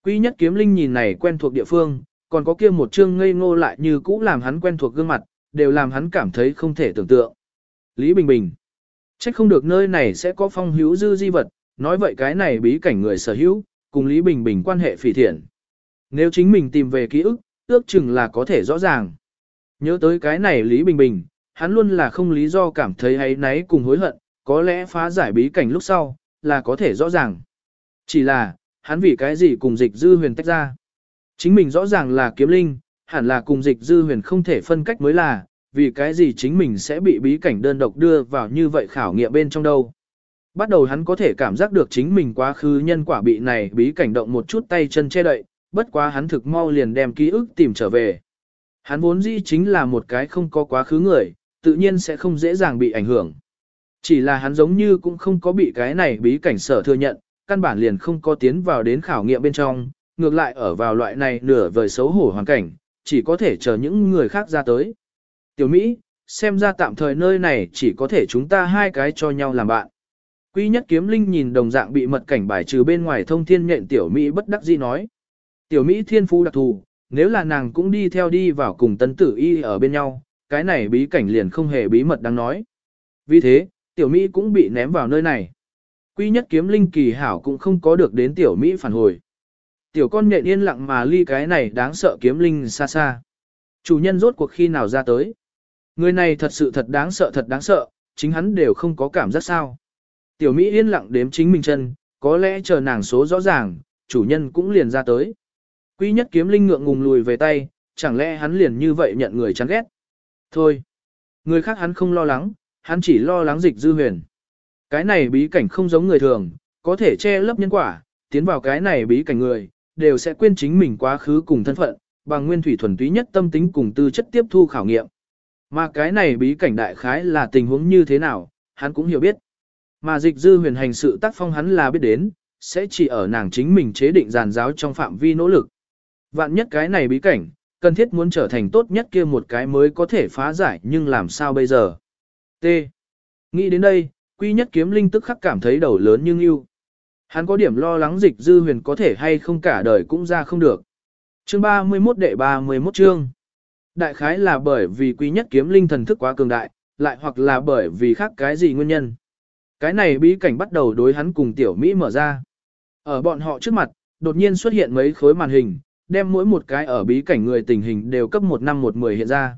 Quý nhất kiếm linh nhìn này quen thuộc địa phương, còn có kia một chương ngây ngô lại như cũ làm hắn quen thuộc gương mặt, đều làm hắn cảm thấy không thể tưởng tượng. Lý Bình Bình. Chắc không được nơi này sẽ có phong hữu dư di vật, nói vậy cái này bí cảnh người sở hữu, cùng Lý Bình Bình quan hệ phỉ thiện. Nếu chính mình tìm về ký ức, ước chừng là có thể rõ ràng. Nhớ tới cái này Lý Bình Bình, hắn luôn là không lý do cảm thấy hay náy cùng hối hận, có lẽ phá giải bí cảnh lúc sau, là có thể rõ ràng. Chỉ là, hắn vì cái gì cùng dịch dư huyền tách ra. Chính mình rõ ràng là kiếm linh, hẳn là cùng dịch dư huyền không thể phân cách mới là, vì cái gì chính mình sẽ bị bí cảnh đơn độc đưa vào như vậy khảo nghiệm bên trong đâu. Bắt đầu hắn có thể cảm giác được chính mình quá khứ nhân quả bị này bí cảnh động một chút tay chân che đậy, bất quá hắn thực mau liền đem ký ức tìm trở về. Hắn vốn dĩ chính là một cái không có quá khứ người, tự nhiên sẽ không dễ dàng bị ảnh hưởng. Chỉ là hắn giống như cũng không có bị cái này bí cảnh sở thừa nhận, căn bản liền không có tiến vào đến khảo nghiệm bên trong, ngược lại ở vào loại này nửa vời xấu hổ hoàn cảnh, chỉ có thể chờ những người khác ra tới. Tiểu Mỹ, xem ra tạm thời nơi này chỉ có thể chúng ta hai cái cho nhau làm bạn. Quy nhất kiếm linh nhìn đồng dạng bị mật cảnh bài trừ bên ngoài thông thiên nhện tiểu Mỹ bất đắc dĩ nói. Tiểu Mỹ thiên phú đặc thù, nếu là nàng cũng đi theo đi vào cùng tân tử y ở bên nhau, cái này bí cảnh liền không hề bí mật đáng nói. Vì thế, tiểu Mỹ cũng bị ném vào nơi này. Quy nhất kiếm linh kỳ hảo cũng không có được đến tiểu Mỹ phản hồi. Tiểu con nhện yên lặng mà ly cái này đáng sợ kiếm linh xa xa. Chủ nhân rốt cuộc khi nào ra tới. Người này thật sự thật đáng sợ thật đáng sợ, chính hắn đều không có cảm giác sao. Tiểu Mỹ yên lặng đếm chính mình chân, có lẽ chờ nàng số rõ ràng, chủ nhân cũng liền ra tới. Quy nhất kiếm linh ngượng ngùng lùi về tay, chẳng lẽ hắn liền như vậy nhận người chán ghét. Thôi, người khác hắn không lo lắng, hắn chỉ lo lắng dịch dư huyền. Cái này bí cảnh không giống người thường, có thể che lấp nhân quả, tiến vào cái này bí cảnh người, đều sẽ quên chính mình quá khứ cùng thân phận, bằng nguyên thủy thuần túy nhất tâm tính cùng tư chất tiếp thu khảo nghiệm. Mà cái này bí cảnh đại khái là tình huống như thế nào, hắn cũng hiểu biết. Mà dịch dư huyền hành sự tác phong hắn là biết đến, sẽ chỉ ở nàng chính mình chế định giàn giáo trong phạm vi nỗ lực. Vạn nhất cái này bí cảnh, cần thiết muốn trở thành tốt nhất kia một cái mới có thể phá giải nhưng làm sao bây giờ. T. Nghĩ đến đây, quy nhất kiếm linh tức khắc cảm thấy đầu lớn nhưng yêu. Hắn có điểm lo lắng dịch dư huyền có thể hay không cả đời cũng ra không được. Chương 31 đệ 31 chương. Đại khái là bởi vì quý nhất kiếm linh thần thức quá cường đại, lại hoặc là bởi vì khác cái gì nguyên nhân. Cái này bí cảnh bắt đầu đối hắn cùng tiểu Mỹ mở ra. Ở bọn họ trước mặt, đột nhiên xuất hiện mấy khối màn hình, đem mỗi một cái ở bí cảnh người tình hình đều cấp một năm một mười hiện ra.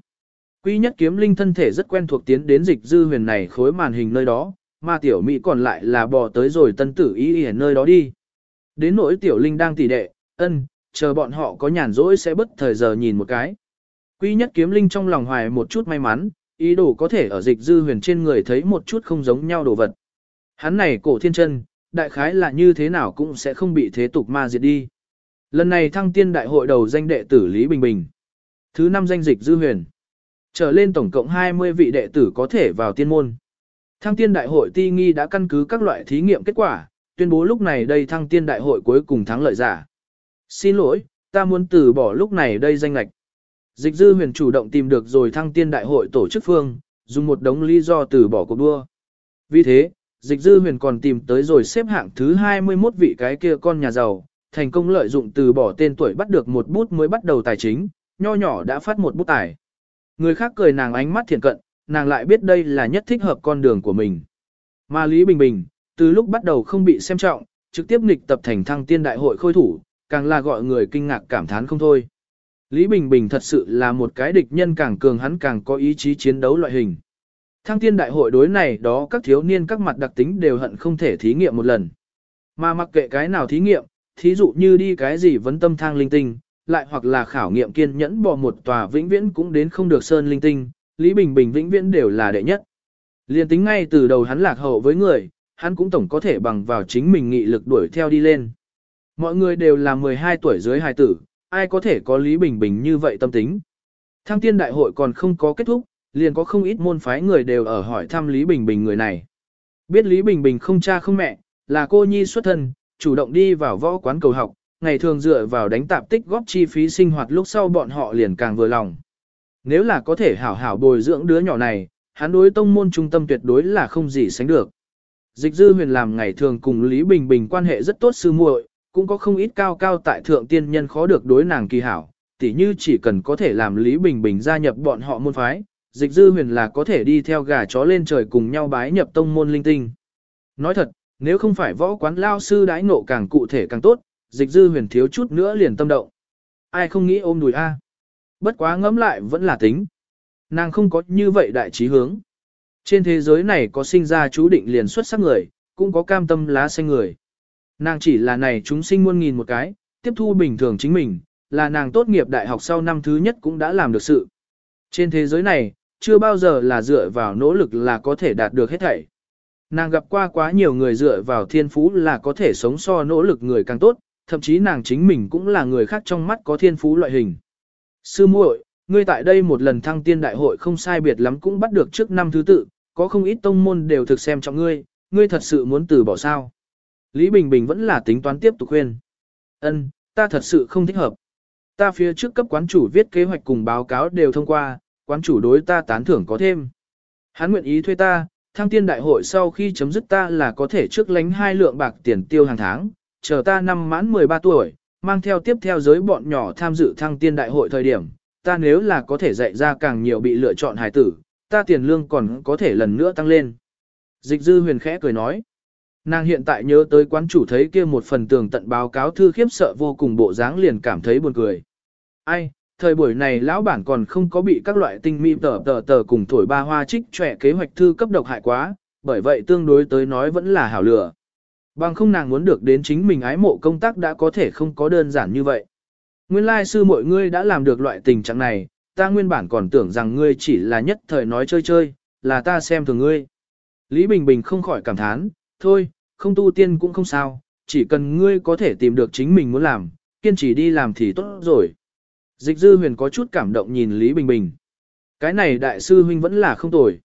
Quý nhất kiếm linh thân thể rất quen thuộc tiến đến dịch dư huyền này khối màn hình nơi đó, mà tiểu Mỹ còn lại là bò tới rồi tân tử ý ở nơi đó đi. Đến nỗi tiểu linh đang tỉ đệ, ân, chờ bọn họ có nhàn rỗi sẽ bất thời giờ nhìn một cái. Quy nhất kiếm linh trong lòng hoài một chút may mắn, ý đồ có thể ở dịch dư huyền trên người thấy một chút không giống nhau đồ vật. Hắn này cổ thiên chân, đại khái là như thế nào cũng sẽ không bị thế tục ma diệt đi. Lần này thăng tiên đại hội đầu danh đệ tử Lý Bình Bình. Thứ năm danh dịch dư huyền. Trở lên tổng cộng 20 vị đệ tử có thể vào tiên môn. Thăng tiên đại hội ti nghi đã căn cứ các loại thí nghiệm kết quả, tuyên bố lúc này đây thăng tiên đại hội cuối cùng thắng lợi giả. Xin lỗi, ta muốn từ bỏ lúc này đây danh lạch. Dịch dư huyền chủ động tìm được rồi thăng tiên đại hội tổ chức phương, dùng một đống lý do từ bỏ cuộc đua. Vì thế, dịch dư huyền còn tìm tới rồi xếp hạng thứ 21 vị cái kia con nhà giàu, thành công lợi dụng từ bỏ tên tuổi bắt được một bút mới bắt đầu tài chính, nho nhỏ đã phát một bút tài. Người khác cười nàng ánh mắt thiện cận, nàng lại biết đây là nhất thích hợp con đường của mình. Mà Lý Bình Bình, từ lúc bắt đầu không bị xem trọng, trực tiếp nghịch tập thành thăng tiên đại hội khôi thủ, càng là gọi người kinh ngạc cảm thán không thôi. Lý Bình Bình thật sự là một cái địch nhân càng cường hắn càng có ý chí chiến đấu loại hình. Thăng tiên đại hội đối này đó các thiếu niên các mặt đặc tính đều hận không thể thí nghiệm một lần. Mà mặc kệ cái nào thí nghiệm, thí dụ như đi cái gì vấn tâm thang linh tinh, lại hoặc là khảo nghiệm kiên nhẫn bỏ một tòa vĩnh viễn cũng đến không được sơn linh tinh, Lý Bình Bình vĩnh viễn đều là đệ nhất. Liên tính ngay từ đầu hắn lạc hậu với người, hắn cũng tổng có thể bằng vào chính mình nghị lực đuổi theo đi lên. Mọi người đều là 12 tuổi dưới hài tử, ai có thể có Lý Bình Bình như vậy tâm tính. Tham tiên đại hội còn không có kết thúc, liền có không ít môn phái người đều ở hỏi thăm Lý Bình Bình người này. Biết Lý Bình Bình không cha không mẹ, là cô nhi xuất thân, chủ động đi vào võ quán cầu học, ngày thường dựa vào đánh tạp tích góp chi phí sinh hoạt lúc sau bọn họ liền càng vừa lòng. Nếu là có thể hảo hảo bồi dưỡng đứa nhỏ này, hắn đối tông môn trung tâm tuyệt đối là không gì sánh được. Dịch dư huyền làm ngày thường cùng Lý Bình Bình quan hệ rất tốt sư muội, cũng có không ít cao cao tại thượng tiên nhân khó được đối nàng kỳ hảo, tỉ như chỉ cần có thể làm Lý Bình Bình gia nhập bọn họ môn phái, dịch dư huyền là có thể đi theo gà chó lên trời cùng nhau bái nhập tông môn linh tinh. Nói thật, nếu không phải võ quán lao sư đãi nộ càng cụ thể càng tốt, dịch dư huyền thiếu chút nữa liền tâm động. Ai không nghĩ ôm đùi A. Bất quá ngẫm lại vẫn là tính. Nàng không có như vậy đại trí hướng. Trên thế giới này có sinh ra chú định liền xuất sắc người, cũng có cam tâm lá xanh người. Nàng chỉ là này chúng sinh muôn nghìn một cái, tiếp thu bình thường chính mình, là nàng tốt nghiệp đại học sau năm thứ nhất cũng đã làm được sự. Trên thế giới này, chưa bao giờ là dựa vào nỗ lực là có thể đạt được hết thảy. Nàng gặp qua quá nhiều người dựa vào thiên phú là có thể sống so nỗ lực người càng tốt, thậm chí nàng chính mình cũng là người khác trong mắt có thiên phú loại hình. Sư muội, ngươi tại đây một lần thăng tiên đại hội không sai biệt lắm cũng bắt được trước năm thứ tự, có không ít tông môn đều thực xem trọng ngươi, ngươi thật sự muốn từ bỏ sao. Lý Bình Bình vẫn là tính toán tiếp tục khuyên. Ân, ta thật sự không thích hợp. Ta phía trước cấp quán chủ viết kế hoạch cùng báo cáo đều thông qua, quán chủ đối ta tán thưởng có thêm. Hắn nguyện ý thuê ta, thăng tiên đại hội sau khi chấm dứt ta là có thể trước lánh hai lượng bạc tiền tiêu hàng tháng, chờ ta năm mãn 13 tuổi, mang theo tiếp theo giới bọn nhỏ tham dự thăng tiên đại hội thời điểm, ta nếu là có thể dạy ra càng nhiều bị lựa chọn hài tử, ta tiền lương còn có thể lần nữa tăng lên. Dịch dư huyền khẽ cười nói. Nàng hiện tại nhớ tới quán chủ thấy kia một phần tường tận báo cáo thư khiếp sợ vô cùng bộ dáng liền cảm thấy buồn cười. Ai, thời buổi này lão bản còn không có bị các loại tinh mi tờ tờ tờ cùng thổi ba hoa trích trẻ kế hoạch thư cấp độc hại quá, bởi vậy tương đối tới nói vẫn là hảo lửa. Bằng không nàng muốn được đến chính mình ái mộ công tác đã có thể không có đơn giản như vậy. Nguyên lai sư mọi ngươi đã làm được loại tình trạng này, ta nguyên bản còn tưởng rằng ngươi chỉ là nhất thời nói chơi chơi, là ta xem thường ngươi. Lý Bình Bình không khỏi cảm thán, thôi, không tu tiên cũng không sao, chỉ cần ngươi có thể tìm được chính mình muốn làm, kiên trì đi làm thì tốt rồi. Dịch dư huyền có chút cảm động nhìn Lý Bình Bình. Cái này đại sư huynh vẫn là không tồi.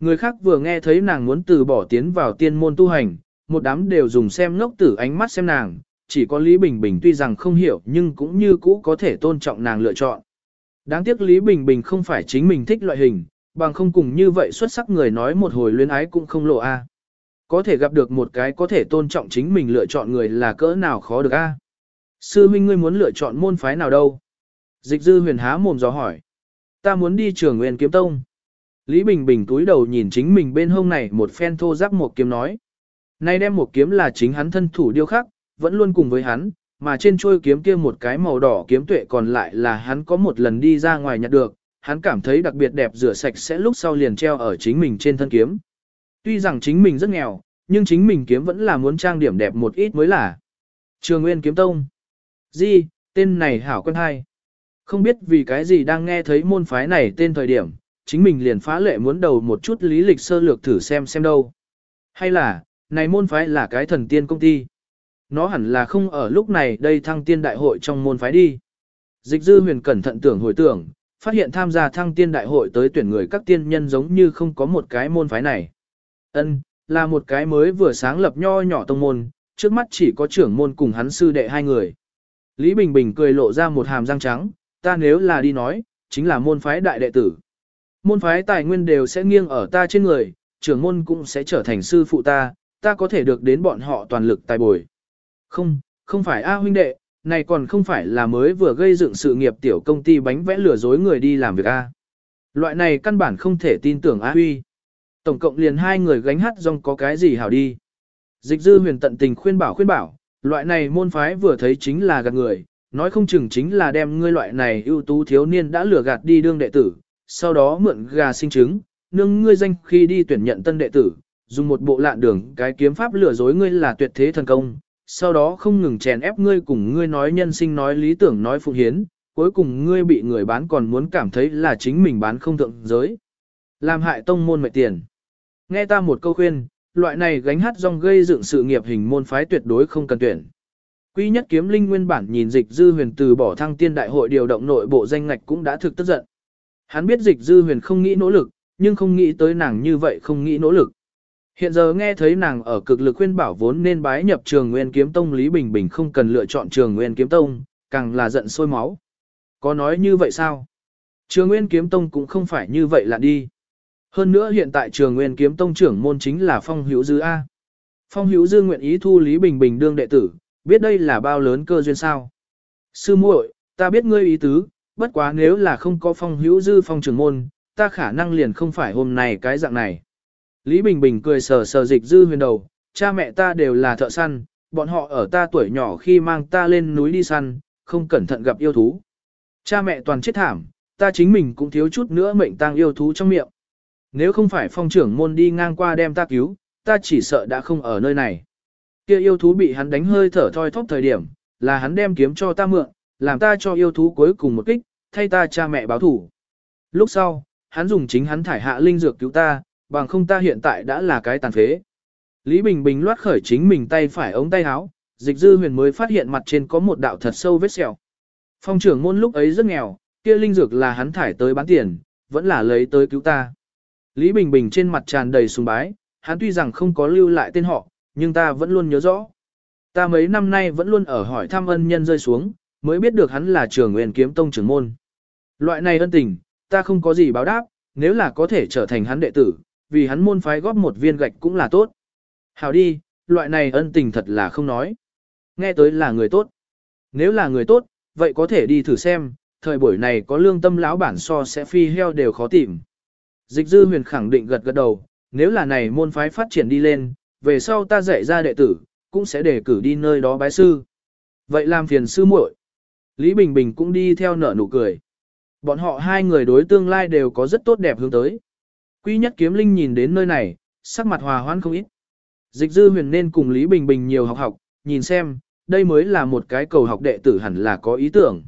Người khác vừa nghe thấy nàng muốn từ bỏ tiến vào tiên môn tu hành, một đám đều dùng xem ngốc tử ánh mắt xem nàng, chỉ có Lý Bình Bình tuy rằng không hiểu nhưng cũng như cũ có thể tôn trọng nàng lựa chọn. Đáng tiếc Lý Bình Bình không phải chính mình thích loại hình, bằng không cùng như vậy xuất sắc người nói một hồi luyến ái cũng không lộ a. Có thể gặp được một cái có thể tôn trọng chính mình lựa chọn người là cỡ nào khó được a. Sư huynh ngươi muốn lựa chọn môn phái nào đâu? Dịch dư huyền há mồm gió hỏi. Ta muốn đi trường nguyên kiếm tông. Lý Bình Bình túi đầu nhìn chính mình bên hông này một phen thô giáp một kiếm nói. Nay đem một kiếm là chính hắn thân thủ điêu khắc, vẫn luôn cùng với hắn, mà trên chuôi kiếm kia một cái màu đỏ kiếm tuệ còn lại là hắn có một lần đi ra ngoài nhặt được, hắn cảm thấy đặc biệt đẹp rửa sạch sẽ lúc sau liền treo ở chính mình trên thân kiếm. Tuy rằng chính mình rất nghèo, nhưng chính mình kiếm vẫn là muốn trang điểm đẹp một ít mới là. Trường Nguyên Kiếm Tông. Di, tên này hảo quân hai. Không biết vì cái gì đang nghe thấy môn phái này tên thời điểm, chính mình liền phá lệ muốn đầu một chút lý lịch sơ lược thử xem xem đâu. Hay là, này môn phái là cái thần tiên công ty. Nó hẳn là không ở lúc này đây thăng tiên đại hội trong môn phái đi. Dịch dư huyền cẩn thận tưởng hồi tưởng, phát hiện tham gia thăng tiên đại hội tới tuyển người các tiên nhân giống như không có một cái môn phái này. Ân, là một cái mới vừa sáng lập nho nhỏ tông môn, trước mắt chỉ có trưởng môn cùng hắn sư đệ hai người. Lý Bình Bình cười lộ ra một hàm răng trắng, ta nếu là đi nói, chính là môn phái đại đệ tử. Môn phái tài nguyên đều sẽ nghiêng ở ta trên người, trưởng môn cũng sẽ trở thành sư phụ ta, ta có thể được đến bọn họ toàn lực tài bồi. Không, không phải A huynh đệ, này còn không phải là mới vừa gây dựng sự nghiệp tiểu công ty bánh vẽ lừa dối người đi làm việc A. Loại này căn bản không thể tin tưởng A huy. Tổng cộng liền hai người gánh hát rong có cái gì hảo đi. Dịch dư huyền tận tình khuyên bảo khuyên bảo, loại này môn phái vừa thấy chính là gạt người, nói không chừng chính là đem ngươi loại này ưu tú thiếu niên đã lừa gạt đi đương đệ tử, sau đó mượn gà sinh trứng, nương ngươi danh khi đi tuyển nhận tân đệ tử, dùng một bộ lạn đường cái kiếm pháp lừa dối ngươi là tuyệt thế thần công, sau đó không ngừng chèn ép ngươi cùng ngươi nói nhân sinh nói lý tưởng nói phụ hiến, cuối cùng ngươi bị người bán còn muốn cảm thấy là chính mình bán không thượng giới. Làm hại tông môn mệt tiền. Nghe ta một câu khuyên, loại này gánh hát rong gây dựng sự nghiệp hình môn phái tuyệt đối không cần tuyển. Quy nhất kiếm linh nguyên bản nhìn dịch dư huyền từ bỏ thăng tiên đại hội điều động nội bộ danh ngạch cũng đã thực tức giận. Hắn biết dịch dư huyền không nghĩ nỗ lực, nhưng không nghĩ tới nàng như vậy không nghĩ nỗ lực. Hiện giờ nghe thấy nàng ở cực lực khuyên bảo vốn nên bái nhập trường Nguyên Kiếm Tông Lý Bình Bình không cần lựa chọn trường Nguyên Kiếm Tông, càng là giận sôi máu. Có nói như vậy sao? Trường Nguyên Kiếm Tông cũng không phải như vậy là đi. Hơn nữa hiện tại trường Nguyên Kiếm Tông trưởng môn chính là Phong Hữu Dư A. Phong Hữu Dư nguyện ý thu Lý Bình Bình đương đệ tử, biết đây là bao lớn cơ duyên sao. Sư muội, ta biết ngươi ý tứ, bất quá nếu là không có Phong Hữu Dư Phong trưởng môn, ta khả năng liền không phải hôm nay cái dạng này. Lý Bình Bình cười sờ sờ dịch dư huyền đầu, cha mẹ ta đều là thợ săn, bọn họ ở ta tuổi nhỏ khi mang ta lên núi đi săn, không cẩn thận gặp yêu thú. Cha mẹ toàn chết thảm, ta chính mình cũng thiếu chút nữa mệnh tang yêu thú trong miệng. Nếu không phải phong trưởng môn đi ngang qua đem ta cứu, ta chỉ sợ đã không ở nơi này. Kia yêu thú bị hắn đánh hơi thở thoi thóp thời điểm, là hắn đem kiếm cho ta mượn, làm ta cho yêu thú cuối cùng một kích, thay ta cha mẹ báo thủ. Lúc sau, hắn dùng chính hắn thải hạ linh dược cứu ta, bằng không ta hiện tại đã là cái tàn phế. Lý Bình Bình loát khởi chính mình tay phải ống tay áo, dịch dư huyền mới phát hiện mặt trên có một đạo thật sâu vết sẹo. Phong trưởng môn lúc ấy rất nghèo, kia linh dược là hắn thải tới bán tiền, vẫn là lấy tới cứu ta. Lý Bình Bình trên mặt tràn đầy sùng bái, hắn tuy rằng không có lưu lại tên họ, nhưng ta vẫn luôn nhớ rõ. Ta mấy năm nay vẫn luôn ở hỏi thăm ân nhân rơi xuống, mới biết được hắn là trưởng nguyên kiếm tông trưởng môn. Loại này ân tình, ta không có gì báo đáp, nếu là có thể trở thành hắn đệ tử, vì hắn môn phái góp một viên gạch cũng là tốt. Hảo đi, loại này ân tình thật là không nói. Nghe tới là người tốt. Nếu là người tốt, vậy có thể đi thử xem, thời buổi này có lương tâm lão bản so sẽ phi heo đều khó tìm. Dịch dư huyền khẳng định gật gật đầu, nếu là này môn phái phát triển đi lên, về sau ta dạy ra đệ tử, cũng sẽ đề cử đi nơi đó bái sư. Vậy làm phiền sư muội. Lý Bình Bình cũng đi theo nở nụ cười. Bọn họ hai người đối tương lai đều có rất tốt đẹp hướng tới. Quy nhất kiếm linh nhìn đến nơi này, sắc mặt hòa hoãn không ít. Dịch dư huyền nên cùng Lý Bình Bình nhiều học học, nhìn xem, đây mới là một cái cầu học đệ tử hẳn là có ý tưởng.